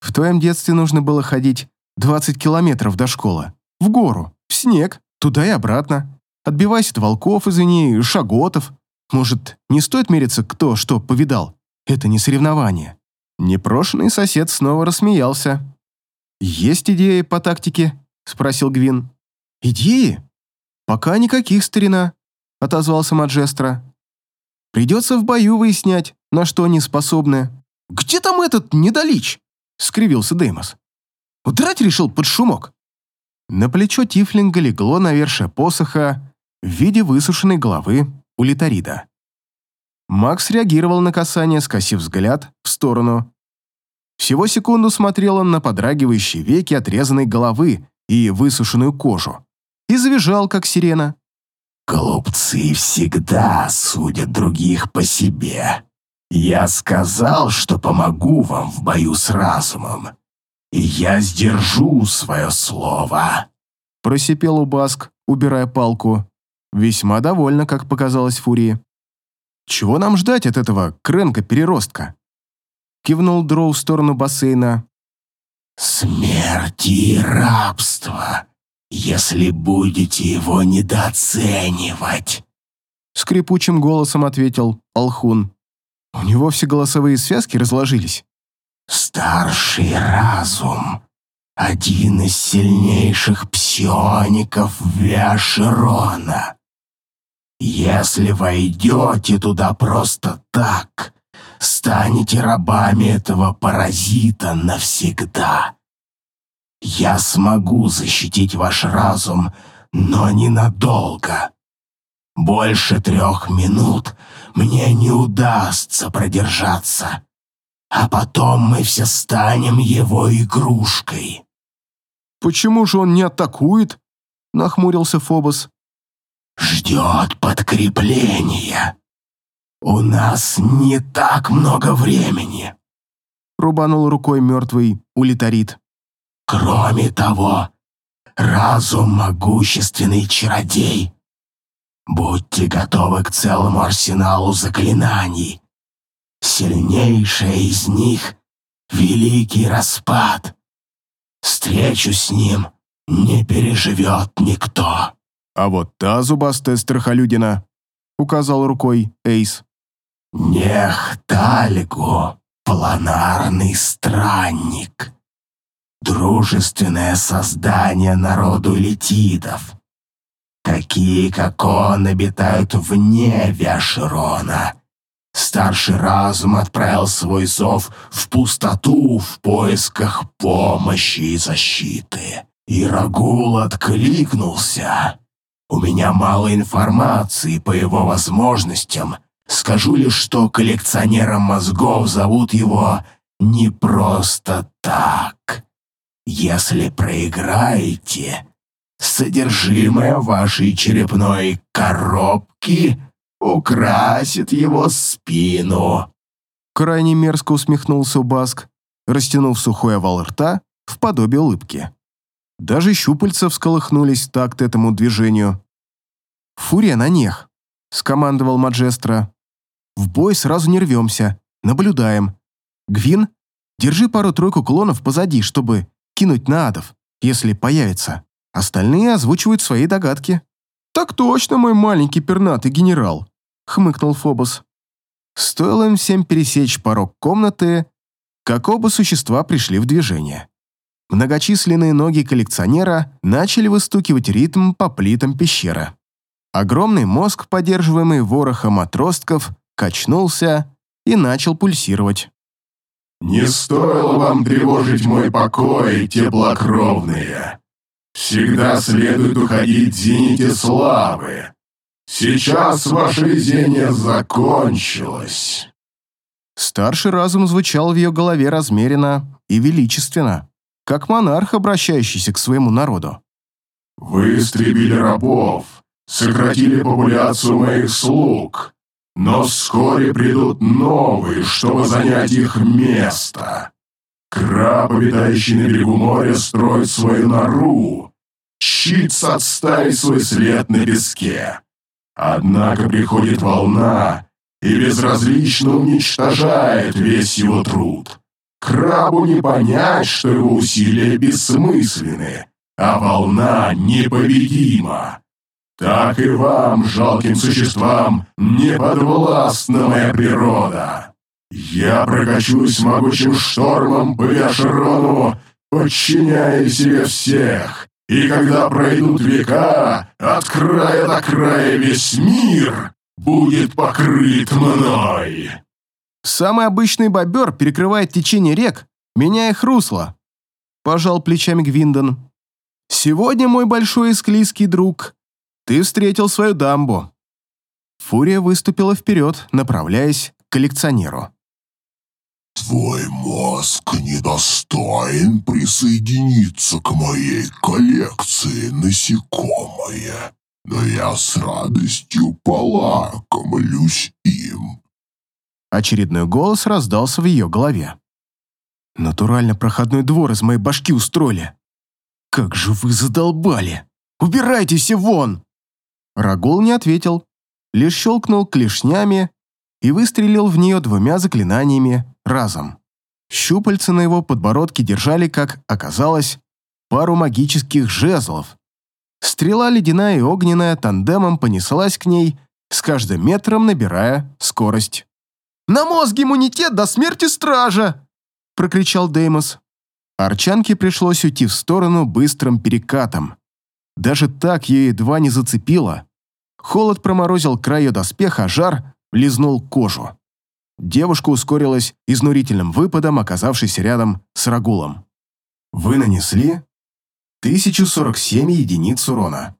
В твоем детстве нужно было ходить 20 километров до школы. В гору, в снег, туда и обратно. Отбивайся от волков, извини, шаготов. Может, не стоит мериться, кто что повидал? Это не соревнование». Непрошенный сосед снова рассмеялся. «Есть идеи по тактике?» — спросил Гвин. «Идеи? Пока никаких, старина», — отозвался Маджестро. «Придется в бою выяснять, на что они способны». «Где там этот недолич?» — скривился Деймос. «Удрать решил под шумок». На плечо Тифлинга легло навершие посоха в виде высушенной головы у Литарида. Макс реагировал на касание, скосив взгляд в сторону. Всего секунду смотрел он на подрагивающие веки отрезанной головы и высушенную кожу. И завизжал, как сирена. «Глупцы всегда судят других по себе. Я сказал, что помогу вам в бою с разумом. И я сдержу свое слово», — просипел Убаск, убирая палку. Весьма довольно, как показалось Фурии. Чего нам ждать от этого кренка-переростка? Кивнул Дроу в сторону бассейна. Смерти и рабства, если будете его недооценивать. Скрипучим голосом ответил Алхун. У него все голосовые связки разложились. Старший разум. Один из сильнейших псиоников Виаширона. Если войдете туда просто так, станете рабами этого паразита навсегда. Я смогу защитить ваш разум, но ненадолго. Больше трех минут мне не удастся продержаться, а потом мы все станем его игрушкой. «Почему же он не атакует?» — нахмурился Фобос ждет подкрепления. У нас не так много времени. Рубанул рукой мертвый улитарит. Кроме того, разум могущественный чародей. Будьте готовы к целому арсеналу заклинаний. Сильнейшее из них — Великий Распад. Встречу с ним не переживет никто. А вот та зубастая страхолюдина, указал рукой Эйс. Нехтальгу, планарный странник. Дружественное создание народу летидов. Такие, как он, обитают вне Виаширона. Старший разум отправил свой зов в пустоту в поисках помощи и защиты. И Рагул откликнулся. У меня мало информации по его возможностям. Скажу лишь, что коллекционером мозгов зовут его не просто так. Если проиграете, содержимое вашей черепной коробки украсит его спину. Крайне мерзко усмехнулся Баск, растянув сухой овал рта в подобие улыбки. Даже щупальца всколыхнулись в такт этому движению. Фурия на нех. — скомандовал Маджестро. «В бой сразу не рвемся, наблюдаем. Гвин, держи пару-тройку клонов позади, чтобы кинуть на адов, если появится. Остальные озвучивают свои догадки». «Так точно, мой маленький пернатый генерал», — хмыкнул Фобос. Стоило им всем пересечь порог комнаты, как оба существа пришли в движение. Многочисленные ноги коллекционера начали выстукивать ритм по плитам пещеры. Огромный мозг, поддерживаемый ворохом отростков, качнулся и начал пульсировать. «Не стоило вам тревожить мой покой, теплокровные. Всегда следует уходить в зените славы. Сейчас ваше везение закончилось». Старший разум звучал в ее голове размеренно и величественно, как монарх, обращающийся к своему народу. «Вы истребили рабов, сократили популяцию моих слуг, но вскоре придут новые, чтобы занять их место. Краб, обитающий на берегу моря, строит свою нору. Щит отставить свой след на песке. Однако приходит волна и безразлично уничтожает весь его труд. Крабу не понять, что его усилия бессмысленны, а волна непобедима. Так и вам, жалким существам, не подвластна моя природа. Я прокачусь могучим штормом по Виашерону, подчиняя себе всех, и когда пройдут века, от края до края весь мир будет покрыт мной. Самый обычный бобер перекрывает течение рек, меняя их русло. Пожал плечами Гвиндон. Сегодня, мой большой и склизкий друг, ты встретил свою дамбу. Фурия выступила вперед, направляясь к коллекционеру. Твой мозг недостоин присоединиться к моей коллекции, насекомое, но я с радостью полакомлюсь им. Очередной голос раздался в ее голове. Натурально проходной двор из моей башки устроили. Как же вы задолбали! Убирайтесь вон! Рагул не ответил, лишь щелкнул клешнями и выстрелил в нее двумя заклинаниями разом. Щупальца на его подбородке держали, как оказалось, пару магических жезлов. Стрела ледяная и огненная тандемом понеслась к ней, с каждым метром набирая скорость. «На мозг иммунитет до смерти стража!» – прокричал Деймос. Арчанке пришлось уйти в сторону быстрым перекатом. Даже так ее едва не зацепило. Холод проморозил край ее доспеха, а жар лизнул кожу. Девушка ускорилась изнурительным выпадом, оказавшись рядом с Рагулом. Вы нанесли 1047 единиц урона.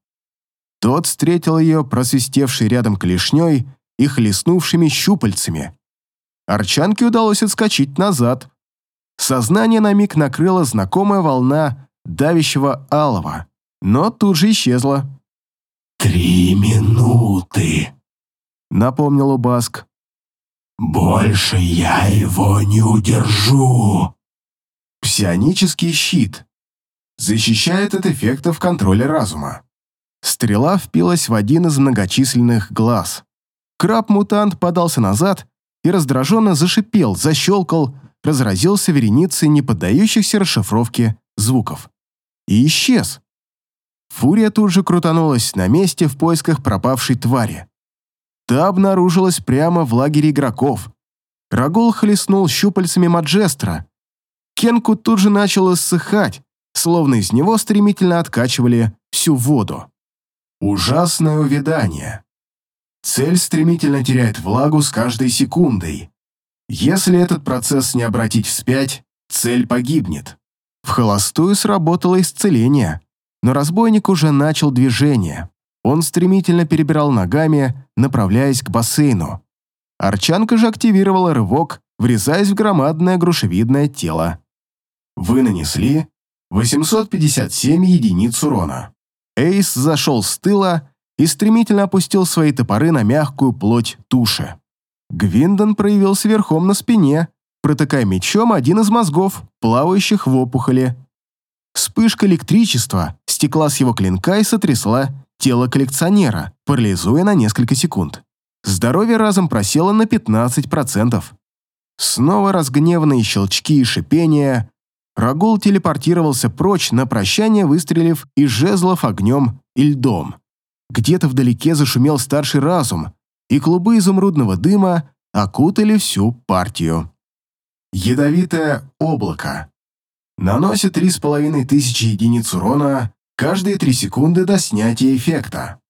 Тот встретил ее, просвистевшей рядом клешней и хлестнувшими щупальцами. Арчанке удалось отскочить назад. Сознание на миг накрыла знакомая волна давящего алого, но тут же исчезла. «Три минуты», — напомнил Убаск. «Больше я его не удержу!» Псионический щит. Защищает от эффектов контроля разума. Стрела впилась в один из многочисленных глаз. Краб-мутант подался назад и раздраженно зашипел, защелкал, разразился вереницей неподдающихся расшифровке звуков. И исчез. Фурия тут же крутанулась на месте в поисках пропавшей твари. Та обнаружилась прямо в лагере игроков. Рагул хлестнул щупальцами Маджестра. Кенку тут же начал иссыхать, словно из него стремительно откачивали всю воду. Ужасное увядание. Цель стремительно теряет влагу с каждой секундой. Если этот процесс не обратить вспять, цель погибнет. В холостую сработало исцеление, но разбойник уже начал движение. Он стремительно перебирал ногами, направляясь к бассейну. Арчанка же активировала рывок, врезаясь в громадное грушевидное тело. Вы нанесли 857 единиц урона. Эйс зашел с тыла и стремительно опустил свои топоры на мягкую плоть туши. Гвиндон проявился верхом на спине, протыкая мечом один из мозгов, плавающих в опухоли. Вспышка электричества стекла с его клинка и сотрясла тело коллекционера, парализуя на несколько секунд. Здоровье разом просело на 15%. Снова разгневанные щелчки и шипения. Рагул телепортировался прочь на прощание, выстрелив из жезлов огнем и льдом. Где-то вдалеке зашумел старший разум, и клубы изумрудного дыма окутали всю партию. Ядовитое облако. Наносит 3500 единиц урона каждые 3 секунды до снятия эффекта.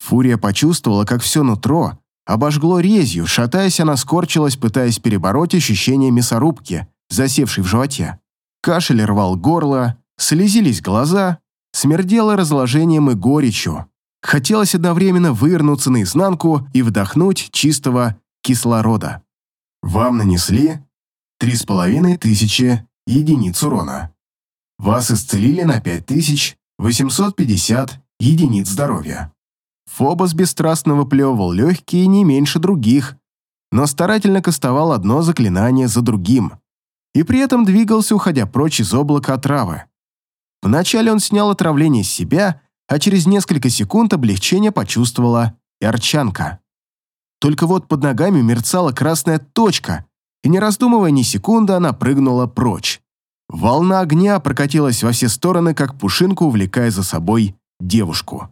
Фурия почувствовала, как все нутро обожгло резью, шатаясь, она скорчилась, пытаясь перебороть ощущение мясорубки, засевшей в животе. Кашель рвал горло, слезились глаза, смердело разложением и горечью. Хотелось одновременно вывернуться наизнанку и вдохнуть чистого кислорода. Вам нанесли 3500 единиц урона. Вас исцелили на 5850 единиц здоровья. Фобос бесстрастно выплевывал легкие не меньше других, но старательно кастовал одно заклинание за другим и при этом двигался, уходя прочь из облака отравы. Вначале он снял отравление с себя, а через несколько секунд облегчение почувствовала и Арчанка. Только вот под ногами мерцала красная точка, и не раздумывая ни секунды, она прыгнула прочь. Волна огня прокатилась во все стороны, как пушинку, увлекая за собой девушку.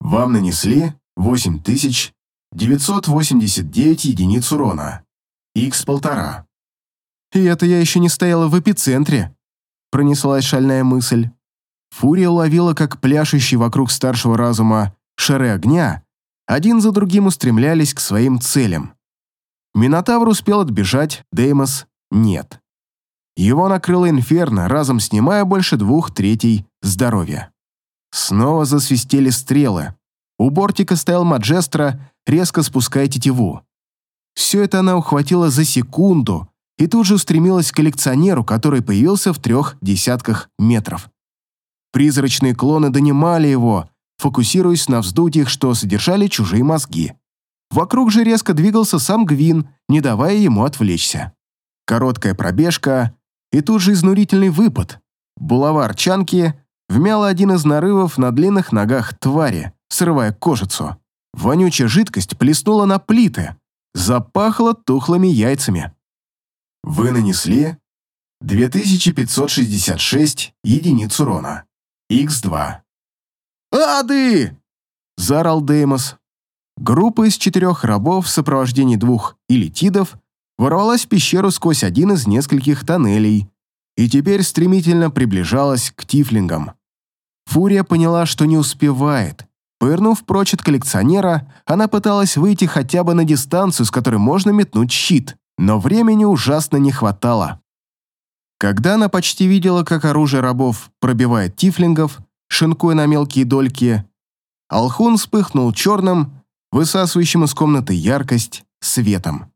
Вам нанесли 8989 единиц урона. Х полтора. И это я еще не стояла в эпицентре, пронеслась шальная мысль. Фурия уловила, как пляшущие вокруг старшего разума шары огня один за другим устремлялись к своим целям. Минотавр успел отбежать, Деймос — нет. Его накрыло инферно, разом снимая больше двух третей здоровья. Снова засвистели стрелы. У бортика стоял Маджестро, резко спуская тетиву. Все это она ухватила за секунду и тут же устремилась к коллекционеру, который появился в трех десятках метров. Призрачные клоны донимали его, фокусируясь на вздутиях, что содержали чужие мозги. Вокруг же резко двигался сам Гвин, не давая ему отвлечься. Короткая пробежка и тут же изнурительный выпад. Булава арчанки вмяла один из нарывов на длинных ногах твари, срывая кожицу. Вонючая жидкость плеснула на плиты, запахло тухлыми яйцами. Вы нанесли 2566 единиц урона. Х2. «Ады!» – заорал Деймос. Группа из четырех рабов в сопровождении двух элитидов ворвалась в пещеру сквозь один из нескольких тоннелей и теперь стремительно приближалась к тифлингам. Фурия поняла, что не успевает. Пырнув прочь от коллекционера, она пыталась выйти хотя бы на дистанцию, с которой можно метнуть щит, но времени ужасно не хватало. Когда она почти видела, как оружие рабов пробивает тифлингов, шинкуя на мелкие дольки, Алхун вспыхнул черным, высасывающим из комнаты яркость, светом.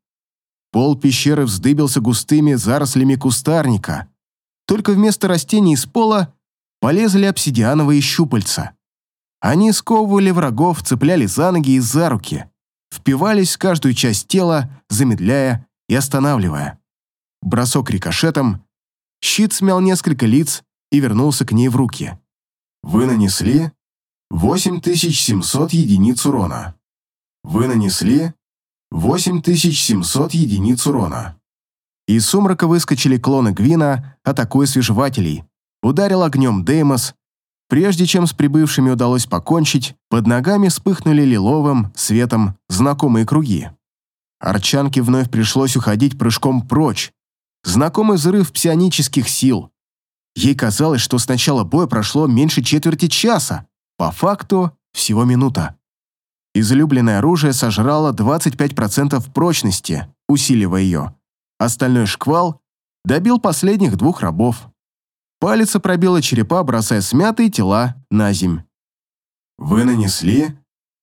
Пол пещеры вздыбился густыми зарослями кустарника. Только вместо растений из пола полезли обсидиановые щупальца. Они сковывали врагов, цепляли за ноги и за руки, впивались в каждую часть тела, замедляя и останавливая. Бросок рикошетом, щит смял несколько лиц и вернулся к ней в руки. Вы нанесли 8700 единиц урона. Вы нанесли 8700 единиц урона. Из сумрака выскочили клоны Гвина, атакуя свежевателей. Ударил огнем Деймос. Прежде чем с прибывшими удалось покончить, под ногами вспыхнули лиловым светом знакомые круги. Арчанке вновь пришлось уходить прыжком прочь. Знакомый взрыв псионических сил. Ей казалось, что с начала боя прошло меньше четверти часа. По факту всего минута. Излюбленное оружие сожрало 25% прочности, усиливая ее. Остальной шквал добил последних двух рабов. Палец пробила черепа, бросая смятые тела на земь. Вы нанесли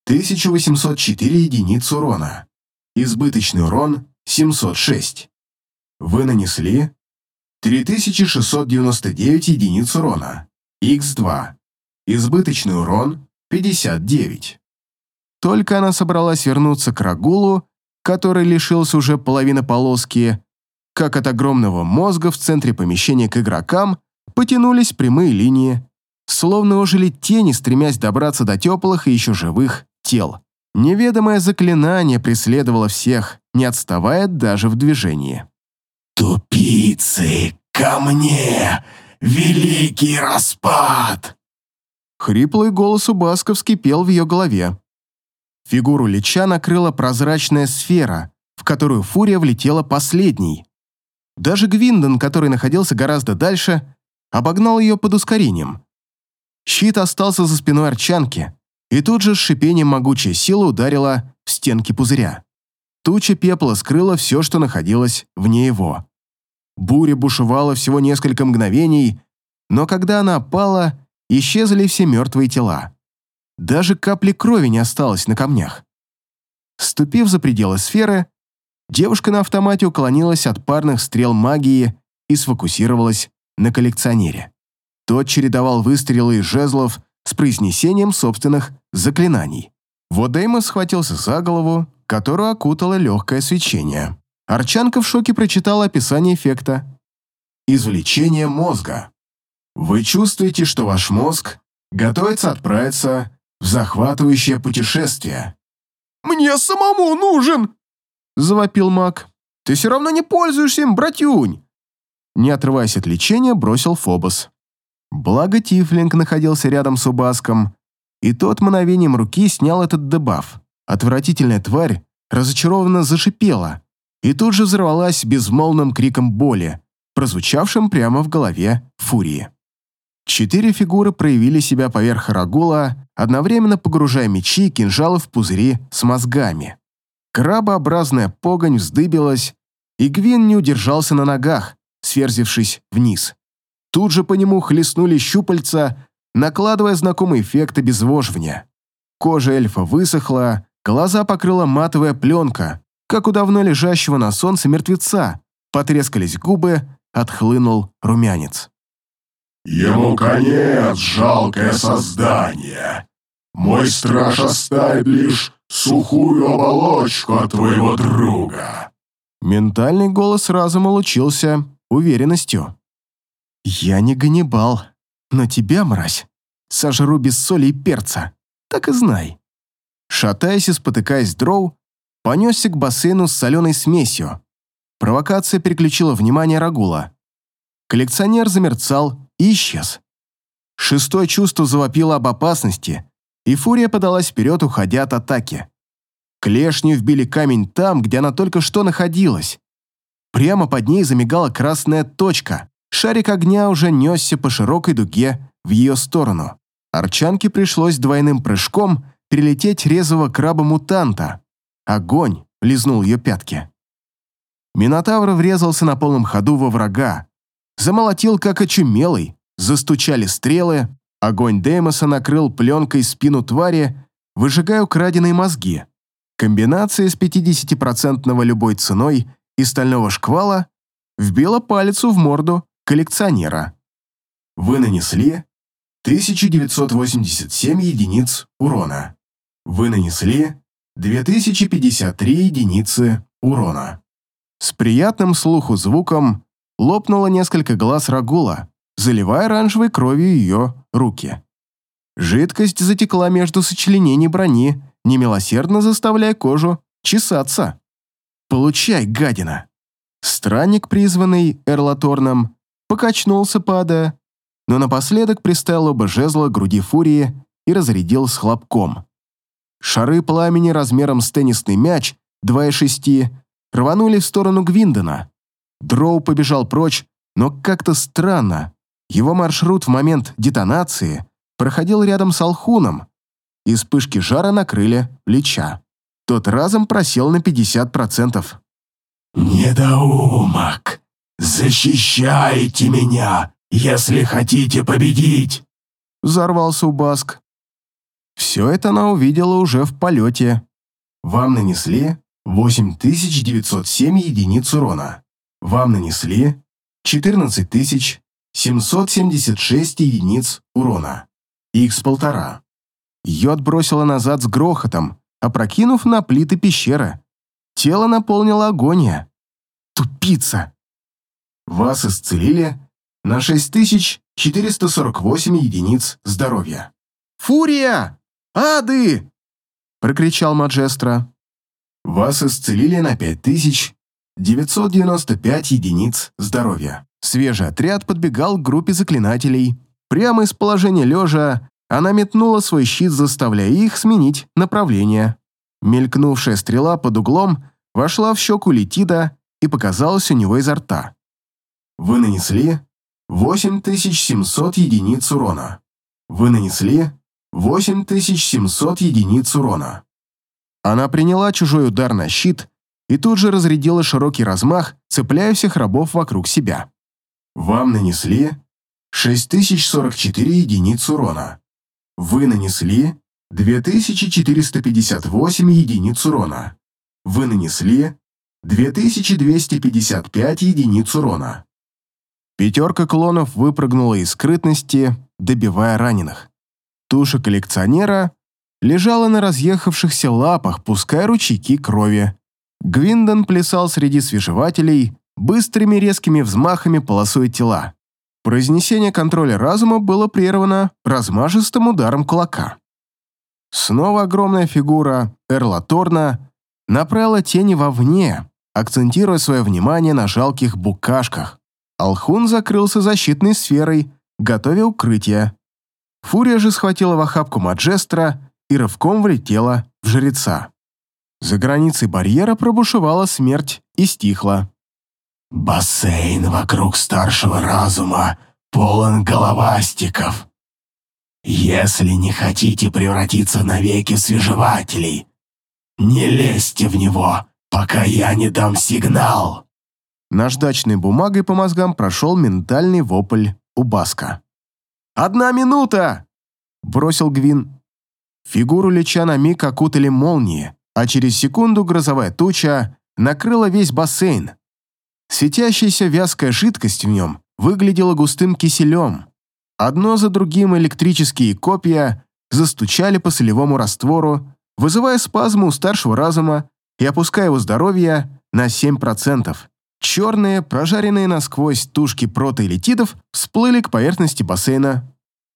1804 единиц урона. Избыточный урон 706. Вы нанесли 3699 единиц урона. Х2. Избыточный урон 59. Только она собралась вернуться к Рагулу, который лишился уже половины полоски, как от огромного мозга в центре помещения к игрокам потянулись прямые линии словно ожили тени, стремясь добраться до теплых и еще живых тел. Неведомое заклинание преследовало всех, не отставая даже в движении. «Тупицы, ко мне! Великий распад!» Хриплый голос у Баска вскипел в ее голове. Фигуру Лича накрыла прозрачная сфера, в которую Фурия влетела последней. Даже Гвиндон, который находился гораздо дальше, обогнал ее под ускорением. Щит остался за спиной Арчанки, и тут же с шипением могучая сила ударила в стенки пузыря. Туча пепла скрыла все, что находилось вне его. Буря бушевала всего несколько мгновений, но когда она опала, исчезли все мертвые тела. Даже капли крови не осталось на камнях. Ступив за пределы сферы, девушка на автомате уклонилась от парных стрел магии и сфокусировалась на коллекционере. Тот чередовал выстрелы из жезлов с произнесением собственных заклинаний. Вот Деймос схватился за голову, которую окутало легкое свечение. Арчанка в шоке прочитала описание эффекта. Извлечение мозга. Вы чувствуете, что ваш мозг готовится отправиться в захватывающее путешествие. «Мне самому нужен!» — завопил маг. «Ты все равно не пользуешься им, братюнь!» Не отрываясь от лечения, бросил Фобос. Благо Тифлинг находился рядом с Убаском, и тот мгновением руки снял этот дебаф. Отвратительная тварь разочарованно зашипела и тут же взорвалась безмолвным криком боли, прозвучавшим прямо в голове Фурии. Четыре фигуры проявили себя поверх Рагула, одновременно погружая мечи и кинжалы в пузыри с мозгами. Крабообразная погонь вздыбилась, и Гвин не удержался на ногах, сверзившись вниз. Тут же по нему хлестнули щупальца, накладывая знакомый эффект обезвоживания. Кожа эльфа высохла, глаза покрыла матовая пленка, как у давно лежащего на солнце мертвеца, потрескались губы, отхлынул румянец. «Ему конец, жалкое создание! Мой страж оставит лишь сухую оболочку от твоего друга!» Ментальный голос разума лучился уверенностью. «Я не Ганнибал, но тебя, мразь, сожру без соли и перца, так и знай». Шатаясь и спотыкаясь дроу, понесся к бассейну с соленой смесью. Провокация переключила внимание Рагула. Коллекционер замерцал и исчез. Шестое чувство завопило об опасности, и фурия подалась вперед, уходя от атаки. Клешни вбили камень там, где она только что находилась. Прямо под ней замигала красная точка. Шарик огня уже несся по широкой дуге в ее сторону. Арчанке пришлось двойным прыжком перелететь резвого краба-мутанта. Огонь лизнул ее пятки. Минотавр врезался на полном ходу во врага. Замолотил, как очумелый, застучали стрелы, огонь Деймоса накрыл пленкой спину твари, выжигая украденные мозги. Комбинация с 50% любой ценой и стального шквала вбила палицу в морду коллекционера. Вы нанесли 1987 единиц урона. Вы нанесли 2053 единицы урона. С приятным слуху звуком лопнуло несколько глаз Рагула, заливая оранжевой кровью ее руки. Жидкость затекла между сочленений брони, немилосердно заставляя кожу чесаться. «Получай, гадина!» Странник, призванный Эрлаторном, покачнулся, падая, но напоследок приставил оба жезла к груди фурии и разрядил с хлопком. Шары пламени размером с теннисный мяч 2,6 рванули в сторону Гвиндена. Дроу побежал прочь, но как-то странно. Его маршрут в момент детонации проходил рядом с Алхуном, и вспышки жара накрыли плеча. Тот разом просел на 50%. «Недоумок! Защищайте меня, если хотите победить!» Взорвался Убаск. Все это она увидела уже в полете. Вам нанесли 8907 единиц урона. Вам нанесли 14776 единиц урона. Х полтора. Ее отбросило назад с грохотом, опрокинув на плиты пещеры. Тело наполнило агония. Тупица! Вас исцелили на 6000 448 единиц здоровья. «Фурия! Ады!» — прокричал Маджестро. Вас исцелили на 5995 единиц здоровья. Свежий отряд подбегал к группе заклинателей. Прямо из положения лежа она метнула свой щит, заставляя их сменить направление. Мелькнувшая стрела под углом вошла в щеку Летида и показалась у него изо рта. Вы нанесли 8700 единиц урона. Вы нанесли 8700 единиц урона. Она приняла чужой удар на щит и тут же разрядила широкий размах, цепляя всех рабов вокруг себя. Вам нанесли 6044 единиц урона. Вы нанесли 2458 единиц урона. Вы нанесли 2255 единиц урона. Пятерка клонов выпрыгнула из скрытности, добивая раненых. Туша коллекционера лежала на разъехавшихся лапах, пуская ручейки крови. Гвиндон плясал среди свежевателей, быстрыми резкими взмахами полосуя тела. Произнесение контроля разума было прервано размашистым ударом кулака. Снова огромная фигура Эрла Торна направила тени вовне, акцентируя свое внимание на жалких букашках. Алхун закрылся защитной сферой, готовя укрытие. Фурия же схватила в охапку Маджестра и рывком влетела в жреца. За границей барьера пробушевала смерть и стихла. «Бассейн вокруг старшего разума полон головастиков. Если не хотите превратиться навеки в свежевателей, не лезьте в него, пока я не дам сигнал». Наждачной бумагой по мозгам прошел ментальный вопль у Баска. «Одна минута!» – бросил Гвин. Фигуру Лича на миг окутали молнии, а через секунду грозовая туча накрыла весь бассейн. Светящаяся вязкая жидкость в нем выглядела густым киселем. Одно за другим электрические копья застучали по солевому раствору, вызывая спазмы у старшего разума и опуская его здоровье на 7%. Черные, прожаренные насквозь тушки протоэлитидов всплыли к поверхности бассейна.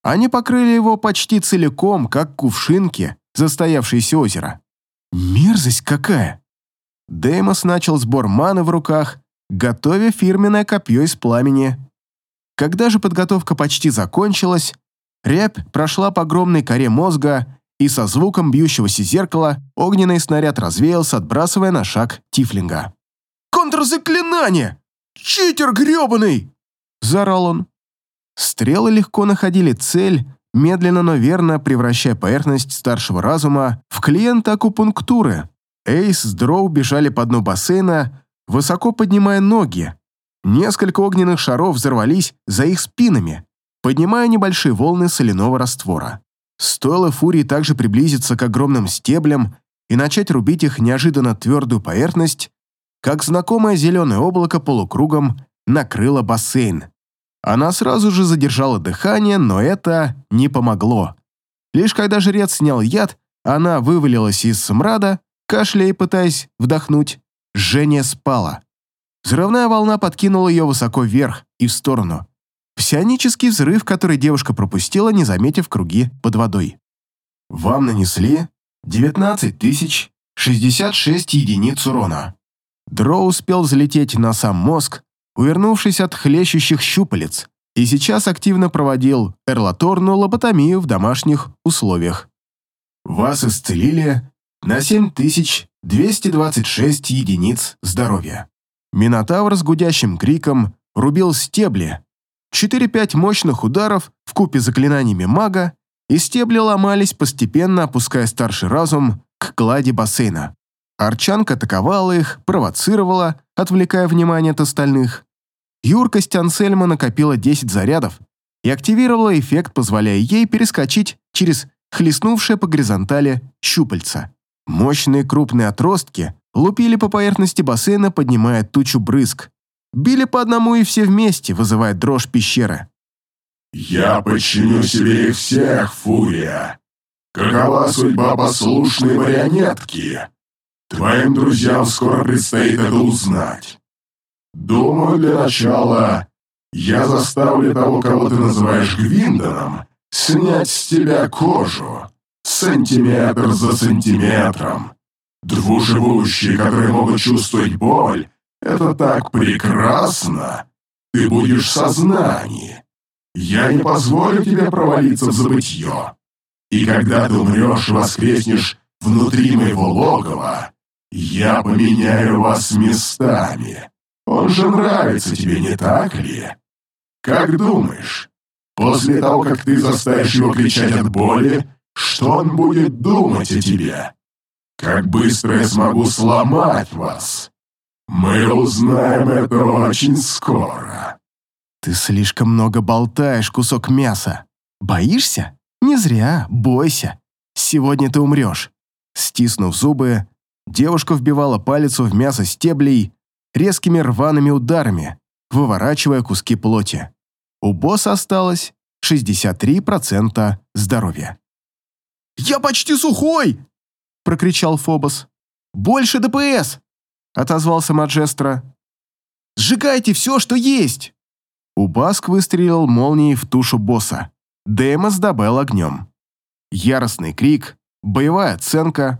Они покрыли его почти целиком, как кувшинки, застоявшееся озеро. Мерзость какая! Деймос начал сбор маны в руках, готовя фирменное копье из пламени. Когда же подготовка почти закончилась, рябь прошла по огромной коре мозга, и со звуком бьющегося зеркала огненный снаряд развеялся, отбрасывая на шаг Тифлинга. «Контрзаклинание! Читер гребаный!» – заорал он. Стрелы легко находили цель, медленно, но верно превращая поверхность старшего разума в клиента акупунктуры. Эйс с Дроу бежали по дну бассейна, высоко поднимая ноги. Несколько огненных шаров взорвались за их спинами, поднимая небольшие волны соляного раствора. Стоило Фурии также приблизиться к огромным стеблям и начать рубить их неожиданно твердую поверхность, как знакомое зеленое облако полукругом накрыло бассейн. Она сразу же задержала дыхание, но это не помогло. Лишь когда жрец снял яд, она вывалилась из смрада, кашляя и пытаясь вдохнуть, жжение спало. Взрывная волна подкинула ее высоко вверх и в сторону. Псионический взрыв, который девушка пропустила, не заметив круги под водой. Вам нанесли 19 тысяч 66 единиц урона. Дро успел взлететь на сам мозг, увернувшись от хлещущих щупалец, и сейчас активно проводил эрлаторную лоботомию в домашних условиях. Вас исцелили на 7226 единиц здоровья. Минотавр с гудящим криком рубил стебли. 4-5 мощных ударов в купе заклинаниями мага, и стебли ломались, постепенно опуская старший разум к клади бассейна. Арчанка атаковала их, провоцировала, отвлекая внимание от остальных. Юркость Ансельма накопила 10 зарядов и активировала эффект, позволяя ей перескочить через хлестнувшее по горизонтали щупальца. Мощные крупные отростки лупили по поверхности бассейна, поднимая тучу брызг. Били по одному и все вместе, вызывая дрожь пещеры. «Я подчиню себе их всех, Фурия. Какова судьба послушной марионетки? Твоим друзьям скоро предстоит это узнать. Думаю, для начала я заставлю того, кого ты называешь Гвиндоном, снять с тебя кожу, сантиметр за сантиметром. Двуживущие, которые могут чувствовать боль, это так прекрасно. Ты будешь в сознании. Я не позволю тебе провалиться в забытье. И когда ты умрешь воскреснешь внутри моего логова, я поменяю вас местами. Он же нравится тебе, не так ли? Как думаешь, после того, как ты заставишь его кричать от боли, что он будет думать о тебе? Как быстро я смогу сломать вас? Мы узнаем это очень скоро. Ты слишком много болтаешь, кусок мяса. Боишься? Не зря, бойся. Сегодня ты умрешь. Стиснув зубы, девушка вбивала палец в мясо стеблей резкими рваными ударами, выворачивая куски плоти. У босса осталось 63% здоровья. «Я почти сухой!» – прокричал Фобос. «Больше ДПС!» – отозвался Маджестро. «Сжигайте все, что есть!» Убаск выстрелил молнией в тушу босса. Демос добыл огнем. Яростный крик, боевая оценка.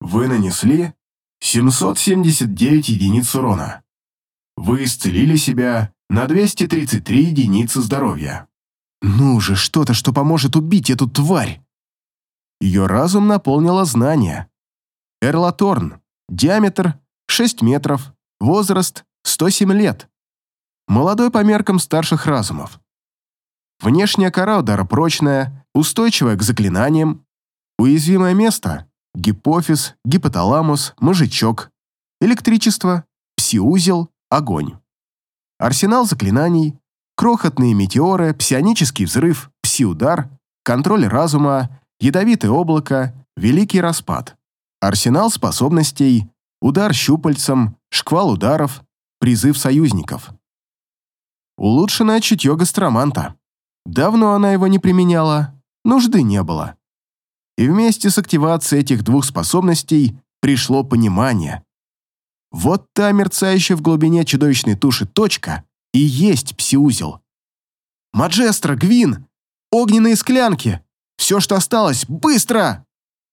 Вы нанесли 779 единиц урона. Вы исцелили себя на 233 единицы здоровья. Ну же, что-то, что поможет убить эту тварь. Ее разум наполнило знание. Эрлаторн. Диаметр 6 метров. Возраст 107 лет. Молодой по меркам старших разумов. Внешняя кора удара прочная, устойчивая к заклинаниям. Уязвимое место – гипофиз, гипоталамус, мозжечок, электричество, псиузел, огонь. Арсенал заклинаний, крохотные метеоры, псионический взрыв, пси-удар, контроль разума, ядовитое облако, великий распад. Арсенал способностей, удар щупальцем, шквал ударов, призыв союзников. Улучшенное чутье гастроманта. Давно она его не применяла, нужды не было. И вместе с активацией этих двух способностей пришло понимание. Вот та мерцающая в глубине чудовищной туши точка и есть псиузел. «Маджестро, Гвин! Огненные склянки! Все, что осталось, быстро!»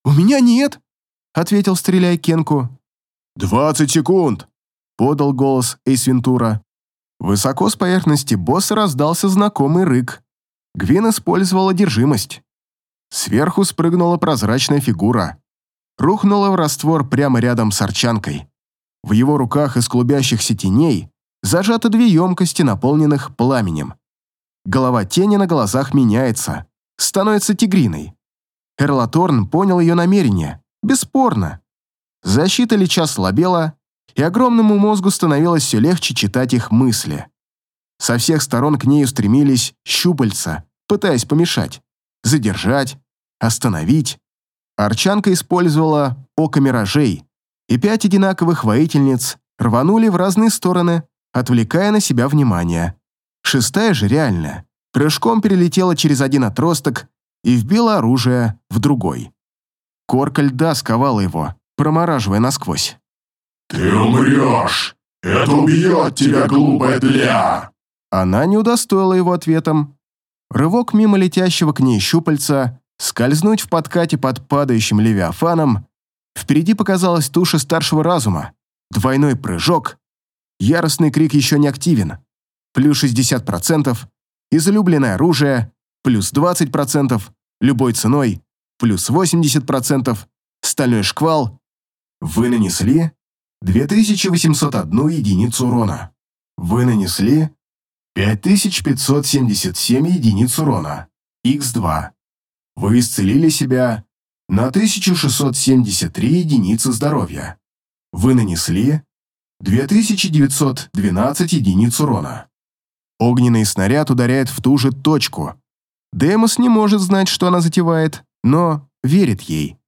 «У меня нет!» — ответил, стреляя Кенку. «Двадцать секунд!» — подал голос Эйс Вентура. Высоко с поверхности босса раздался знакомый рык. Гвин использовал одержимость. Сверху спрыгнула прозрачная фигура. Рухнула в раствор прямо рядом с арчанкой. В его руках из клубящихся теней зажаты две емкости, наполненных пламенем. Голова тени на глазах меняется, становится тигриной. Эрлаторн понял ее намерение, бесспорно. Защита Лича слабела, и огромному мозгу становилось все легче читать их мысли. Со всех сторон к ней устремились щупальца, пытаясь помешать, задержать, остановить. Арчанка использовала око миражей, и пять одинаковых воительниц рванули в разные стороны, отвлекая на себя внимание. Шестая же реально прыжком перелетела через один отросток и вбила оружие в другой. Корка льда сковала его, промораживая насквозь. «Ты умрешь! Это убьет тебя, глупая тля!» Она не удостоила его ответом. Рывок мимо летящего к ней щупальца, скользнуть в подкате под падающим левиафаном. Впереди показалась туша старшего разума. Двойной прыжок. Яростный крик еще не активен. Плюс 60%. Излюбленное оружие. Плюс 20%. Любой ценой. Плюс 80%. Стальной шквал. Вы нанесли 2801 единицу урона. Вы нанесли 5577 единиц урона. Х2. Вы исцелили себя на 1673 единицы здоровья. Вы нанесли 2912 единиц урона. Огненный снаряд ударяет в ту же точку. Демос не может знать, что она затевает, но верит ей.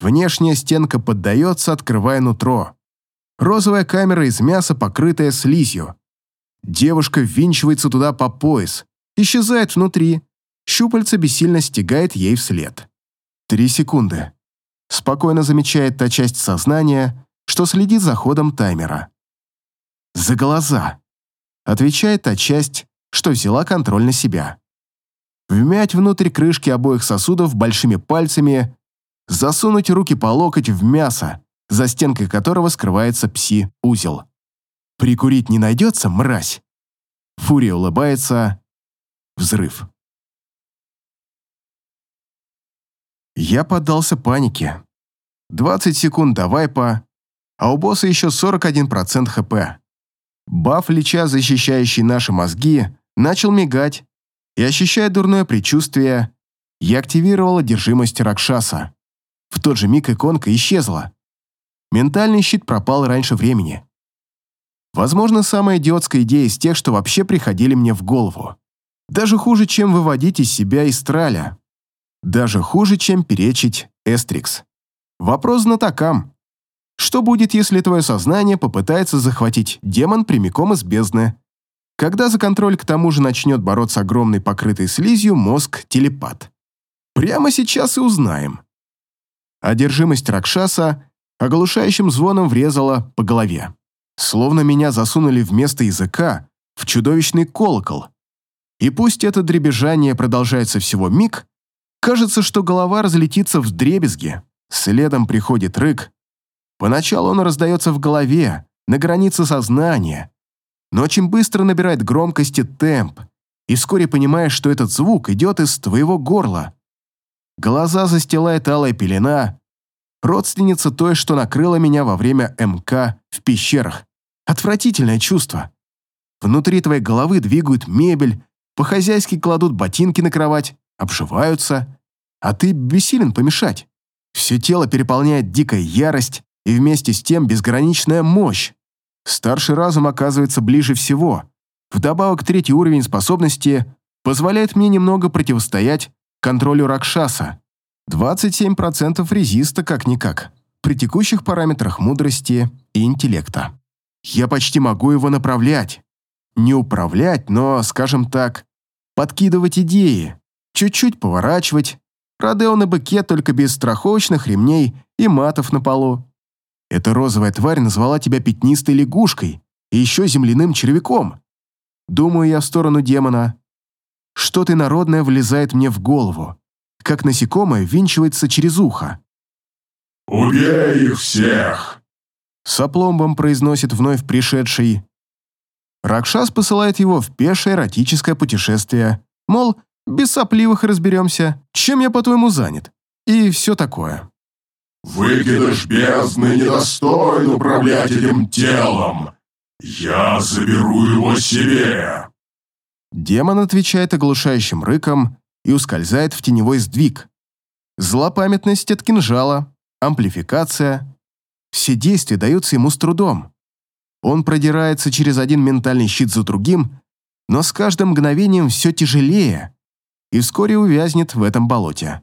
Внешняя стенка поддается, открывая нутро. Розовая камера из мяса, покрытая слизью. Девушка ввинчивается туда по пояс, исчезает внутри. Щупальца бессильно стегает ей вслед. Три секунды. Спокойно замечает та часть сознания, что следит за ходом таймера. «За глаза», — отвечает та часть, что взяла контроль на себя. Вмять внутрь крышки обоих сосудов большими пальцами, засунуть руки по локоть в мясо, за стенкой которого скрывается пси-узел. Прикурить не найдется, мразь? Фурия улыбается. Взрыв. Я поддался панике. 20 секунд до вайпа, а у босса еще 41% хп. Баф Лича, защищающий наши мозги, начал мигать, и, ощущая дурное предчувствие, я активировал одержимость Ракшаса. В тот же миг иконка исчезла. Ментальный щит пропал раньше времени. Возможно, самая идиотская идея из тех, что вообще приходили мне в голову. Даже хуже, чем выводить из себя Истраля. Даже хуже, чем перечить Эстрикс. Вопрос знатокам. Что будет, если твое сознание попытается захватить демон прямиком из бездны? Когда за контроль к тому же начнет бороться огромный покрытый слизью мозг-телепат? Прямо сейчас и узнаем. Одержимость Ракшаса оглушающим звоном врезала по голове. Словно меня засунули вместо языка в чудовищный колокол. И пусть это дребезжание продолжается всего миг, кажется, что голова разлетится в дребезги. Следом приходит рык, Поначалу он раздается в голове, на границе сознания, но очень быстро набирает громкость и темп, и вскоре понимаешь, что этот звук идет из твоего горла. Глаза застилает алая пелена, родственница той, что накрыла меня во время МК в пещерах. Отвратительное чувство. Внутри твоей головы двигают мебель, по-хозяйски кладут ботинки на кровать, обживаются, а ты бессилен помешать. Все тело переполняет дикая ярость, и вместе с тем безграничная мощь. Старший разум оказывается ближе всего. Вдобавок, третий уровень способности позволяет мне немного противостоять контролю Ракшаса. 27% резиста как-никак, при текущих параметрах мудрости и интеллекта. Я почти могу его направлять. Не управлять, но, скажем так, подкидывать идеи, чуть-чуть поворачивать, Родео на быке только без страховочных ремней и матов на полу. Эта розовая тварь назвала тебя пятнистой лягушкой и еще земляным червяком. Думаю я в сторону демона. Что-то народное влезает мне в голову, как насекомое винчивается через ухо. «Убей их всех!» С опломбом произносит вновь пришедший. Ракшас посылает его в пешее эротическое путешествие. Мол, без сопливых разберемся, чем я, по-твоему, занят. И все такое. Выкидыш бездны недостоин управлять этим телом. Я заберу его себе. Демон отвечает оглушающим рыком и ускользает в теневой сдвиг. Злопамятность от кинжала, амплификация. Все действия даются ему с трудом. Он продирается через один ментальный щит за другим, но с каждым мгновением все тяжелее и вскоре увязнет в этом болоте.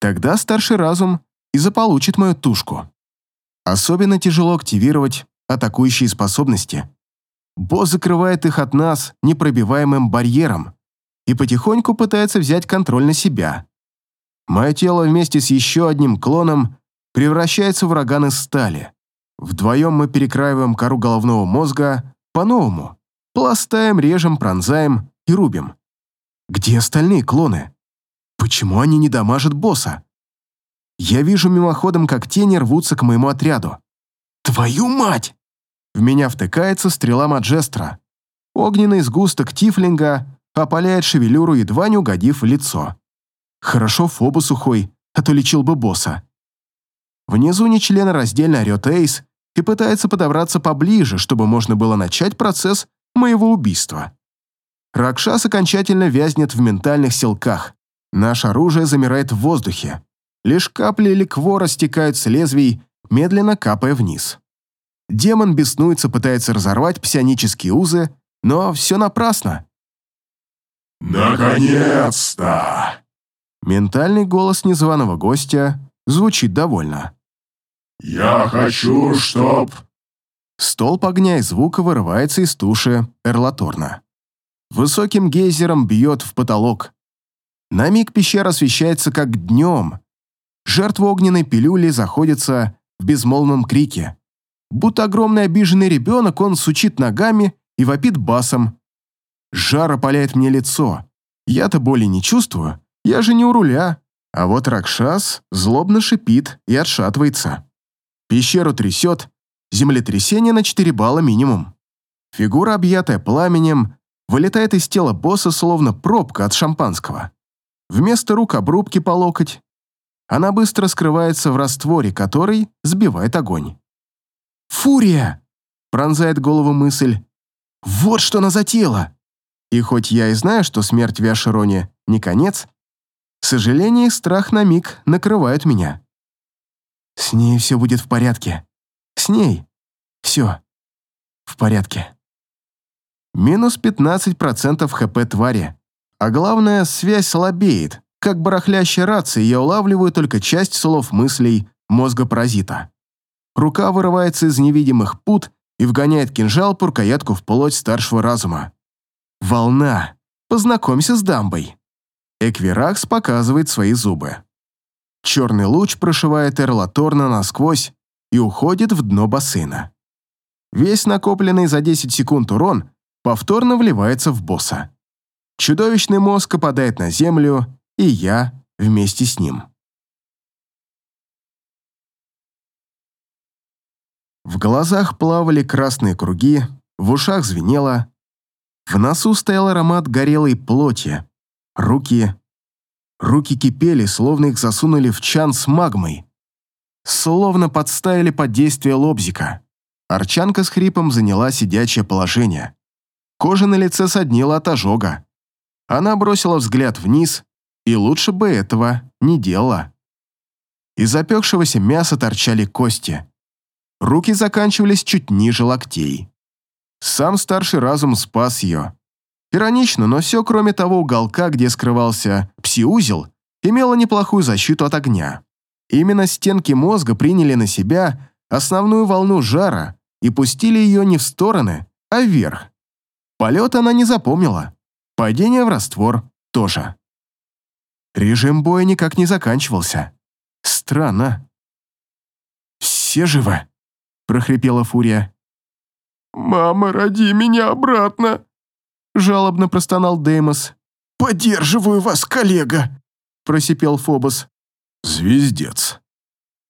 Тогда старший разум и заполучит мою тушку. Особенно тяжело активировать атакующие способности. Босс закрывает их от нас непробиваемым барьером и потихоньку пытается взять контроль на себя. Мое тело вместе с еще одним клоном превращается в ураган из стали. Вдвоем мы перекраиваем кору головного мозга по-новому. Пластаем, режем, пронзаем и рубим. Где остальные клоны? Почему они не дамажат босса? Я вижу мимоходом, как тени рвутся к моему отряду. «Твою мать!» В меня втыкается стрела Маджестра. Огненный сгусток тифлинга опаляет шевелюру, едва не угодив в лицо. Хорошо фобу сухой, а то лечил бы босса. Внизу раздельно орёт Эйс и пытается подобраться поближе, чтобы можно было начать процесс моего убийства. Ракшас окончательно вязнет в ментальных силках. Наше оружие замирает в воздухе. Лишь капли ликвора стекают с лезвий, медленно капая вниз. Демон беснуется, пытается разорвать псионические узы, но все напрасно. «Наконец-то!» Ментальный голос незваного гостя звучит довольно. «Я хочу, чтоб...» Столб огня и звука вырывается из туши Эрлаторна. Высоким гейзером бьет в потолок. На миг пещера освещается как днем, Жертва огненной пилюли заходится в безмолвном крике. Будто огромный обиженный ребенок, он сучит ногами и вопит басом. Жар опаляет мне лицо. Я-то боли не чувствую, я же не у руля. А вот Ракшас злобно шипит и отшатывается. Пещеру трясет, землетрясение на 4 балла минимум. Фигура, объятая пламенем, вылетает из тела босса, словно пробка от шампанского. Вместо рук обрубки по локоть. Она быстро скрывается в растворе, который сбивает огонь. «Фурия!» — пронзает голову мысль. «Вот что она затеяла!» И хоть я и знаю, что смерть в Яшероне не конец, сожаление и страх на миг накрывают меня. С ней все будет в порядке. С ней все в порядке. Минус 15% хп твари. А главное, связь слабеет. Как барахлящая рация, я улавливаю только часть слов мыслей мозга паразита. Рука вырывается из невидимых пут и вгоняет кинжал по рукоятку в плоть старшего разума. Волна. Познакомься с дамбой. Эквиракс показывает свои зубы. Черный луч прошивает Эрлаторна насквозь и уходит в дно бассейна. Весь накопленный за 10 секунд урон повторно вливается в босса. Чудовищный мозг опадает на землю, и я вместе с ним. В глазах плавали красные круги, в ушах звенело. В носу стоял аромат горелой плоти. Руки... Руки кипели, словно их засунули в чан с магмой. Словно подставили под действие лобзика. Арчанка с хрипом заняла сидячее положение. Кожа на лице соднила от ожога. Она бросила взгляд вниз, и лучше бы этого не делала. Из запекшегося мяса торчали кости. Руки заканчивались чуть ниже локтей. Сам старший разум спас ее. Иронично, но все, кроме того уголка, где скрывался псиузел, имело неплохую защиту от огня. Именно стенки мозга приняли на себя основную волну жара и пустили ее не в стороны, а вверх. Полет она не запомнила. Падение в раствор тоже. Режим боя никак не заканчивался. Странно. «Все живы?» — прохрипела Фурия. «Мама, роди меня обратно!» — жалобно простонал Деймос. «Поддерживаю вас, коллега!» — просипел Фобос. «Звездец!»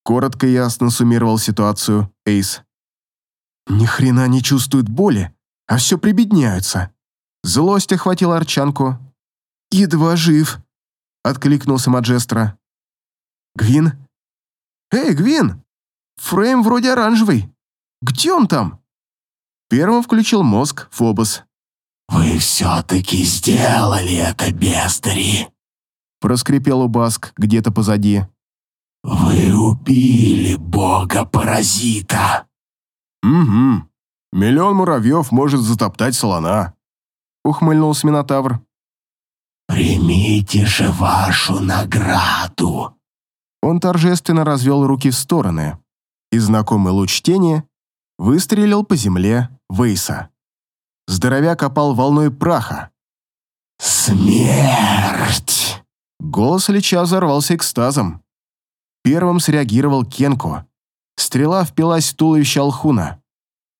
Коротко и ясно суммировал ситуацию Эйс. «Ни хрена не чувствует боли, а все прибедняются». Злость охватила Арчанку. «Едва жив», — откликнулся Маджестро. «Гвин?» «Эй, Гвин! Фрейм вроде оранжевый. Где он там?» Первым включил мозг Фобос. «Вы все-таки сделали это, бездари!» Проскрипел Убаск где-то позади. «Вы убили бога-паразита!» «Угу. Миллион муравьев может затоптать слона», — ухмыльнулся Минотавр. «Примите же вашу награду!» Он торжественно развел руки в стороны, и знакомый луч тени выстрелил по земле Вейса. Здоровяк опал волной праха. «Смерть!» Голос Лича взорвался экстазом. Первым среагировал Кенко. Стрела впилась в туловище Алхуна.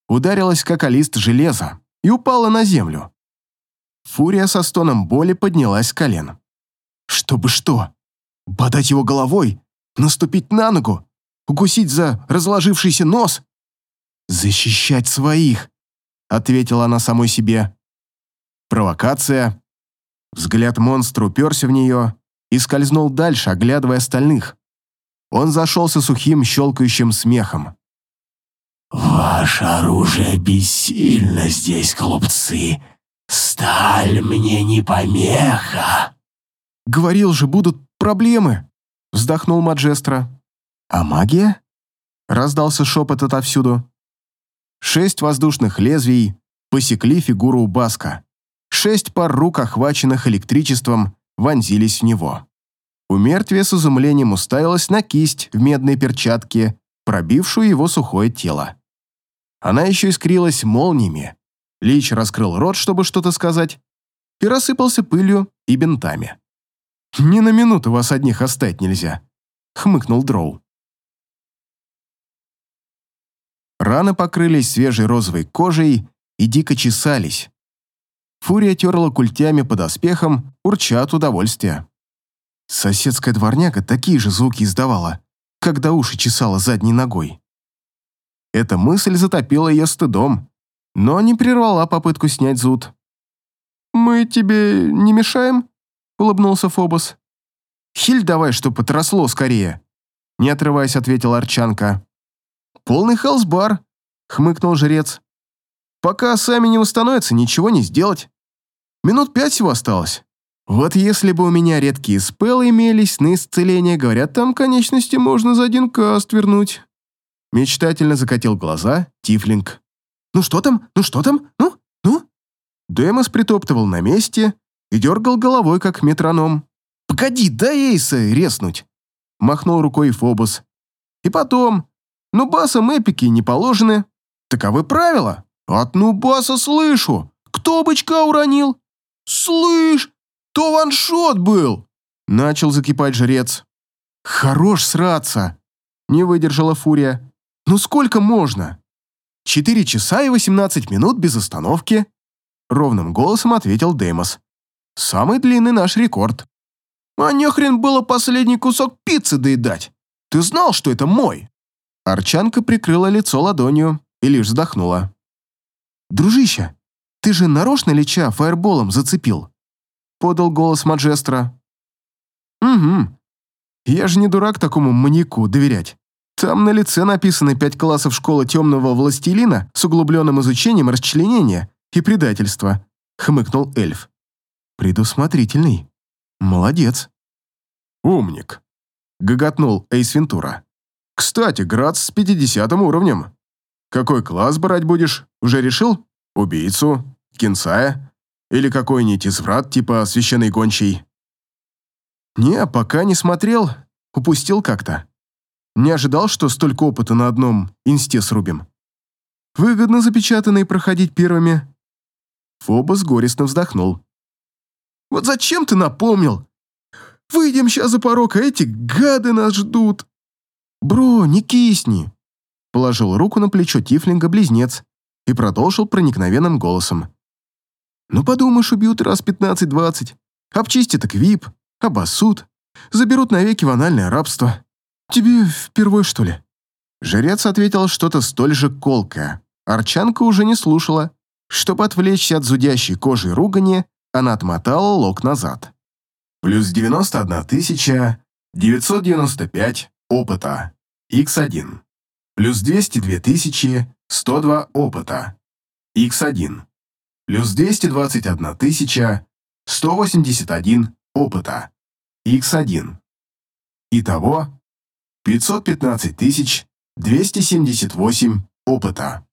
Ударилась как алист железа и упала на землю. Фурия со стоном боли поднялась с колен. Чтобы что? Бодать его головой? Наступить на ногу? Укусить за разложившийся нос? «Защищать своих», — ответила она самой себе. Провокация. Взгляд монстра уперся в нее и скользнул дальше, оглядывая остальных. Он зашелся сухим, щелкающим смехом. «Ваше оружие бессильно здесь, глупцы. Сталь мне не помеха». «Говорил же, будут проблемы», — вздохнул Маджестро. «А магия?» — раздался шепот отовсюду. Шесть воздушных лезвий посекли фигуру у Баска. Шесть пар рук, охваченных электричеством, вонзились в него. У мертвия с изумлением уставилась на кисть в медной перчатке, пробившую его сухое тело. Она еще искрилась молниями. Лич раскрыл рот, чтобы что-то сказать, и рассыпался пылью и бинтами. «Ни на минуту вас одних оставить нельзя», — хмыкнул Дроу. Раны покрылись свежей розовой кожей и дико чесались. Фурия терла культями под оспехом, урча от удовольствия. Соседская дворняга такие же звуки издавала, когда уши чесала задней ногой. Эта мысль затопила ее стыдом, но не прервала попытку снять зуд. «Мы тебе не мешаем?» — улыбнулся Фобос. «Хиль давай, чтоб отросло скорее!» Не отрываясь, ответила Арчанка. «Полный хелсбар!» — хмыкнул жрец. «Пока сами не восстановятся, ничего не сделать. Минут пять всего осталось. Вот если бы у меня редкие спеллы имелись на исцеление, говорят, там конечности можно за один каст вернуть». Мечтательно закатил глаза Тифлинг. «Ну что там? Ну что там? Ну? Ну?» Демос притоптывал на месте и дергал головой, как метроном. «Погоди, дай Эйса резнуть!» Махнул рукой Фобос. «И потом, нубасам эпики не положены. Таковы правила. От нубаса слышу. Кто бычка уронил?» «Слышь, то ваншот был!» Начал закипать жрец. «Хорош сраться!» Не выдержала фурия. «Ну сколько можно?» «Четыре часа и восемнадцать минут без остановки», ровным голосом ответил Деймос. «Самый длинный наш рекорд». «А нехрен было последний кусок пиццы доедать? Ты знал, что это мой?» Арчанка прикрыла лицо ладонью и лишь вздохнула. «Дружище, ты же нарочно Лича фаерболом зацепил?» Подал голос Маджестра. «Угу. Я же не дурак такому маньяку доверять. Там на лице написаны пять классов школы темного властелина с углубленным изучением расчленения и предательства», — хмыкнул эльф. «Предусмотрительный. Молодец». «Умник», — гоготнул Эйс Вентура. «Кстати, Грац с 50 уровнем. Какой класс брать будешь? Уже решил? Убийцу? Кинсая? Или какой-нибудь изврат типа священный гончий?» «Не, пока не смотрел. Упустил как-то. Не ожидал, что столько опыта на одном инсте срубим. Выгодно запечатанные проходить первыми». Фобос горестно вздохнул. «Вот зачем ты напомнил? Выйдем сейчас за порог, а эти гады нас ждут». «Бро, не кисни!» Положил руку на плечо Тифлинга-близнец и продолжил проникновенным голосом. «Ну подумаешь, убьют раз пятнадцать-двадцать, обчистят квип, обоссут, заберут навеки в анальное рабство. «Тебе впервой, что ли?» Жрец ответил что-то столь же колкое. Арчанка уже не слушала. Чтобы отвлечься от зудящей кожи ругани, она отмотала лок назад. Плюс 91 тысяча 995 опыта. Х1. Плюс 202 тысячи 102 опыта. Х1. Плюс 221 тысяча 181 опыта. Х1. Итого 515 278 опыта.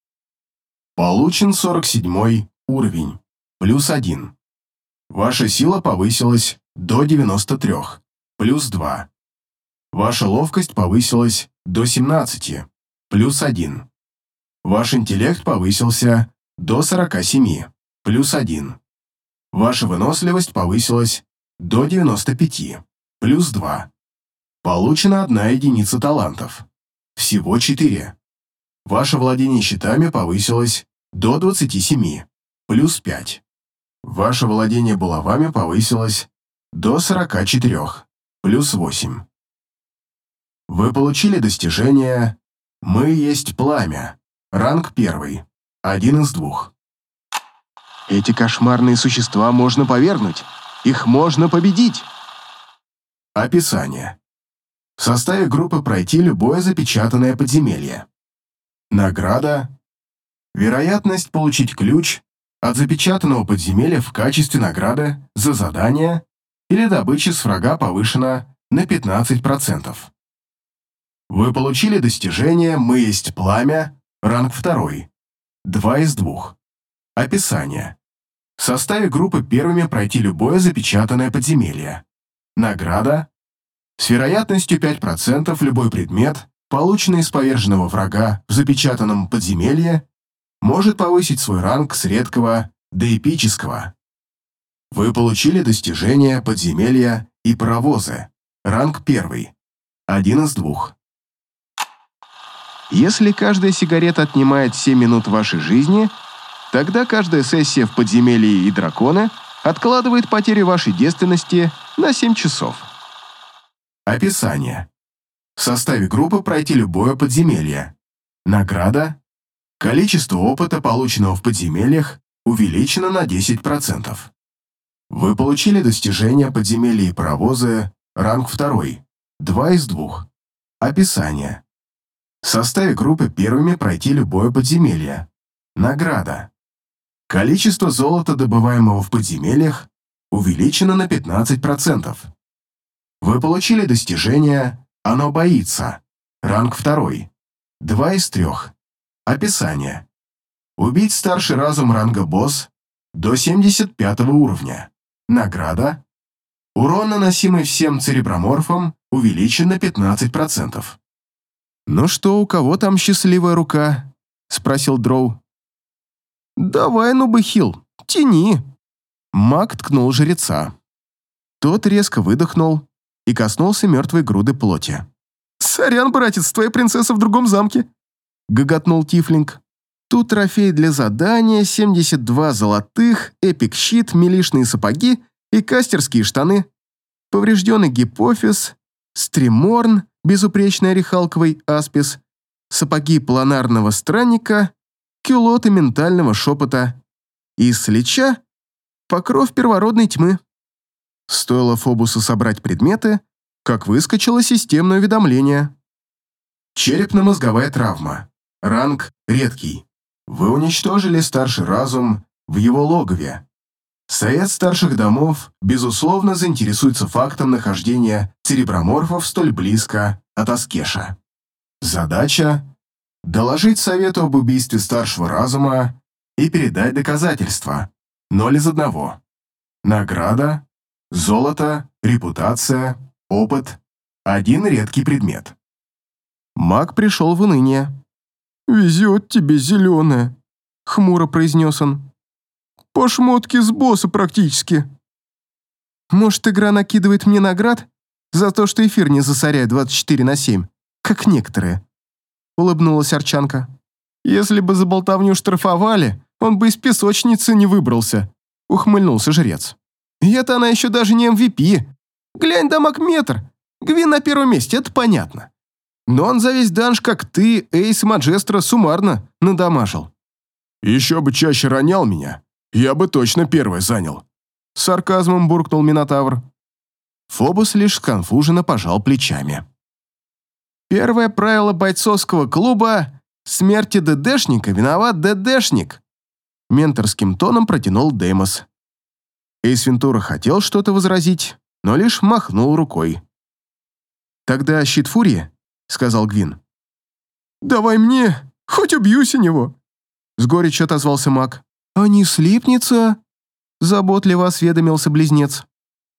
Получен 47 уровень, плюс 1. Ваша сила повысилась до 93, плюс 2. Ваша ловкость повысилась до 17, плюс 1. Ваш интеллект повысился до 47, плюс 1. Ваша выносливость повысилась до 95, плюс 2. Получена одна единица талантов. Всего четыре. Ваше владение щитами повысилось до 27, плюс 5. Ваше владение булавами повысилось до 44, плюс 8. Вы получили достижение «Мы есть пламя», ранг первый, один из двух. Эти кошмарные существа можно повергнуть, их можно победить. Описание. В составе группы пройти любое запечатанное подземелье. Награда. Вероятность получить ключ от запечатанного подземелья в качестве награды за задание или добычи с врага повышена на 15%. Вы получили достижение «Мы есть пламя», ранг 2, 2 из 2. Описание. В составе группы первыми пройти любое запечатанное подземелье. Награда с вероятностью 5% любой предмет, полученный из поверженного врага в запечатанном подземелье, может повысить свой ранг с редкого до эпического. Вы получили достижение подземелья и паровозы. Ранг первый. Один из двух. Если каждая сигарета отнимает 7 минут вашей жизни, Тогда каждая сессия в подземелье и драконы откладывает потери вашей девственности на 7 часов. Описание. В составе группы пройти любое подземелье. Награда. Количество опыта, полученного в подземельях, увеличено на 10%. Вы получили достижение подземелья и паровозы, ранг 2, 2 из 2. Описание. В составе группы первыми пройти любое подземелье. Награда. Количество золота, добываемого в подземельях, увеличено на 15%. Вы получили достижение «Оно боится». Ранг 2. 2 из 3. Описание. Убить старший разум ранга босс до 75 уровня. Награда. Урон, наносимый всем цереброморфам, увеличен на 15%. «Ну что, у кого там счастливая рука?» — спросил Дроу. «Давай, ну бахил, тяни!» Маг ткнул жреца. Тот резко выдохнул и коснулся мертвой груды плоти. «Сорян, братец, твоя принцесса в другом замке!» — гоготнул Тифлинг. Тут трофей для задания, 72 золотых, эпик-щит, милишные сапоги и кастерские штаны. Поврежденный гипофиз, стриморн, безупречный орехалковый аспис, сапоги планарного странника, кюлоты ментального шепота и слича покров первородной тьмы. Стоило Фобусу собрать предметы, как выскочило системное уведомление. Черепно-мозговая травма. Ранг редкий. Вы уничтожили старший разум в его логове. Совет старших домов, безусловно, заинтересуется фактом нахождения цереброморфов столь близко от Аскеша. Задача – доложить Совету об убийстве старшего разума и передать доказательства. Ноль из одного. Награда – золото, репутация, опыт, один редкий предмет. Маг пришел в уныние. «Везет тебе, зеленая», — хмуро произнес он. «По шмотке с босса практически». «Может, игра накидывает мне наград за то, что эфир не засоряет 24 на 7, как некоторые?» — улыбнулась Арчанка. «Если бы за болтовню штрафовали, он бы из песочницы не выбрался», — ухмыльнулся жрец. «И это она еще даже не MVP. Глянь, дамаг метр. Гвин на первом месте, это понятно. Но он за весь данж, как ты, Эйс и Маджестро, суммарно надамажил. Еще бы чаще ронял меня, я бы точно первый занял. Сарказмом буркнул Минотавр. Фобус лишь сконфуженно пожал плечами. Первое правило бойцовского клуба — смерти ДДшника виноват ДДшник. Менторским тоном протянул Деймос. Эйс Вентура хотел что-то возразить, но лишь махнул рукой. Тогда щит Фурии — сказал Гвин. «Давай мне, хоть убьюсь у него!» С горечью отозвался маг. «А не слипнется?» Заботливо осведомился близнец.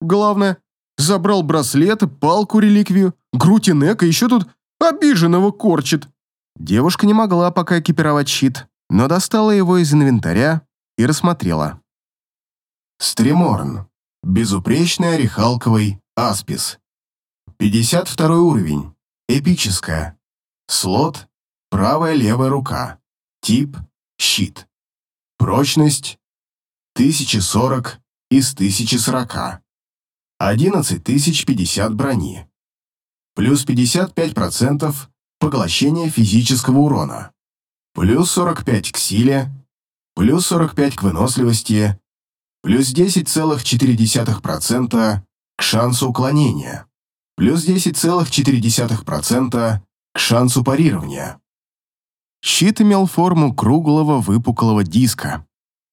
«Главное, забрал браслет, палку, реликвию, грудь и нек, еще тут обиженного корчит». Девушка не могла пока экипировать щит, но достала его из инвентаря и рассмотрела. Стреморн. Безупречный орехалковый аспис. 52 уровень. Эпическая. Слот – правая-левая рука. Тип – щит. Прочность – 1040 из 1040. 11050 брони. Плюс 55% поглощения физического урона. Плюс 45 к силе. Плюс 45 к выносливости. Плюс 10,4% к шансу уклонения плюс 10,4% к шансу парирования. Щит имел форму круглого выпуклого диска.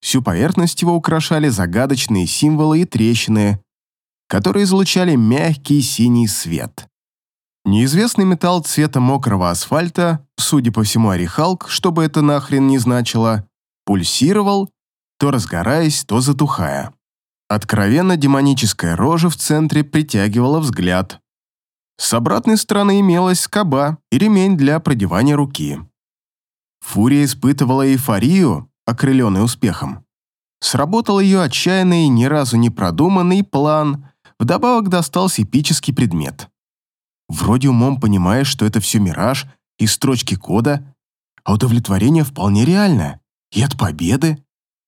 Всю поверхность его украшали загадочные символы и трещины, которые излучали мягкий синий свет. Неизвестный металл цвета мокрого асфальта, судя по всему орехалк, чтобы это нахрен не значило, пульсировал, то разгораясь, то затухая. Откровенно демоническая рожа в центре притягивала взгляд, с обратной стороны имелась скоба и ремень для продевания руки. Фурия испытывала эйфорию, окрыленный успехом. Сработал ее отчаянный, ни разу не продуманный план, вдобавок достался эпический предмет. Вроде умом понимаешь, что это все мираж и строчки кода, а удовлетворение вполне реально, и от победы.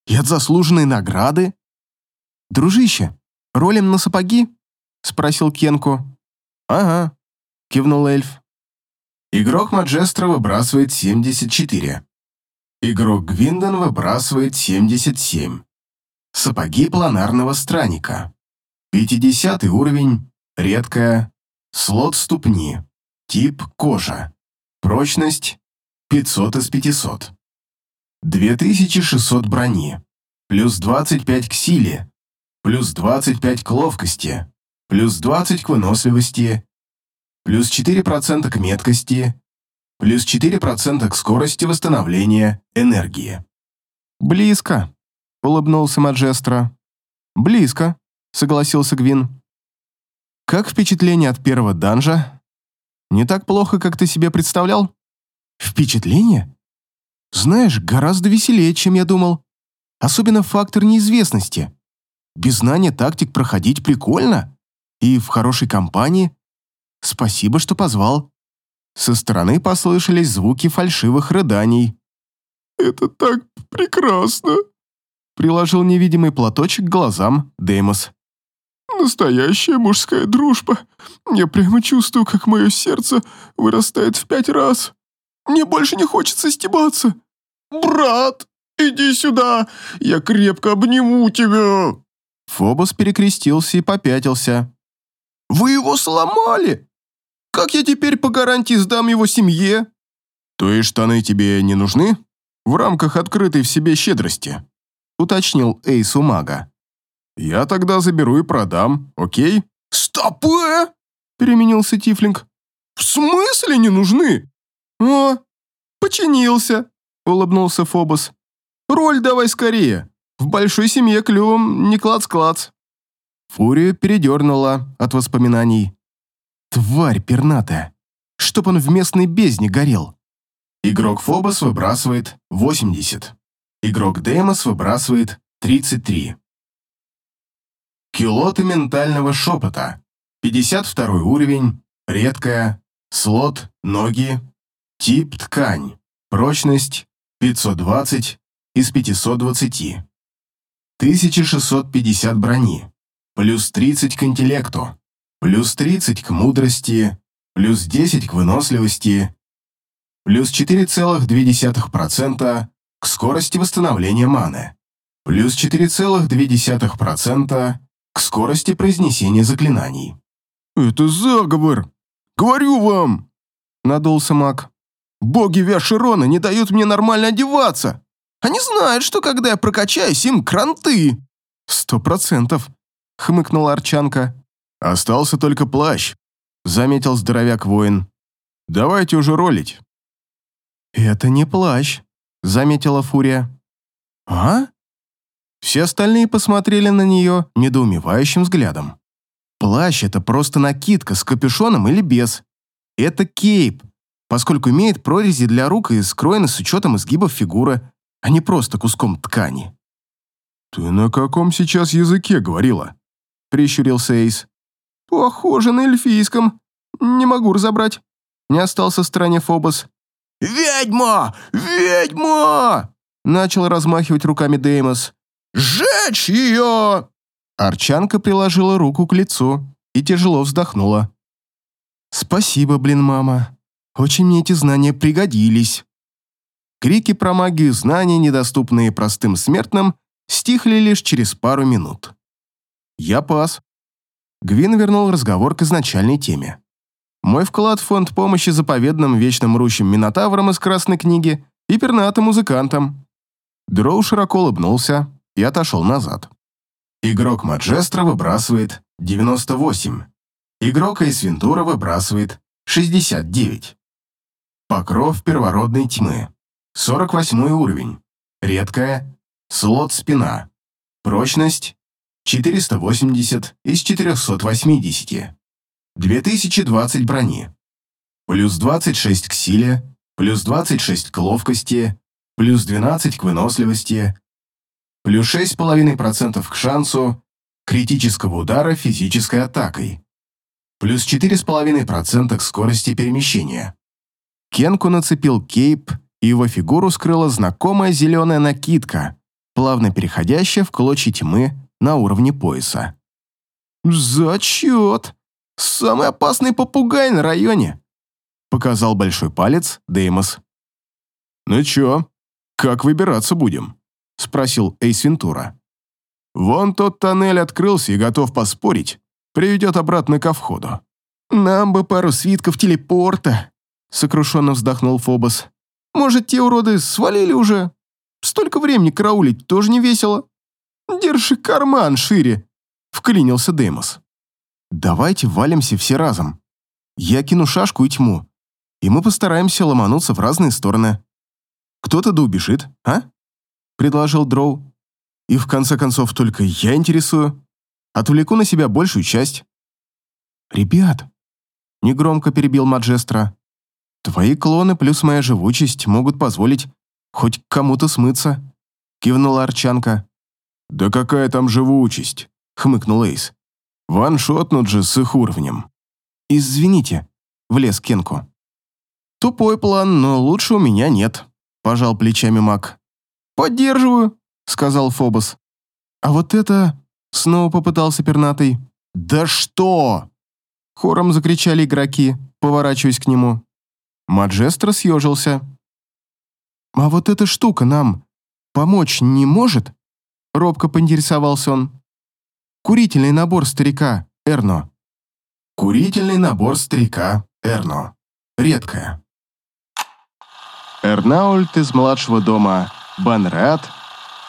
И от заслуженной награды? Дружище, ролим на сапоги? Спросил Кенку. Ага, кивнул эльф. Игрок Маджестро выбрасывает 74. Игрок Гвиндон выбрасывает 77. Сапоги планарного странника. 50 уровень, редкая, слот ступни, тип кожа, прочность 500 из 500. 2600 брони, плюс 25 к силе, плюс 25 к ловкости, плюс 20 к выносливости, плюс 4% к меткости, плюс 4% к скорости восстановления энергии. «Близко», — улыбнулся Маджестро. «Близко», — согласился Гвин. «Как впечатление от первого данжа? Не так плохо, как ты себе представлял?» «Впечатление? Знаешь, гораздо веселее, чем я думал. Особенно фактор неизвестности. Без знания тактик проходить прикольно. И в хорошей компании. Спасибо, что позвал». Со стороны послышались звуки фальшивых рыданий. «Это так прекрасно!» Приложил невидимый платочек к глазам Деймос. «Настоящая мужская дружба. Я прямо чувствую, как мое сердце вырастает в пять раз. Мне больше не хочется стебаться. Брат, иди сюда, я крепко обниму тебя!» Фобос перекрестился и попятился. «Вы его сломали! Как я теперь по гарантии сдам его семье?» То есть штаны тебе не нужны? В рамках открытой в себе щедрости», — уточнил Эйс у мага. «Я тогда заберу и продам, окей?» «Стопэ!» — переменился Тифлинг. «В смысле не нужны?» «О, починился!» — улыбнулся Фобос. «Роль давай скорее. В большой семье клювом не клац-клац». Фурию передернула от воспоминаний. «Тварь пернатая! Чтоб он в местной бездне горел!» Игрок Фобос выбрасывает 80. Игрок Деймос выбрасывает 33. Килоты ментального шепота. 52 уровень, редкая, слот, ноги, тип ткань, прочность 520 из 520. 1650 брони, плюс 30 к интеллекту, плюс 30 к мудрости, плюс 10 к выносливости, плюс 4,2% к скорости восстановления маны, плюс 4,2% к скорости произнесения заклинаний. «Это заговор! Говорю вам!» — надулся маг. «Боги Виаширона не дают мне нормально одеваться! Они знают, что когда я прокачаюсь, им кранты!» «Сто процентов!» — хмыкнула Арчанка. «Остался только плащ», — заметил здоровяк-воин. «Давайте уже ролить». «Это не плащ», — заметила Фурия. «А?» Все остальные посмотрели на нее недоумевающим взглядом. Плащ — это просто накидка с капюшоном или без. Это кейп, поскольку имеет прорези для рук и скроен с учетом изгибов фигуры, а не просто куском ткани. «Ты на каком сейчас языке говорила?» — прищурился Эйс. «Похоже на эльфийском. Не могу разобрать». Не остался в стороне Фобос. «Ведьма! Ведьма!» Начал размахивать руками Деймос. «Сжечь ее!» Арчанка приложила руку к лицу и тяжело вздохнула. «Спасибо, блин, мама. Очень мне эти знания пригодились». Крики про магию знаний, недоступные простым смертным, стихли лишь через пару минут. Я пас. Гвин вернул разговор к изначальной теме. Мой вклад в фонд помощи заповедным вечно мрущим минотаврам из Красной книги и пернатым музыкантам. Дроу широко улыбнулся и отошел назад. Игрок Маджестро выбрасывает 98. Игрок Эйсвентура выбрасывает 69. Покров первородной тьмы. 48 уровень. Редкая. Слот спина. Прочность 480 из 480. 2020 брони. Плюс 26 к силе, плюс 26 к ловкости, плюс 12 к выносливости, плюс 6,5% к шансу критического удара физической атакой, плюс 4,5% к скорости перемещения. Кенку нацепил кейп, и его фигуру скрыла знакомая зеленая накидка, плавно переходящая в клочья тьмы на уровне пояса. «Зачет! Самый опасный попугай на районе!» Показал большой палец Деймос. «Ну чё, как выбираться будем?» Спросил Эйс Вентура. «Вон тот тоннель открылся и готов поспорить, приведет обратно ко входу». «Нам бы пару свитков телепорта», — сокрушенно вздохнул Фобос. «Может, те уроды свалили уже? Столько времени караулить тоже не весело. Держи карман шире», — вклинился Деймос. «Давайте валимся все разом. Я кину шашку и тьму, и мы постараемся ломануться в разные стороны. Кто-то да убежит, а?» — предложил Дроу. «И в конце концов только я интересую. Отвлеку на себя большую часть». «Ребят», негромко перебил Маджестро. «Твои клоны плюс моя живучесть могут позволить хоть кому-то смыться», кивнула Арчанка. «Да какая там живучесть?» хмыкнул Эйс. «Ваншотнут же с их уровнем». «Извините», влез Кенку. «Тупой план, но лучше у меня нет», пожал плечами маг. «Поддерживаю», сказал Фобос. «А вот это...» снова попытался пернатый. «Да что?» Хором закричали игроки, поворачиваясь к нему. Маджестро съежился. «А вот эта штука нам помочь не может?» Робко поинтересовался он. «Курительный набор старика, Эрно». «Курительный набор старика, Эрно. Редкое». Эрнаульт из младшего дома Банрат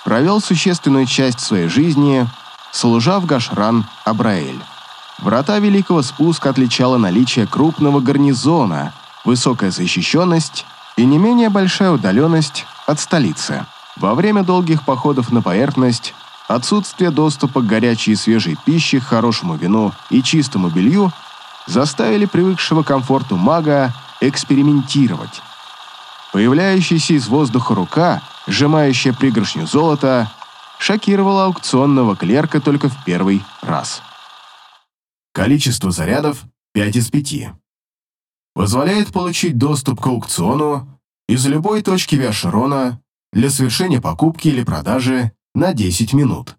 провел существенную часть своей жизни, служа в Гашран Абраэль. Врата Великого Спуска отличало наличие крупного гарнизона, высокая защищенность и не менее большая удаленность от столицы. Во время долгих походов на поверхность отсутствие доступа к горячей и свежей пище, хорошему вину и чистому белью заставили привыкшего к комфорту мага экспериментировать. Появляющаяся из воздуха рука, сжимающая пригоршню золота, шокировала аукционного клерка только в первый раз. Количество зарядов 5 из 5. Позволяет получить доступ к аукциону из любой точки Виашерона для совершения покупки или продажи на 10 минут.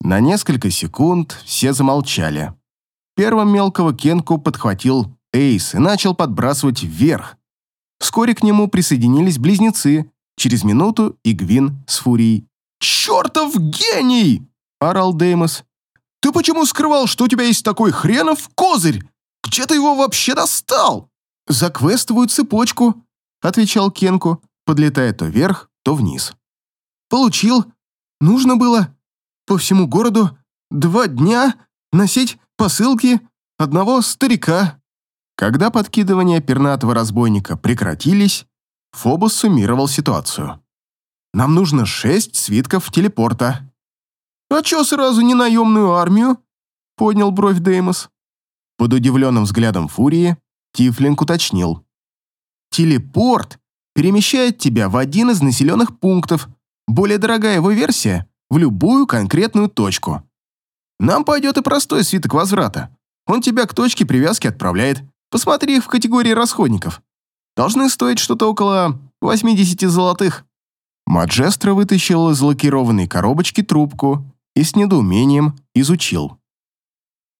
На несколько секунд все замолчали. Первым мелкого Кенку подхватил Эйс и начал подбрасывать вверх. Вскоре к нему присоединились близнецы, через минуту и Гвин с Фурией. «Чертов гений!» – орал Деймос. Ты почему скрывал, что у тебя есть такой хренов козырь? Где ты его вообще достал?» «За квестовую цепочку», — отвечал Кенку, подлетая то вверх, то вниз. «Получил. Нужно было по всему городу два дня носить посылки одного старика». Когда подкидывания пернатого разбойника прекратились, Фобос суммировал ситуацию. «Нам нужно шесть свитков телепорта. «А чё сразу не наемную армию?» — поднял бровь Деймос. Под удивленным взглядом Фурии Тифлинг уточнил. «Телепорт перемещает тебя в один из населенных пунктов, более дорогая его версия — в любую конкретную точку. Нам пойдет и простой свиток возврата. Он тебя к точке привязки отправляет. Посмотри их в категории расходников. Должны стоить что-то около 80 золотых». Маджестро вытащил из лакированной коробочки трубку и с недоумением изучил.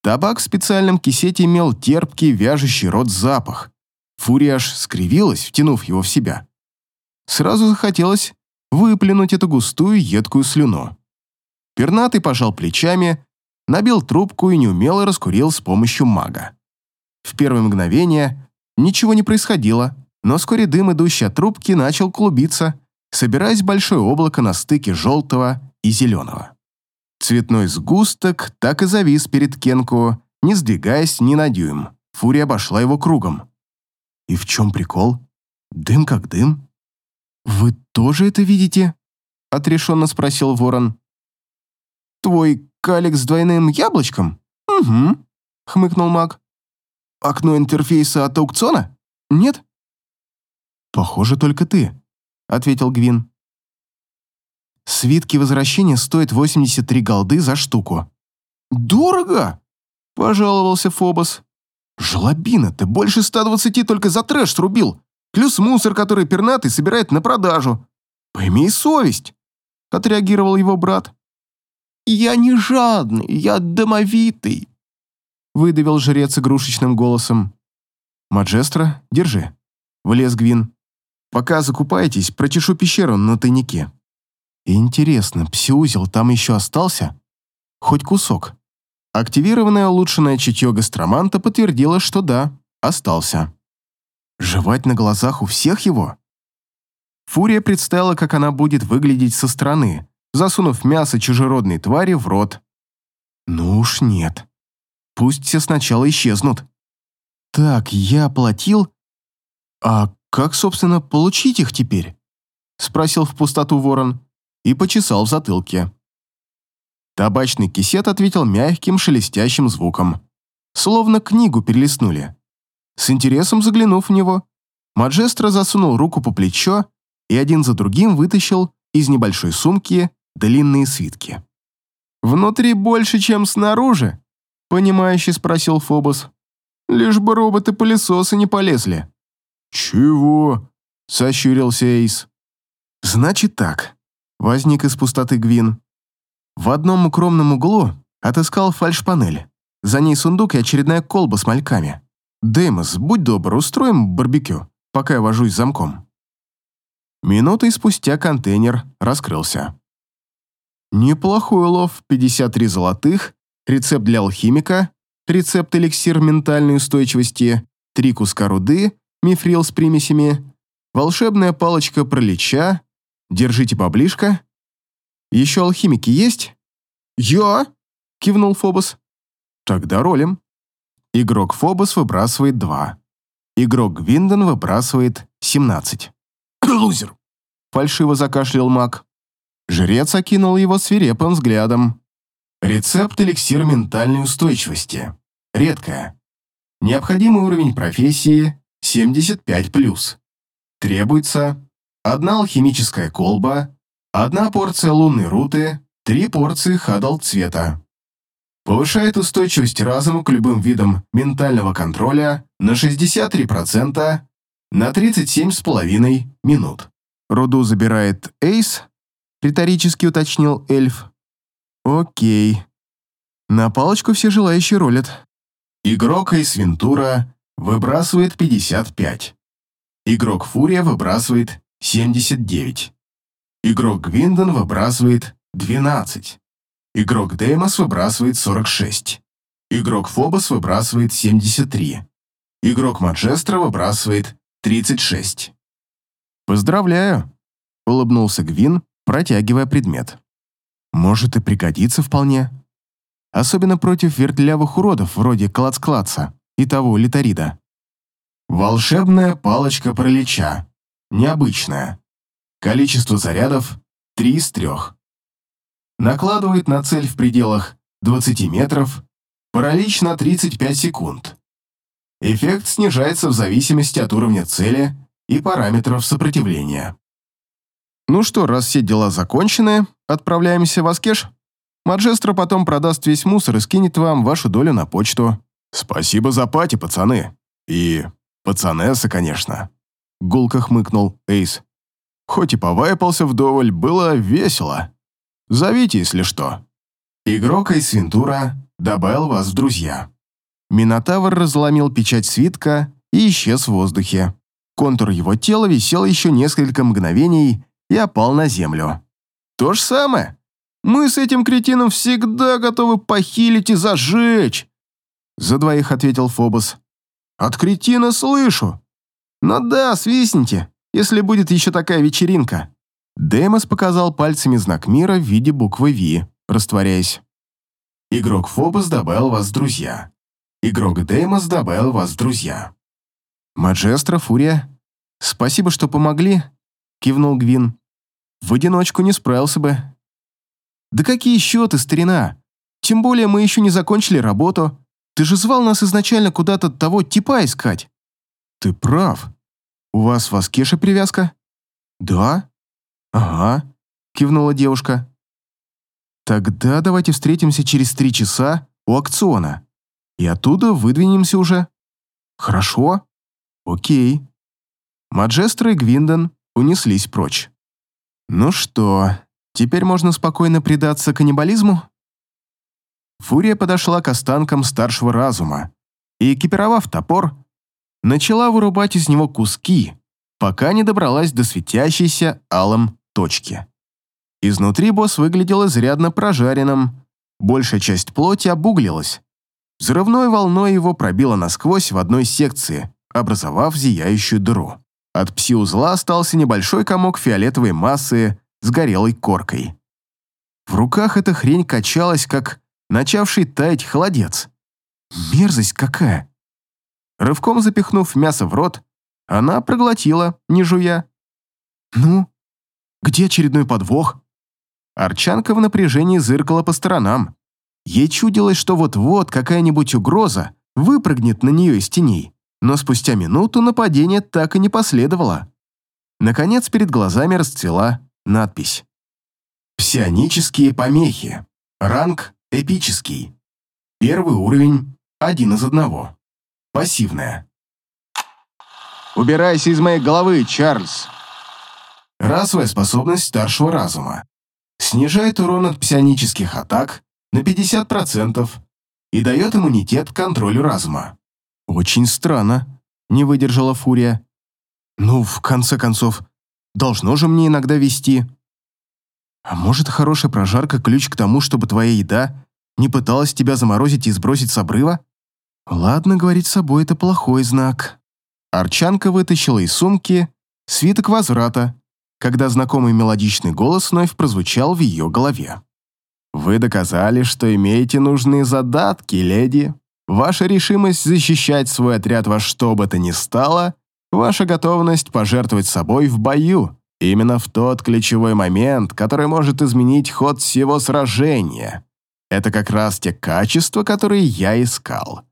Табак в специальном кисете имел терпкий, вяжущий рот запах. Фурия аж скривилась, втянув его в себя. Сразу захотелось выплюнуть эту густую, едкую слюну. Пернатый пожал плечами, набил трубку и неумело раскурил с помощью мага. В первое мгновение ничего не происходило, но вскоре дым, идущий от трубки, начал клубиться, собираясь в большое облако на стыке желтого и зеленого. Цветной сгусток так и завис перед Кенко, не сдвигаясь ни на дюйм. Фурия обошла его кругом. И в чем прикол? Дым как дым. «Вы тоже это видите?» — отрешенно спросил ворон. «Твой калик с двойным яблочком?» «Угу», — хмыкнул маг. «Окно интерфейса от аукциона? Нет?» «Похоже, только ты», — ответил Гвин. Свитки возвращения стоят 83 голды за штуку. «Дорого!» – пожаловался Фобос. «Жлобина, ты больше 120 только за трэш срубил, плюс мусор, который пернатый собирает на продажу. Пойми совесть!» отреагировал его брат. «Я не жадный, я домовитый», — выдавил жрец игрушечным голосом. «Маджестро, держи», — влез Гвин. «Пока закупаетесь, прочешу пещеру на тайнике». «Интересно, псиузел там еще остался?» «Хоть кусок». Активированное улучшенное чутье гастроманта подтвердило, что да, остался. Жевать на глазах у всех его? Фурия представила, как она будет выглядеть со стороны, засунув мясо чужеродной твари в рот. Ну уж нет. Пусть все сначала исчезнут. Так, я оплатил. А как, собственно, получить их теперь? Спросил в пустоту ворон и почесал в затылке. Табачный кисет ответил мягким шелестящим звуком. Словно книгу перелистнули. С интересом заглянув в него, Маджестро засунул руку по плечо и один за другим вытащил из небольшой сумки длинные свитки. «Внутри больше, чем снаружи?» — понимающе спросил Фобос. «Лишь бы роботы-пылесосы не полезли». «Чего?» — сощурился Эйс. «Значит так», — возник из пустоты Гвин. В одном укромном углу отыскал фальшпанель. За ней сундук и очередная колба с мальками. «Деймос, будь добр, устроим барбекю, пока я вожусь замком». Минутой спустя контейнер раскрылся. Неплохой улов, 53 золотых, рецепт для алхимика, рецепт эликсир ментальной устойчивости, три куска руды, мифрил с примесями, волшебная палочка пролеча, держите поближка. Еще алхимики есть? «Я?» — кивнул Фобос. Тогда ролим. Игрок Фобос выбрасывает 2. Игрок Гвинден выбрасывает 17. «Лузер!» — фальшиво закашлял маг. Жрец окинул его свирепым взглядом. Рецепт эликсир ментальной устойчивости. Редкая. Необходимый уровень профессии 75+. Требуется одна алхимическая колба, одна порция лунной руты, три порции хадал цвета. Повышает устойчивость разума к любым видам ментального контроля на 63% на 37,5 минут. Руду забирает Эйс, риторически уточнил эльф. Окей. На палочку все желающие ролят. Игрок Эйс Вентура выбрасывает 55. Игрок Фурия выбрасывает 79. Игрок Гвиндон выбрасывает 12. Игрок Деймос выбрасывает 46. Игрок Фобос выбрасывает 73. Игрок Маджестро выбрасывает 36. «Поздравляю», — улыбнулся Гвин, протягивая предмет. «Может и пригодится вполне. Особенно против вертлявых уродов вроде Клац-Клаца и того Литарида. Волшебная палочка пролеча. Необычная. Количество зарядов — 3 из 3 накладывает на цель в пределах 20 метров, паралич на 35 секунд. Эффект снижается в зависимости от уровня цели и параметров сопротивления. Ну что, раз все дела закончены, отправляемся в Аскеш. Маджестро потом продаст весь мусор и скинет вам вашу долю на почту. Спасибо за party, пацаны. И пацанесса, конечно. Гулко хмыкнул Эйс. Хоть и повайпался вдоволь, было весело. Зовите, если что». Игрок из Вентура добавил вас в друзья. Минотавр разломил печать свитка и исчез в воздухе. Контур его тела висел еще несколько мгновений и опал на землю. «То же самое. Мы с этим кретином всегда готовы похилить и зажечь!» За двоих ответил Фобос. «От кретина слышу. Ну да, свистните, если будет еще такая вечеринка». Демос показал пальцами знак мира в виде буквы V, растворяясь. Игрок Фобос добавил вас в друзья. Игрок Демос добавил вас в друзья. Маджестро, Фурия, спасибо, что помогли, кивнул Гвин. В одиночку не справился бы. Да какие счеты, старина? Тем более мы еще не закончили работу. Ты же звал нас изначально куда-то того типа искать. Ты прав. У вас в Аскеше привязка? Да. «Ага», — кивнула девушка. «Тогда давайте встретимся через три часа у акциона, и оттуда выдвинемся уже». «Хорошо? Окей». Маджестро и Гвинден унеслись прочь. «Ну что, Теперь можно спокойно предаться каннибализму? Фурия подошла к останкам старшего разума и, экипировав топор, начала вырубать из него куски, пока не добралась до светящейся алым точки. Изнутри босс выглядел изрядно прожаренным, большая часть плоти обуглилась. Взрывной волной его пробило насквозь в одной секции, образовав зияющую дыру. От пси-узла остался небольшой комок фиолетовой массы с горелой коркой. В руках эта хрень качалась, как начавший таять холодец. Мерзость какая! Рывком запихнув мясо в рот, она проглотила, не жуя. «Ну, где очередной подвох?» Арчанка в напряжении зыркала по сторонам. Ей чудилось, что вот-вот какая-нибудь угроза выпрыгнет на нее из теней, но спустя минуту нападение так и не последовало. Наконец перед глазами расцвела надпись. «Псионические помехи. Ранг эпический. Первый уровень один из одного. Пассивная». «Убирайся из моей головы, Чарльз!» Расовая способность старшего разума. Снижает урон от псионических атак на 50% и дает иммунитет к контролю разума. Очень странно, не выдержала Фурия. Ну, в конце концов, должно же мне иногда вести. А может, хорошая прожарка – ключ к тому, чтобы твоя еда не пыталась тебя заморозить и сбросить с обрыва? Ладно, говорить с собой – это плохой знак. Арчанка вытащила из сумки свиток возврата, когда знакомый мелодичный голос вновь прозвучал в ее голове. «Вы доказали, что имеете нужные задатки, леди. Ваша решимость защищать свой отряд во что бы то ни стало, ваша готовность пожертвовать собой в бою, именно в тот ключевой момент, который может изменить ход всего сражения. Это как раз те качества, которые я искал.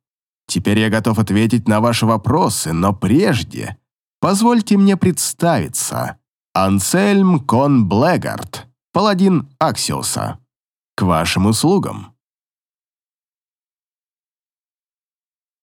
Теперь я готов ответить на ваши вопросы, но прежде позвольте мне представиться. Ансельм Кон Блэгард, паладин Аксиуса. К вашим услугам.